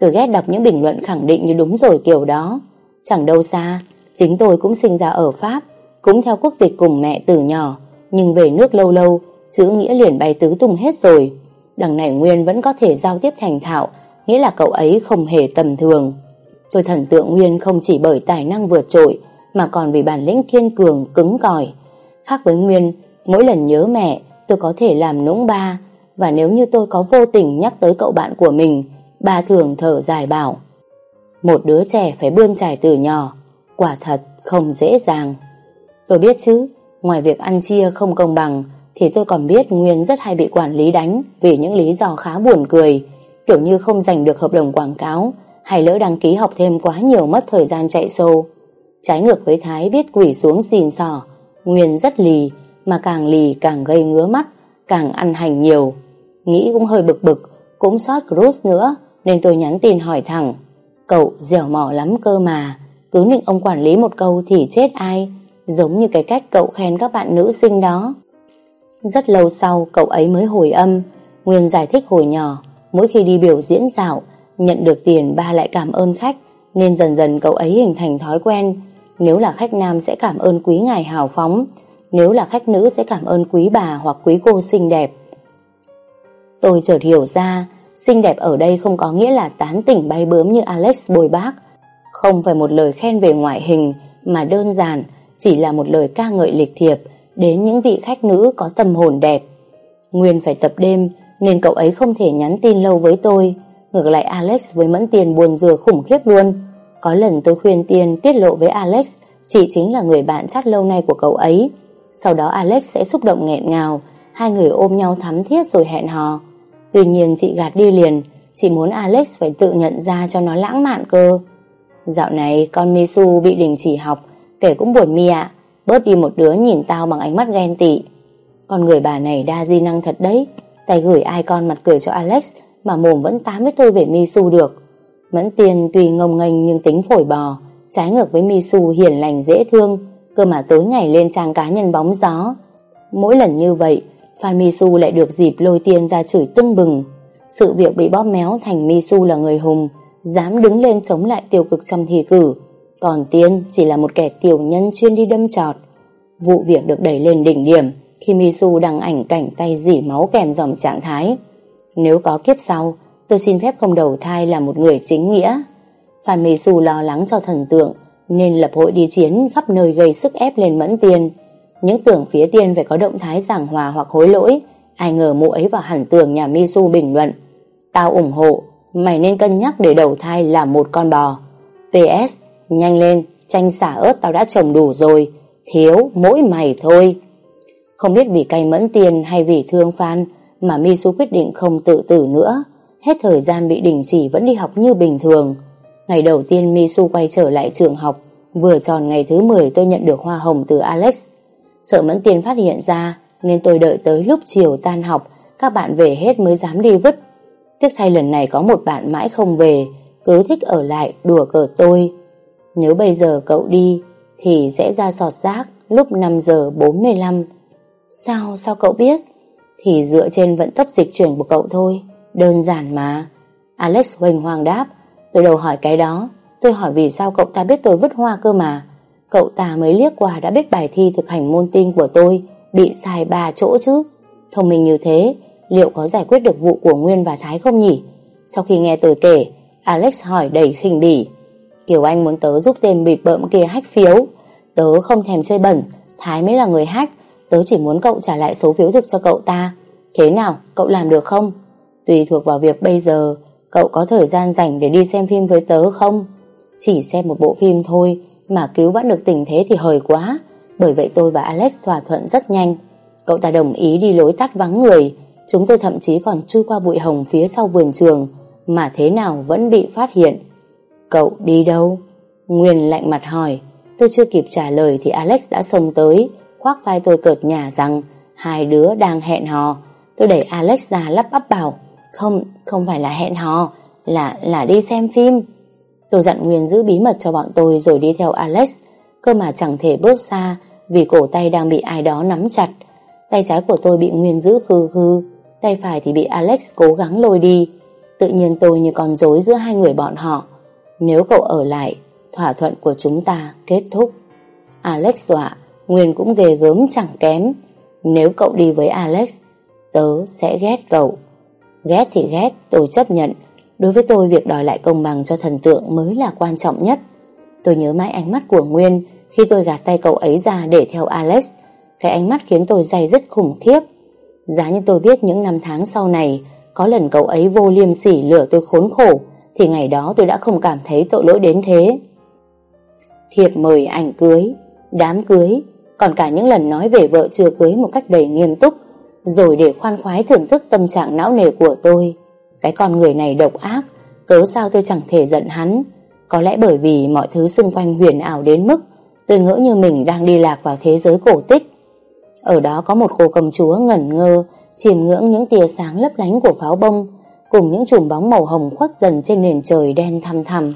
Tôi ghét đọc những bình luận khẳng định như đúng rồi kiểu đó. Chẳng đâu xa, chính tôi cũng sinh ra ở Pháp, cũng theo quốc tịch cùng mẹ từ nhỏ, nhưng về nước lâu lâu, chữ nghĩa liền bay tứ tung hết rồi. Đằng này Nguyên vẫn có thể giao tiếp thành thạo, nghĩa là cậu ấy không hề tầm thường. Tôi thần tượng Nguyên không chỉ bởi tài năng vượt trội, mà còn vì bản lĩnh kiên cường, cứng cỏi. Khác với Nguyên, mỗi lần nhớ mẹ, tôi có thể làm nũng ba, và nếu như tôi có vô tình nhắc tới cậu bạn của mình, ba thường thở dài bảo. Một đứa trẻ phải bươn trải từ nhỏ, quả thật không dễ dàng. Tôi biết chứ, ngoài việc ăn chia không công bằng, thì tôi còn biết Nguyên rất hay bị quản lý đánh vì những lý do khá buồn cười, kiểu như không giành được hợp đồng quảng cáo hay lỡ đăng ký học thêm quá nhiều mất thời gian chạy sâu. Trái ngược với Thái biết quỷ xuống xìn sò, Nguyên rất lì, mà càng lì càng gây ngứa mắt, càng ăn hành nhiều. Nghĩ cũng hơi bực bực, cũng sót Cruz nữa, nên tôi nhắn tin hỏi thẳng. Cậu dẻo mỏ lắm cơ mà, cứ định ông quản lý một câu thì chết ai, giống như cái cách cậu khen các bạn nữ sinh đó. Rất lâu sau cậu ấy mới hồi âm, Nguyên giải thích hồi nhỏ, mỗi khi đi biểu diễn dạo, nhận được tiền ba lại cảm ơn khách, nên dần dần cậu ấy hình thành thói quen. Nếu là khách nam sẽ cảm ơn quý ngài hào phóng, nếu là khách nữ sẽ cảm ơn quý bà hoặc quý cô xinh đẹp. Tôi chợt hiểu ra, xinh đẹp ở đây không có nghĩa là tán tỉnh bay bướm như Alex bồi bác. Không phải một lời khen về ngoại hình, mà đơn giản, chỉ là một lời ca ngợi lịch thiệp đến những vị khách nữ có tâm hồn đẹp. Nguyên phải tập đêm, nên cậu ấy không thể nhắn tin lâu với tôi. Ngược lại Alex với Mẫn Tiền buồn rừa khủng khiếp luôn. Có lần tôi khuyên Tiền tiết lộ với Alex, chị chính là người bạn chat lâu nay của cậu ấy. Sau đó Alex sẽ xúc động nghẹn ngào, hai người ôm nhau thắm thiết rồi hẹn hò. Tuy nhiên chị gạt đi liền, chị muốn Alex phải tự nhận ra cho nó lãng mạn cơ. Dạo này con Misu bị đình chỉ học, kể cũng buồn mi ạ, bớt đi một đứa nhìn tao bằng ánh mắt ghen tị. Con người bà này đa di năng thật đấy, tay gửi ai con mặt cười cho Alex mà mồm vẫn tám với tôi về Misu được. Mẫn tiền tuy ngông nghênh nhưng tính phổi bò, trái ngược với Misu hiền lành dễ thương, cơ mà tối ngày lên trang cá nhân bóng gió. Mỗi lần như vậy, Phan Misu lại được dịp lôi tiên ra chửi tưng bừng. Sự việc bị bóp méo thành Misu là người hùng, dám đứng lên chống lại tiêu cực trong thi cử. Còn Tiên chỉ là một kẻ tiểu nhân chuyên đi đâm trọt. Vụ việc được đẩy lên đỉnh điểm khi Misu đăng ảnh cảnh tay dỉ máu kèm dòng trạng thái. Nếu có kiếp sau, tôi xin phép không đầu thai là một người chính nghĩa. Phan Misu lo lắng cho thần tượng nên lập hội đi chiến khắp nơi gây sức ép lên mẫn tiên. Những tưởng phía tiên phải có động thái giảng hòa hoặc hối lỗi, ai ngờ mụ ấy vào hẳn tường nhà Misu bình luận. Tao ủng hộ, mày nên cân nhắc để đầu thai là một con bò. PS, nhanh lên, tranh xả ớt tao đã trồng đủ rồi, thiếu mỗi mày thôi. Không biết vì cay mẫn tiền hay vì thương Phan mà Misu quyết định không tự tử nữa. Hết thời gian bị đình chỉ vẫn đi học như bình thường. Ngày đầu tiên Misu quay trở lại trường học, vừa tròn ngày thứ 10 tôi nhận được hoa hồng từ Alex. Sợ Mẫn Tiền phát hiện ra nên tôi đợi tới lúc chiều tan học các bạn về hết mới dám đi vứt. Tiếc thay lần này có một bạn mãi không về cứ thích ở lại đùa cờ tôi. Nếu bây giờ cậu đi thì sẽ ra sọt rác lúc 5 giờ 45. Sao, sao cậu biết? Thì dựa trên vận tốc dịch chuyển của cậu thôi. Đơn giản mà. Alex huỳnh hoàng đáp. Tôi đầu hỏi cái đó. Tôi hỏi vì sao cậu ta biết tôi vứt hoa cơ mà. Cậu ta mới liếc qua đã biết bài thi thực hành môn tin của tôi bị sai ba chỗ chứ. Thông minh như thế, liệu có giải quyết được vụ của Nguyên và Thái không nhỉ? Sau khi nghe tôi kể, Alex hỏi đầy khinh bỉ. Kiều Anh muốn tớ giúp tên bịp bợm kia hack phiếu. Tớ không thèm chơi bẩn, Thái mới là người hack. Tớ chỉ muốn cậu trả lại số phiếu thực cho cậu ta. Thế nào, cậu làm được không? Tùy thuộc vào việc bây giờ, cậu có thời gian rảnh để đi xem phim với tớ không? Chỉ xem một bộ phim thôi, mà cứu vãn được tình thế thì hời quá. Bởi vậy tôi và Alex thỏa thuận rất nhanh. Cậu ta đồng ý đi lối tắt vắng người. Chúng tôi thậm chí còn chui qua bụi hồng phía sau vườn trường, mà thế nào vẫn bị phát hiện. Cậu đi đâu? Nguyên lạnh mặt hỏi. Tôi chưa kịp trả lời thì Alex đã xông tới, khoác vai tôi cợt nhà rằng hai đứa đang hẹn hò. Tôi đẩy Alex ra lắp bắp bảo không, không phải là hẹn hò, là là đi xem phim. Tôi dặn Nguyên giữ bí mật cho bọn tôi rồi đi theo Alex, cơ mà chẳng thể bước xa vì cổ tay đang bị ai đó nắm chặt. Tay trái của tôi bị Nguyên giữ khư khư, tay phải thì bị Alex cố gắng lôi đi. Tự nhiên tôi như con rối giữa hai người bọn họ. Nếu cậu ở lại, thỏa thuận của chúng ta kết thúc. Alex dọa, Nguyên cũng ghê gớm chẳng kém. Nếu cậu đi với Alex, tớ sẽ ghét cậu. Ghét thì ghét, tôi chấp nhận. Đối với tôi, việc đòi lại công bằng cho thần tượng mới là quan trọng nhất. Tôi nhớ mãi ánh mắt của Nguyên khi tôi gạt tay cậu ấy ra để theo Alex. Cái ánh mắt khiến tôi dày dứt khủng khiếp. Giá như tôi biết những năm tháng sau này, có lần cậu ấy vô liêm sỉ lửa tôi khốn khổ, thì ngày đó tôi đã không cảm thấy tội lỗi đến thế. Thiệp mời ảnh cưới, đám cưới, còn cả những lần nói về vợ chưa cưới một cách đầy nghiêm túc, rồi để khoan khoái thưởng thức tâm trạng não nề của tôi. Cái con người này độc ác, cớ sao tôi chẳng thể giận hắn. Có lẽ bởi vì mọi thứ xung quanh huyền ảo đến mức tôi ngỡ như mình đang đi lạc vào thế giới cổ tích. Ở đó có một cô công chúa ngẩn ngơ, chiêm ngưỡng những tia sáng lấp lánh của pháo bông, cùng những chùm bóng màu hồng khuất dần trên nền trời đen thăm thẳm.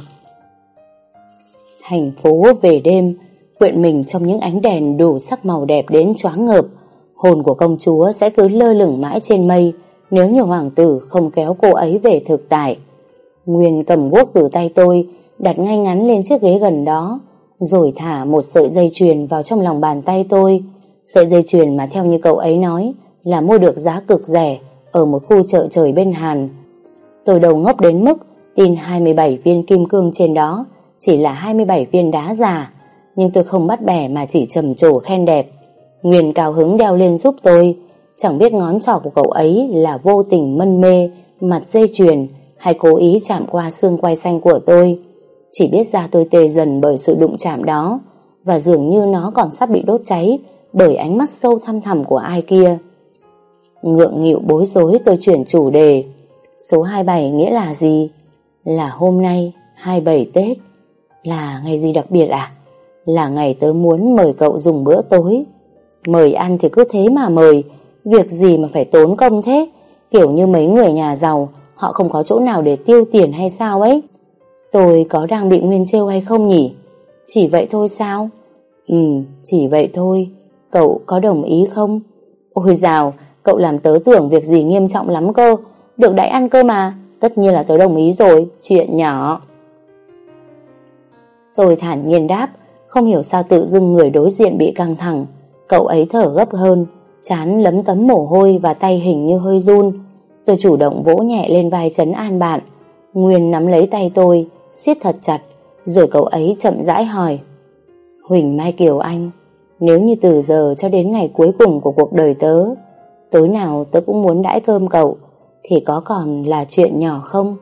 Thành phố về đêm, quyện mình trong những ánh đèn đủ sắc màu đẹp đến choáng ngợp, hồn của công chúa sẽ cứ lơ lửng mãi trên mây nếu như hoàng tử không kéo cô ấy về thực tại. Nguyên cầm guốc từ tay tôi, đặt ngay ngắn lên chiếc ghế gần đó, rồi thả một sợi dây chuyền vào trong lòng bàn tay tôi. Sợi dây chuyền mà theo như cậu ấy nói là mua được giá cực rẻ ở một khu chợ trời bên Hàn. Tôi đầu ngốc đến mức tin 27 viên kim cương trên đó chỉ là 27 viên đá giả, nhưng tôi không bắt bẻ mà chỉ trầm trồ khen đẹp. Nguyên cao hứng đeo lên giúp tôi, chẳng biết ngón trỏ của cậu ấy là vô tình mân mê, mặt dây chuyền hay cố ý chạm qua xương quay xanh của tôi. Chỉ biết ra tôi tê dần bởi sự đụng chạm đó, và dường như nó còn sắp bị đốt cháy bởi ánh mắt sâu thăm thẳm của ai kia. Ngượng nghịu bối rối tôi chuyển chủ đề. Số 27 nghĩa là gì? Là hôm nay 27 Tết. Là ngày gì đặc biệt à? Là ngày tớ muốn mời cậu dùng bữa tối. Mời ăn thì cứ thế mà mời, việc gì mà phải tốn công thế? Kiểu như mấy người nhà giàu, họ không có chỗ nào để tiêu tiền hay sao ấy? Tôi có đang bị Nguyên trêu hay không nhỉ? Chỉ vậy thôi sao? Ừ, chỉ vậy thôi. Cậu có đồng ý không? Ôi dào, cậu làm tớ tưởng việc gì nghiêm trọng lắm cơ. Được đãi ăn cơ mà. Tất nhiên là tớ đồng ý rồi, chuyện nhỏ. Tôi thản nhiên đáp, không hiểu sao tự dưng người đối diện bị căng thẳng. Cậu ấy thở gấp hơn, chán lấm tấm mồ hôi và tay hình như hơi run. Tôi chủ động vỗ nhẹ lên vai chấn an bạn. Nguyên nắm lấy tay tôi, siết thật chặt, rồi cậu ấy chậm rãi hỏi. Huỳnh Mai Kiều Anh, nếu như từ giờ cho đến ngày cuối cùng của cuộc đời tớ, tối nào tớ cũng muốn đãi cơm cậu, thì có còn là chuyện nhỏ không?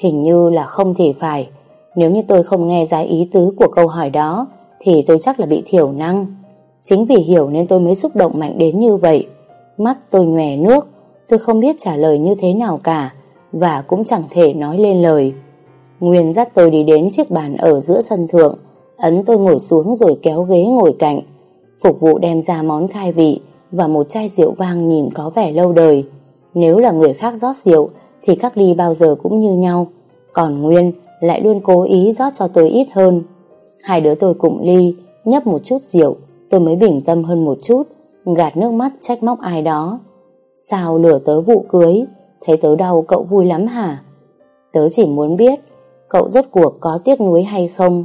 Hình như là không thì phải. Nếu như tôi không nghe ra ý tứ của câu hỏi đó, thì tôi chắc là bị thiểu năng. Chính vì hiểu nên tôi mới xúc động mạnh đến như vậy. Mắt tôi nhòe nước, tôi không biết trả lời như thế nào cả, và cũng chẳng thể nói lên lời. Nguyên dắt tôi đi đến chiếc bàn ở giữa sân thượng, ấn tôi ngồi xuống rồi kéo ghế ngồi cạnh. Phục vụ đem ra món khai vị và một chai rượu vang nhìn có vẻ lâu đời. Nếu là người khác rót rượu thì các ly bao giờ cũng như nhau, còn Nguyên lại luôn cố ý rót cho tôi ít hơn. Hai đứa tôi cùng ly, nhấp một chút rượu, tôi mới bình tâm hơn một chút, gạt nước mắt trách móc ai đó. Sao lửa tớ vụ cưới, thấy tớ đau cậu vui lắm hả? Tớ chỉ muốn biết, cậu rốt cuộc có tiếc nuối hay không,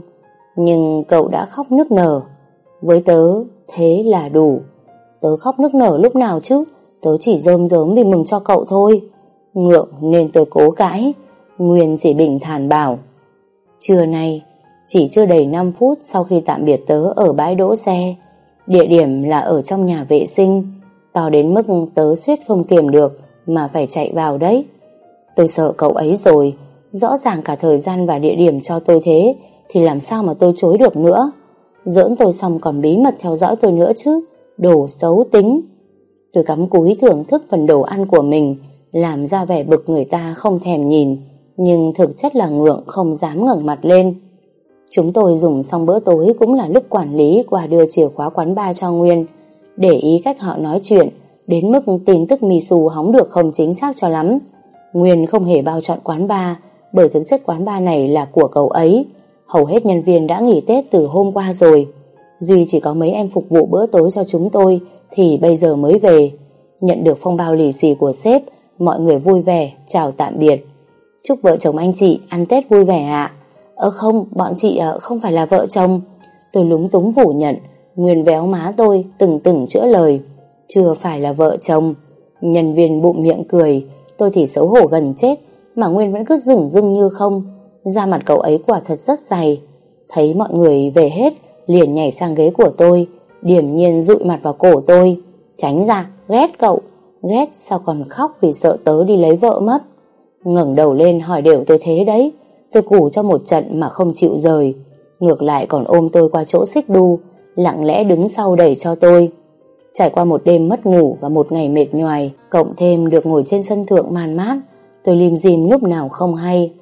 nhưng cậu đã khóc nức nở. Với tớ, thế là đủ. Tớ khóc nức nở lúc nào chứ, tớ chỉ rơm rớm vì mừng cho cậu thôi. Ngượng nên tớ cố cãi, Nguyên chỉ bình thản bảo. Trưa nay, chỉ chưa đầy 5 phút sau khi tạm biệt tớ ở bãi đỗ xe, địa điểm là ở trong nhà vệ sinh, to đến mức tớ suýt không kiềm được mà phải chạy vào đấy. Tôi sợ cậu ấy rồi, rõ ràng cả thời gian và địa điểm cho tôi thế, thì làm sao mà tôi chối được nữa. Giỡn tôi xong còn bí mật theo dõi tôi nữa chứ, đồ xấu tính. Tôi cắm cúi thưởng thức phần đồ ăn của mình, làm ra vẻ bực người ta không thèm nhìn, nhưng thực chất là ngượng không dám ngẩng mặt lên. Chúng tôi dùng xong bữa tối cũng là lúc quản lý qua đưa chìa khóa quán bar cho Nguyên. Để ý cách họ nói chuyện, đến mức tin tức mì xù hóng được không chính xác cho lắm. Nguyên không hề bao chọn quán bar, bởi thực chất quán bar này là của cậu ấy. Hầu hết nhân viên đã nghỉ Tết từ hôm qua rồi. Duy chỉ có mấy em phục vụ bữa tối cho chúng tôi thì bây giờ mới về. Nhận được phong bao lì xì của sếp, mọi người vui vẻ, chào tạm biệt. Chúc vợ chồng anh chị ăn Tết vui vẻ ạ. Ơ không, bọn chị ờ, không phải là vợ chồng. Tôi lúng túng phủ nhận, Nguyên véo má tôi từng từng chữa lời. Chưa phải là vợ chồng. Nhân viên bụng miệng cười, tôi thì xấu hổ gần chết, mà Nguyên vẫn cứ rừng rưng như không. Da mặt cậu ấy quả thật rất dày. Thấy mọi người về hết, liền nhảy sang ghế của tôi, điểm nhiên dụi mặt vào cổ tôi. Tránh ra, ghét cậu. Ghét sao còn khóc vì sợ tớ đi lấy vợ mất ngẩng đầu lên hỏi đều tôi thế đấy. Tôi củ cho một trận mà không chịu rời. Ngược lại còn ôm tôi qua chỗ xích đu, lặng lẽ đứng sau đẩy cho tôi. Trải qua một đêm mất ngủ và một ngày mệt nhoài, cộng thêm được ngồi trên sân thượng man mát, tôi lim dim lúc nào không hay.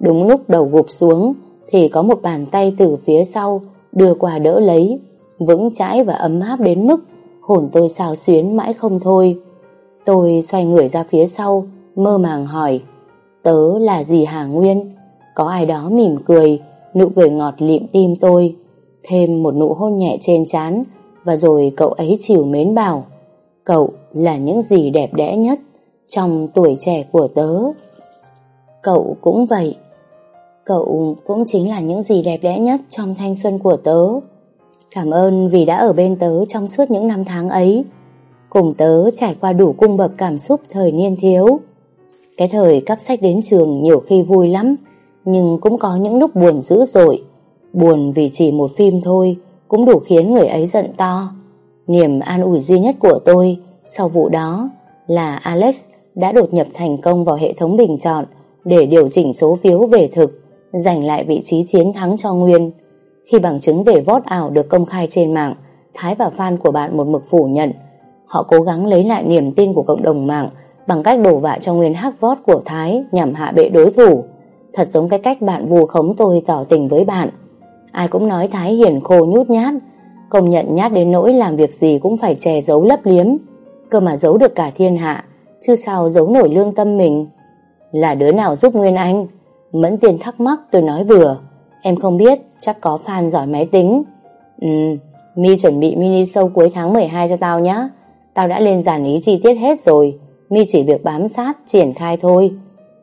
Đúng lúc đầu gục xuống, thì có một bàn tay từ phía sau đưa qua đỡ lấy, vững chãi và ấm áp đến mức hồn tôi xào xuyến mãi không thôi. Tôi xoay người ra phía sau, mơ màng hỏi, tớ là gì Hà Nguyên? Có ai đó mỉm cười, nụ cười ngọt lịm tim tôi, thêm một nụ hôn nhẹ trên trán và rồi cậu ấy chiều mến bảo, cậu là những gì đẹp đẽ nhất trong tuổi trẻ của tớ. Cậu cũng vậy, cậu cũng chính là những gì đẹp đẽ nhất trong thanh xuân của tớ. Cảm ơn vì đã ở bên tớ trong suốt những năm tháng ấy, cùng tớ trải qua đủ cung bậc cảm xúc thời niên thiếu. Cái thời cắp sách đến trường nhiều khi vui lắm, nhưng cũng có những lúc buồn dữ dội. Buồn vì chỉ một phim thôi cũng đủ khiến người ấy giận to. Niềm an ủi duy nhất của tôi sau vụ đó là Alex đã đột nhập thành công vào hệ thống bình chọn để điều chỉnh số phiếu về thực, giành lại vị trí chiến thắng cho Nguyên. Khi bằng chứng về vót ảo được công khai trên mạng, Thái và fan của bạn một mực phủ nhận. Họ cố gắng lấy lại niềm tin của cộng đồng mạng bằng cách đổ vạ cho Nguyên hắc vót của Thái nhằm hạ bệ đối thủ. Thật giống cái cách bạn vù khống tôi tỏ tình với bạn. Ai cũng nói Thái hiền khô nhút nhát, công nhận nhát đến nỗi làm việc gì cũng phải che giấu lấp liếm. Cơ mà giấu được cả thiên hạ, chứ sao giấu nổi lương tâm mình. Là đứa nào giúp Nguyên Anh? Mẫn tiền thắc mắc tôi nói vừa. Em không biết, chắc có fan giỏi máy tính. Ừ, Mi chuẩn bị mini show cuối tháng 12 cho tao nhé. Tao đã lên giản ý chi tiết hết rồi. Mi chỉ việc bám sát, triển khai thôi.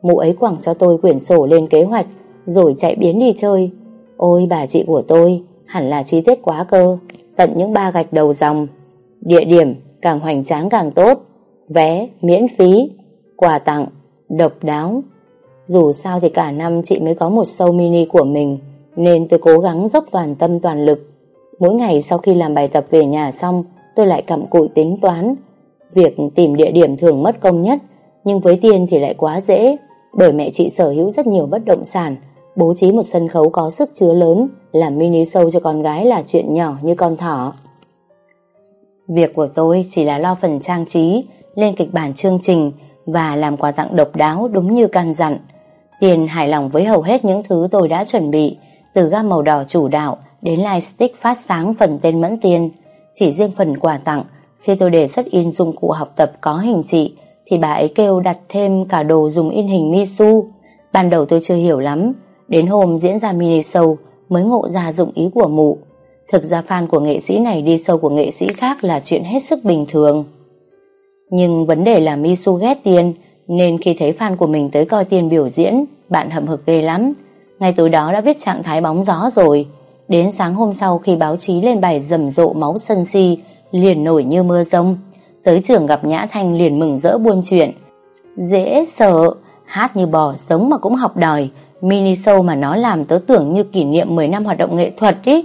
Mụ ấy quẳng cho tôi quyển sổ lên kế hoạch, rồi chạy biến đi chơi. Ôi bà chị của tôi, hẳn là chi tiết quá cơ. Tận những ba gạch đầu dòng. Địa điểm, càng hoành tráng càng tốt. Vé, miễn phí. Quà tặng, độc đáo. Dù sao thì cả năm chị mới có một show mini của mình, nên tôi cố gắng dốc toàn tâm toàn lực. Mỗi ngày sau khi làm bài tập về nhà xong, tôi lại cặm cụi tính toán. Việc tìm địa điểm thường mất công nhất, nhưng với tiền thì lại quá dễ, bởi mẹ chị sở hữu rất nhiều bất động sản, bố trí một sân khấu có sức chứa lớn, làm mini show cho con gái là chuyện nhỏ như con thỏ. Việc của tôi chỉ là lo phần trang trí, lên kịch bản chương trình và làm quà tặng độc đáo đúng như căn dặn. Tiền hài lòng với hầu hết những thứ tôi đã chuẩn bị, từ gam màu đỏ chủ đạo đến lightstick phát sáng phần tên mẫn tiền. Chỉ riêng phần quà tặng, khi tôi đề xuất in dụng cụ học tập có hình trị, thì bà ấy kêu đặt thêm cả đồ dùng in hình Misu. Ban đầu tôi chưa hiểu lắm, đến hôm diễn ra mini show mới ngộ ra dụng ý của mụ. Thực ra fan của nghệ sĩ này đi sâu của nghệ sĩ khác là chuyện hết sức bình thường. Nhưng vấn đề là Misu ghét tiền, nên khi thấy fan của mình tới coi tiền biểu diễn, bạn hậm hực ghê lắm. Ngay tối đó đã viết trạng thái bóng gió rồi. Đến sáng hôm sau khi báo chí lên bài rầm rộ máu sân si, liền nổi như mưa rông. Tới trường gặp Nhã Thanh liền mừng rỡ buôn chuyện. Dễ sợ, hát như bò sống mà cũng học đòi. Mini show mà nó làm tớ tưởng như kỷ niệm 10 năm hoạt động nghệ thuật ý.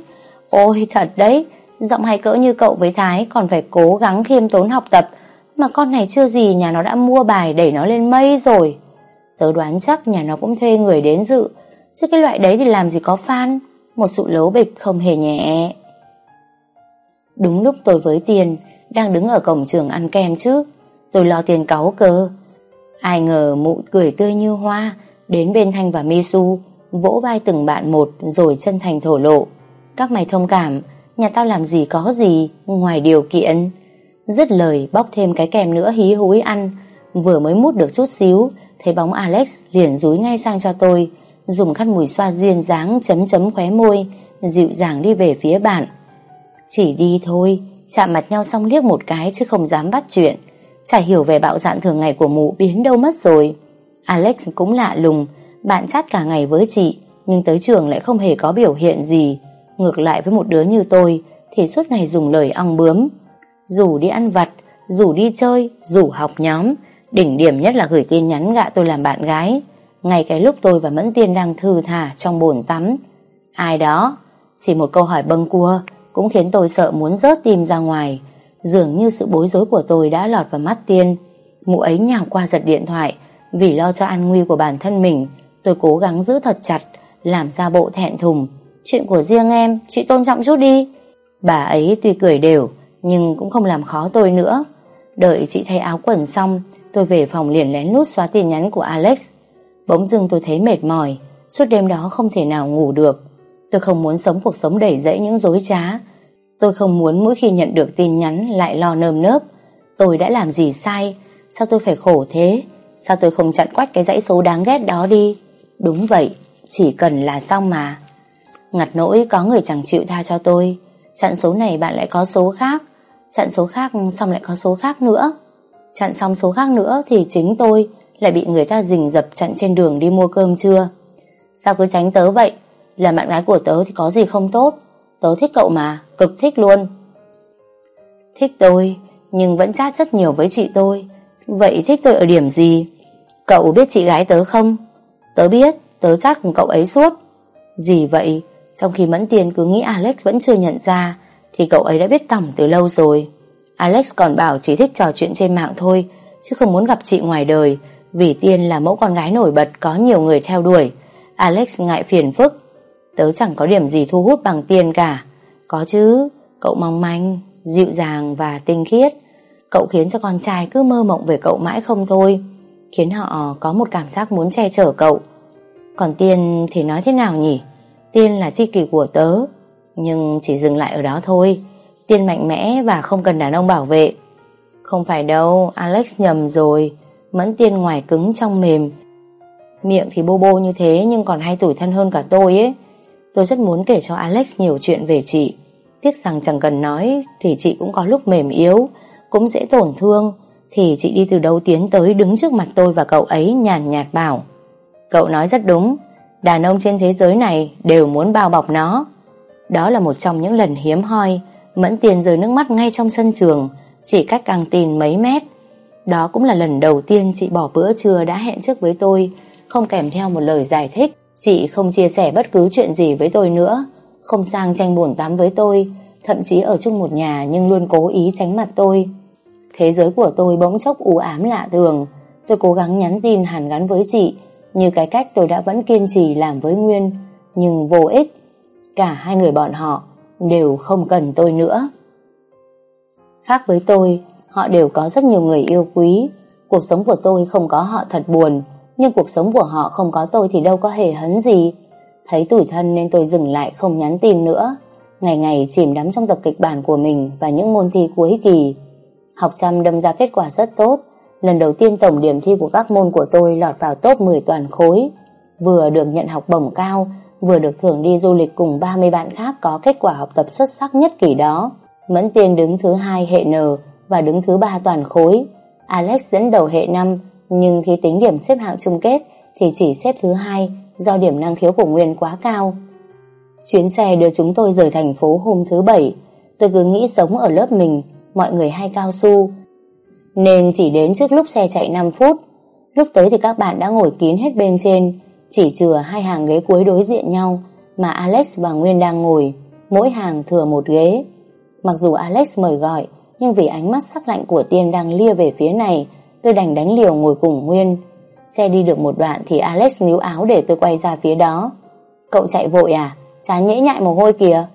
Ôi thật đấy, giọng hay cỡ như cậu với Thái còn phải cố gắng khiêm tốn học tập. Mà con này chưa gì nhà nó đã mua bài đẩy nó lên mây rồi. Tớ đoán chắc nhà nó cũng thuê người đến dự. Chứ cái loại đấy thì làm gì có fan. Một sự lố bịch không hề nhẹ. Đúng lúc tôi với tiền đang đứng ở cổng trường ăn kem chứ. Tôi lo tiền cáu cơ. Ai ngờ mụ cười tươi như hoa đến bên Thanh và Misu vỗ vai từng bạn một rồi chân thành thổ lộ. Các mày thông cảm, nhà tao làm gì có gì ngoài điều kiện. Dứt lời bóc thêm cái kèm nữa hí húi ăn, vừa mới mút được chút xíu, thấy bóng Alex liền rúi ngay sang cho tôi, dùng khăn mùi xoa duyên dáng chấm chấm khóe môi, dịu dàng đi về phía bạn. Chỉ đi thôi, chạm mặt nhau xong liếc một cái chứ không dám bắt chuyện. Chả hiểu về bạo dạn thường ngày của mụ biến đâu mất rồi. Alex cũng lạ lùng, bạn chat cả ngày với chị, nhưng tới trường lại không hề có biểu hiện gì. Ngược lại với một đứa như tôi, thì suốt ngày dùng lời ong bướm. Rủ đi ăn vặt, rủ đi chơi, rủ học nhóm. Đỉnh điểm nhất là gửi tin nhắn gạ tôi làm bạn gái. Ngay cái lúc tôi và Mẫn Tiên đang thư thả trong bồn tắm. Ai đó? Chỉ một câu hỏi bâng cua cũng khiến tôi sợ muốn rớt tim ra ngoài. Dường như sự bối rối của tôi đã lọt vào mắt Tiên. Mụ ấy nhào qua giật điện thoại. Vì lo cho an nguy của bản thân mình, tôi cố gắng giữ thật chặt, làm ra bộ thẹn thùng. Chuyện của riêng em, chị tôn trọng chút đi. Bà ấy tuy cười đều, nhưng cũng không làm khó tôi nữa. Đợi chị thay áo quần xong, tôi về phòng liền lén lút xóa tin nhắn của Alex. Bỗng dưng tôi thấy mệt mỏi, suốt đêm đó không thể nào ngủ được. Tôi không muốn sống cuộc sống đầy rẫy những dối trá. Tôi không muốn mỗi khi nhận được tin nhắn lại lo nơm nớp. Tôi đã làm gì sai? Sao tôi phải khổ thế? Sao tôi không chặn quách cái dãy số đáng ghét đó đi? Đúng vậy, chỉ cần là xong mà. Ngặt nỗi có người chẳng chịu tha cho tôi. Chặn số này bạn lại có số khác. Chặn số khác xong lại có số khác nữa. Chặn xong số khác nữa thì chính tôi lại bị người ta rình dập chặn trên đường đi mua cơm trưa. Sao cứ tránh tớ vậy? Là bạn gái của tớ thì có gì không tốt Tớ thích cậu mà, cực thích luôn. Thích tôi Nhưng vẫn chat rất nhiều với chị tôi. Vậy thích tôi ở điểm gì? Cậu biết chị gái tớ không? Tớ biết, tớ chat cùng cậu ấy suốt. Gì vậy? Trong khi Mẫn Tiền cứ nghĩ Alex vẫn chưa nhận ra Thì cậu ấy đã biết tỏng từ lâu rồi. Alex còn bảo chỉ thích trò chuyện trên mạng thôi Chứ không muốn gặp chị ngoài đời Vì Tiên là mẫu con gái nổi bật Có nhiều người theo đuổi. Alex ngại phiền phức. Tớ chẳng có điểm gì thu hút bằng tiền cả. Có chứ Cậu mong manh, dịu dàng và tinh khiết. Cậu khiến cho con trai cứ mơ mộng về cậu mãi không thôi Khiến họ có một cảm giác muốn che chở cậu. Còn Tiên thì nói thế nào nhỉ? Tiên là chi kỷ của tớ Nhưng chỉ dừng lại ở đó thôi. Tiên mạnh mẽ và không cần đàn ông bảo vệ. Không phải đâu Alex nhầm rồi Mẫn Tiên ngoài cứng trong mềm. Miệng thì bô bô như thế Nhưng còn hay tủi thân hơn cả tôi ấy. Tôi rất muốn kể cho Alex nhiều chuyện về chị. Tiếc rằng chẳng cần nói Thì chị cũng có lúc mềm yếu, Cũng dễ tổn thương, Thì chị đi từ đâu tiến tới đứng trước mặt tôi và cậu ấy nhàn nhạt bảo, Cậu nói rất đúng, Đàn ông trên thế giới này đều muốn bao bọc nó. Đó là một trong những lần hiếm hoi, Mẫn tiền rơi nước mắt ngay trong sân trường, Chỉ cách càng tin mấy mét. Đó cũng là lần đầu tiên chị bỏ bữa trưa đã hẹn trước với tôi, Không kèm theo một lời giải thích. Chị không chia sẻ bất cứ chuyện gì với tôi nữa, Không sang tranh buồn tắm với tôi, Thậm chí ở chung một nhà Nhưng luôn cố ý tránh mặt tôi. Thế giới của tôi bỗng chốc u ám lạ thường. Tôi cố gắng nhắn tin hàn gắn với chị, Như cái cách tôi đã vẫn kiên trì làm với Nguyên, Nhưng vô ích. Cả hai người bọn họ Đều không cần tôi nữa. Khác với tôi, Họ đều có rất nhiều người yêu quý. Cuộc sống của tôi không có họ thật buồn nhưng cuộc sống của họ không có tôi thì đâu có hề hấn gì. Thấy tủi thân nên tôi dừng lại không nhắn tin nữa. Ngày ngày chìm đắm trong tập kịch bản của mình và những môn thi cuối kỳ. Học chăm đâm ra kết quả rất tốt. Lần đầu tiên tổng điểm thi của các môn của tôi lọt vào top 10 toàn khối. Vừa được nhận học bổng cao, vừa được thưởng đi du lịch cùng 30 bạn khác có kết quả học tập xuất sắc nhất kỳ đó. Mẫn Tiên đứng thứ hai hệ N và đứng thứ ba toàn khối. Alex dẫn đầu hệ 5 nhưng khi tính điểm xếp hạng chung kết thì chỉ xếp thứ hai do điểm năng khiếu của Nguyên quá cao. Chuyến xe đưa chúng tôi rời thành phố hôm thứ bảy. Tôi cứ nghĩ sống ở lớp mình, mọi người hay cao su. Nên chỉ đến trước lúc xe chạy 5 phút. Lúc tới thì các bạn đã ngồi kín hết bên trên, chỉ chừa hai hàng ghế cuối đối diện nhau mà Alex và Nguyên đang ngồi, mỗi hàng thừa một ghế. Mặc dù Alex mời gọi, nhưng vì ánh mắt sắc lạnh của Tiên đang lia về phía này, tôi đành đánh liều ngồi cùng Nguyên. Xe đi được một đoạn thì Alex níu áo để tôi quay ra phía đó. Cậu chạy vội à? Chán nhễ nhại mồ hôi kìa.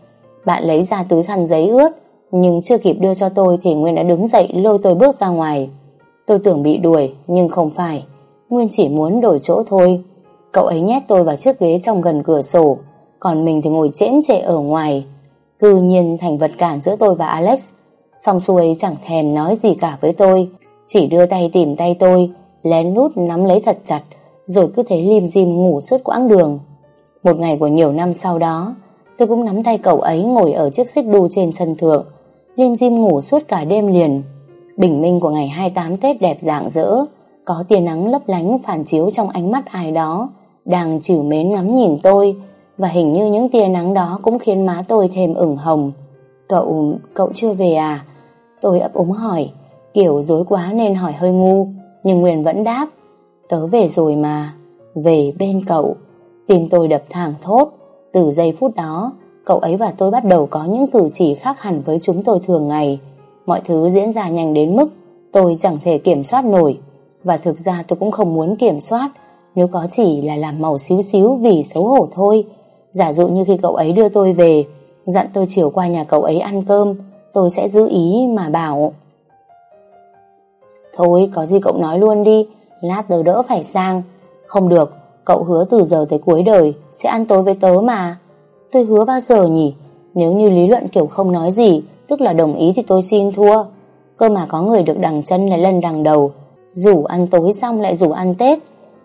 Bạn lấy ra túi khăn giấy ướt, nhưng chưa kịp đưa cho tôi thì Nguyên đã đứng dậy lôi tôi bước ra ngoài. Tôi tưởng bị đuổi, nhưng không phải. Nguyên chỉ muốn đổi chỗ thôi. Cậu ấy nhét tôi vào chiếc ghế trong gần cửa sổ Còn mình thì ngồi chễm chệ ở ngoài Cư nhiên thành vật cản giữa tôi và Alex Xong xuôi chẳng thèm nói gì cả với tôi chỉ đưa tay tìm tay tôi Lén nút nắm lấy thật chặt Rồi cứ thế lim dim ngủ suốt quãng đường. Một ngày của nhiều năm sau đó Tôi cũng nắm tay cậu ấy ngồi ở chiếc xích đu trên sân thượng Lim dim ngủ suốt cả đêm liền. Bình minh của ngày 28 Tết đẹp rạng rỡ Có tia nắng lấp lánh phản chiếu trong ánh mắt ai đó Đang chịu mến ngắm nhìn tôi Và hình như những tia nắng đó cũng khiến má tôi thêm ửng hồng. Cậu, cậu chưa về à? Tôi ấp úng hỏi. Kiểu dối quá nên hỏi hơi ngu, Nhưng Nguyên vẫn đáp, Tớ về rồi mà, Về bên cậu. Tim tôi đập thẳng thốt, Từ giây phút đó, Cậu ấy và tôi bắt đầu có những cử chỉ khác hẳn với chúng tôi thường ngày. Mọi thứ diễn ra nhanh đến mức Tôi chẳng thể kiểm soát nổi, Và thực ra tôi cũng không muốn kiểm soát, Nếu có chỉ là làm màu xíu xíu Vì xấu hổ thôi. Giả dụ như khi cậu ấy đưa tôi về, Dặn tôi chiều qua nhà cậu ấy ăn cơm, Tôi sẽ giữ ý mà bảo Thôi, có gì cậu nói luôn đi. Lát tớ đỡ phải sang. Không được, Cậu hứa từ giờ tới cuối đời Sẽ ăn tối với tớ mà. Tôi hứa bao giờ nhỉ? Nếu như lý luận kiểu không nói gì, Tức là đồng ý thì tôi xin thua. Cơ mà có người được đằng chân là lần đằng đầu. Rủ ăn tối xong lại rủ ăn Tết.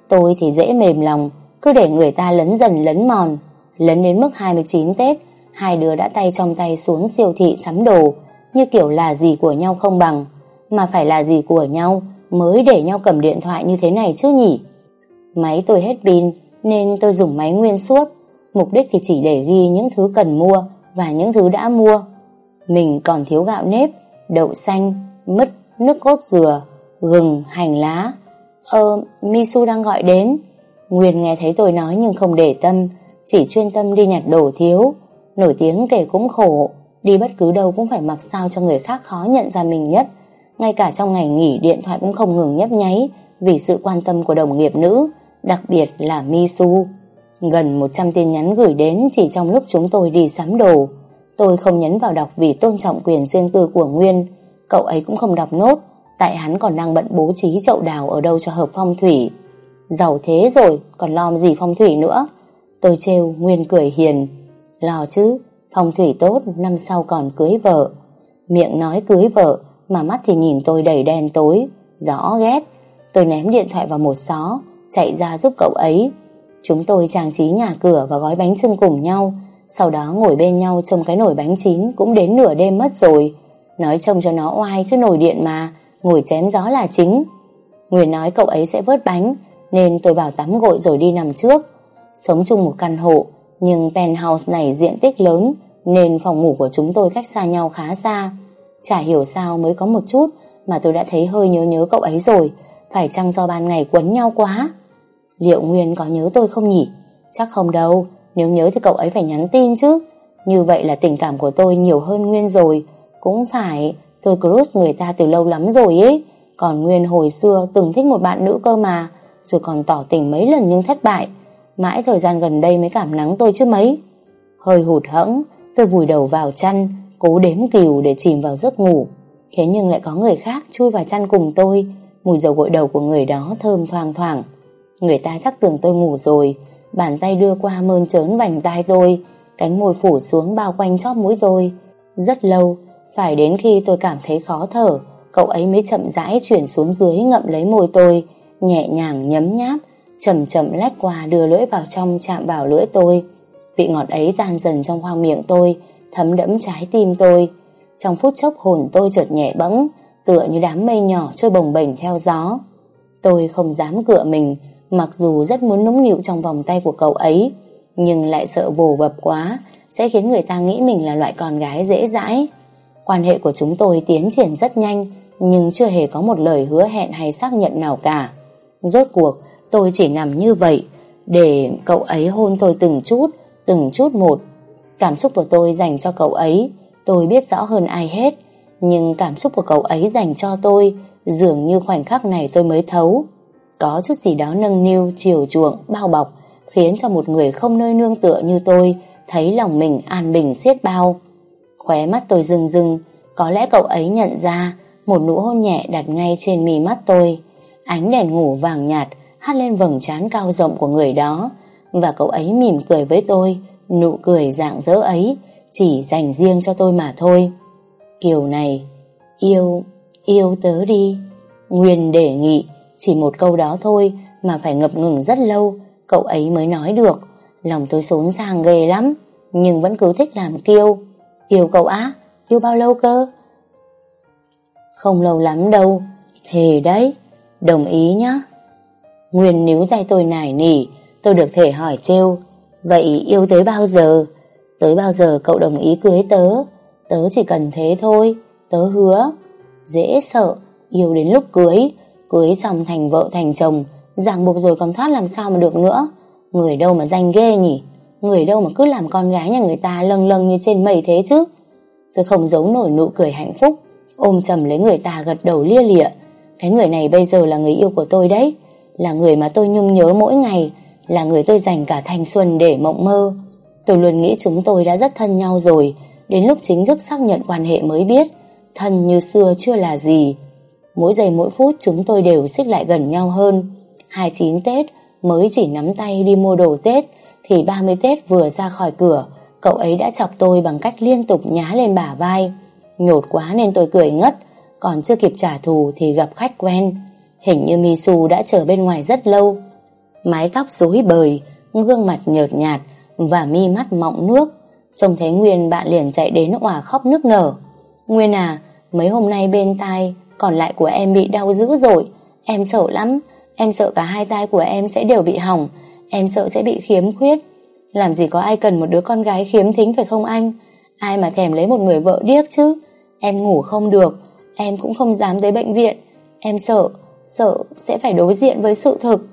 Tôi thì dễ mềm lòng, Cứ để người ta lấn dần lấn mòn. Lấn đến mức 29 Tết, Hai đứa đã tay trong tay xuống siêu thị sắm đồ, Như kiểu là gì của nhau không bằng. Mà phải là gì của nhau Mới để nhau cầm điện thoại như thế này chứ nhỉ? Máy tôi hết pin Nên tôi dùng máy nguyên suốt. Mục đích thì chỉ để ghi những thứ cần mua Và những thứ đã mua. Mình còn thiếu gạo nếp Đậu xanh, mứt, nước cốt dừa Gừng, hành lá. Ờ, Misu đang gọi đến. Nguyên nghe thấy tôi nói nhưng không để tâm Chỉ chuyên tâm đi nhặt đồ thiếu. Nổi tiếng kể cũng khổ Đi bất cứ đâu cũng phải mặc sao cho người khác khó nhận ra mình nhất. Ngay cả trong ngày nghỉ điện thoại cũng không ngừng nhấp nháy Vì sự quan tâm của đồng nghiệp nữ Đặc biệt là Misu Gần 100 tin nhắn gửi đến chỉ trong lúc chúng tôi đi sắm đồ. Tôi không nhấn vào đọc vì tôn trọng quyền riêng tư của Nguyên. Cậu ấy cũng không đọc nốt, tại hắn còn đang bận bố trí chậu đào ở đâu cho hợp phong thủy. Giàu thế rồi, còn lo gì phong thủy nữa. Tôi trêu, Nguyên cười hiền. Lo chứ, phong thủy tốt, năm sau còn cưới vợ. Miệng nói cưới vợ, mà mắt thì nhìn tôi đầy đen tối, rõ ghét. Tôi ném điện thoại vào một xó, chạy ra giúp cậu ấy. Chúng tôi trang trí nhà cửa và gói bánh trưng cùng nhau. Sau đó ngồi bên nhau trông cái nồi bánh chín Cũng đến nửa đêm mất rồi. Nói trông cho nó oai chứ nồi điện mà Ngồi chém gió là chính. Nguyên nói cậu ấy sẽ vớt bánh Nên tôi vào tắm gội rồi đi nằm trước. Sống chung một căn hộ Nhưng penthouse này diện tích lớn Nên phòng ngủ của chúng tôi cách xa nhau khá xa. Chả hiểu sao mới có một chút Mà tôi đã thấy hơi nhớ nhớ cậu ấy rồi Phải chăng do ban ngày quấn nhau quá Liệu Nguyên có nhớ tôi không nhỉ? Chắc không đâu, nếu nhớ thì cậu ấy phải nhắn tin chứ. Như vậy là tình cảm của tôi nhiều hơn Nguyên rồi. Cũng phải, tôi crush người ta từ lâu lắm rồi ấy. Còn Nguyên hồi xưa từng thích một bạn nữ cơ mà, rồi còn tỏ tình mấy lần nhưng thất bại. Mãi thời gian gần đây mới cảm nắng tôi chứ mấy. Hơi hụt hẫng, tôi vùi đầu vào chăn, cố đếm cừu để chìm vào giấc ngủ. Thế nhưng lại có người khác chui vào chăn cùng tôi, mùi dầu gội đầu của người đó thơm thoang thoảng. Người ta chắc tưởng tôi ngủ rồi. Bàn tay đưa qua mơn trớn vành tai tôi. Cánh môi phủ xuống bao quanh chóp mũi tôi. Rất lâu Phải đến khi tôi cảm thấy khó thở Cậu ấy mới chậm rãi chuyển xuống dưới Ngậm lấy môi tôi Nhẹ nhàng nhấm nháp Chậm chậm lách qua đưa lưỡi vào trong chạm vào lưỡi tôi. Vị ngọt ấy tan dần trong khoang miệng tôi Thấm đẫm trái tim tôi. Trong phút chốc hồn tôi chợt nhẹ bẫng, Tựa như đám mây nhỏ trôi bồng bềnh theo gió. Tôi không dám cựa mình, Mặc dù rất muốn nũng nịu trong vòng tay của cậu ấy, Nhưng lại sợ vồ vập quá, Sẽ khiến người ta nghĩ mình là loại con gái dễ dãi. Quan hệ của chúng tôi tiến triển rất nhanh, Nhưng chưa hề có một lời hứa hẹn hay xác nhận nào cả. Rốt cuộc, tôi chỉ nằm như vậy, Để cậu ấy hôn tôi từng chút Từng chút một. Cảm xúc của tôi dành cho cậu ấy Tôi biết rõ hơn ai hết Nhưng cảm xúc của cậu ấy dành cho tôi Dường như khoảnh khắc này tôi mới thấu có chút gì đó nâng niu, chiều chuộng, bao bọc, khiến cho một người không nơi nương tựa như tôi thấy lòng mình an bình xiết bao. Khóe mắt tôi rừng rừng có lẽ cậu ấy nhận ra một nụ hôn nhẹ đặt ngay trên mì mắt tôi. Ánh đèn ngủ vàng nhạt, hát lên vầng trán cao rộng của người đó và cậu ấy mỉm cười với tôi nụ cười dạng dỡ ấy chỉ dành riêng cho tôi mà thôi. Kiều này, yêu, yêu tớ đi. Nguyên đề nghị, chỉ một câu đó thôi mà phải ngập ngừng rất lâu, cậu ấy mới nói được. Lòng tôi xốn sang ghê lắm, nhưng vẫn cứ thích làm kiêu. Yêu cậu á, yêu bao lâu cơ? Không lâu lắm đâu, thề đấy, đồng ý nhá. Nguyên níu tay tôi nải nỉ, tôi được thể hỏi trêu, vậy yêu tới bao giờ? Tới bao giờ cậu đồng ý cưới tớ? Tớ chỉ cần thế thôi, Tớ hứa. Dễ sợ, Yêu đến lúc cưới. Cưới xong thành vợ thành chồng, Ràng buộc rồi còn thoát làm sao mà được nữa. Người đâu mà danh ghê nhỉ? Người đâu mà cứ làm con gái nhà người ta lâng lâng như trên mây thế chứ? Tôi không giấu nổi nụ cười hạnh phúc, Ôm chầm lấy người ta gật đầu lia lịa. Cái người này bây giờ là người yêu của tôi đấy, Là người mà tôi nhung nhớ mỗi ngày. Là người tôi dành cả thanh xuân để mộng mơ. Tôi luôn nghĩ chúng tôi đã rất thân nhau rồi. Đến lúc chính thức xác nhận quan hệ mới biết, Thân như xưa chưa là gì. Mỗi giây mỗi phút chúng tôi đều xích lại gần nhau hơn. 29 Tết, mới chỉ nắm tay đi mua đồ Tết, Thì 30 Tết vừa ra khỏi cửa, Cậu ấy đã chọc tôi bằng cách liên tục nhá lên bả vai. Nhột quá nên tôi cười ngất, Còn chưa kịp trả thù thì gặp khách quen. Hình như Misu đã chờ bên ngoài rất lâu. Mái tóc rối bời Gương mặt nhợt nhạt và mi mắt mọng nước. Trông thấy Nguyên bạn liền chạy đến òa khóc nức nở. Nguyên à, mấy hôm nay bên tai còn lại của em bị đau dữ rồi. Em sợ lắm, em sợ cả hai tai của em sẽ đều bị hỏng. Em sợ sẽ bị khiếm khuyết. Làm gì có ai cần một đứa con gái khiếm thính phải không anh? Ai mà thèm lấy một người vợ điếc chứ? Em ngủ không được, em cũng không dám tới bệnh viện. Em sợ, sợ sẽ phải đối diện với sự thực.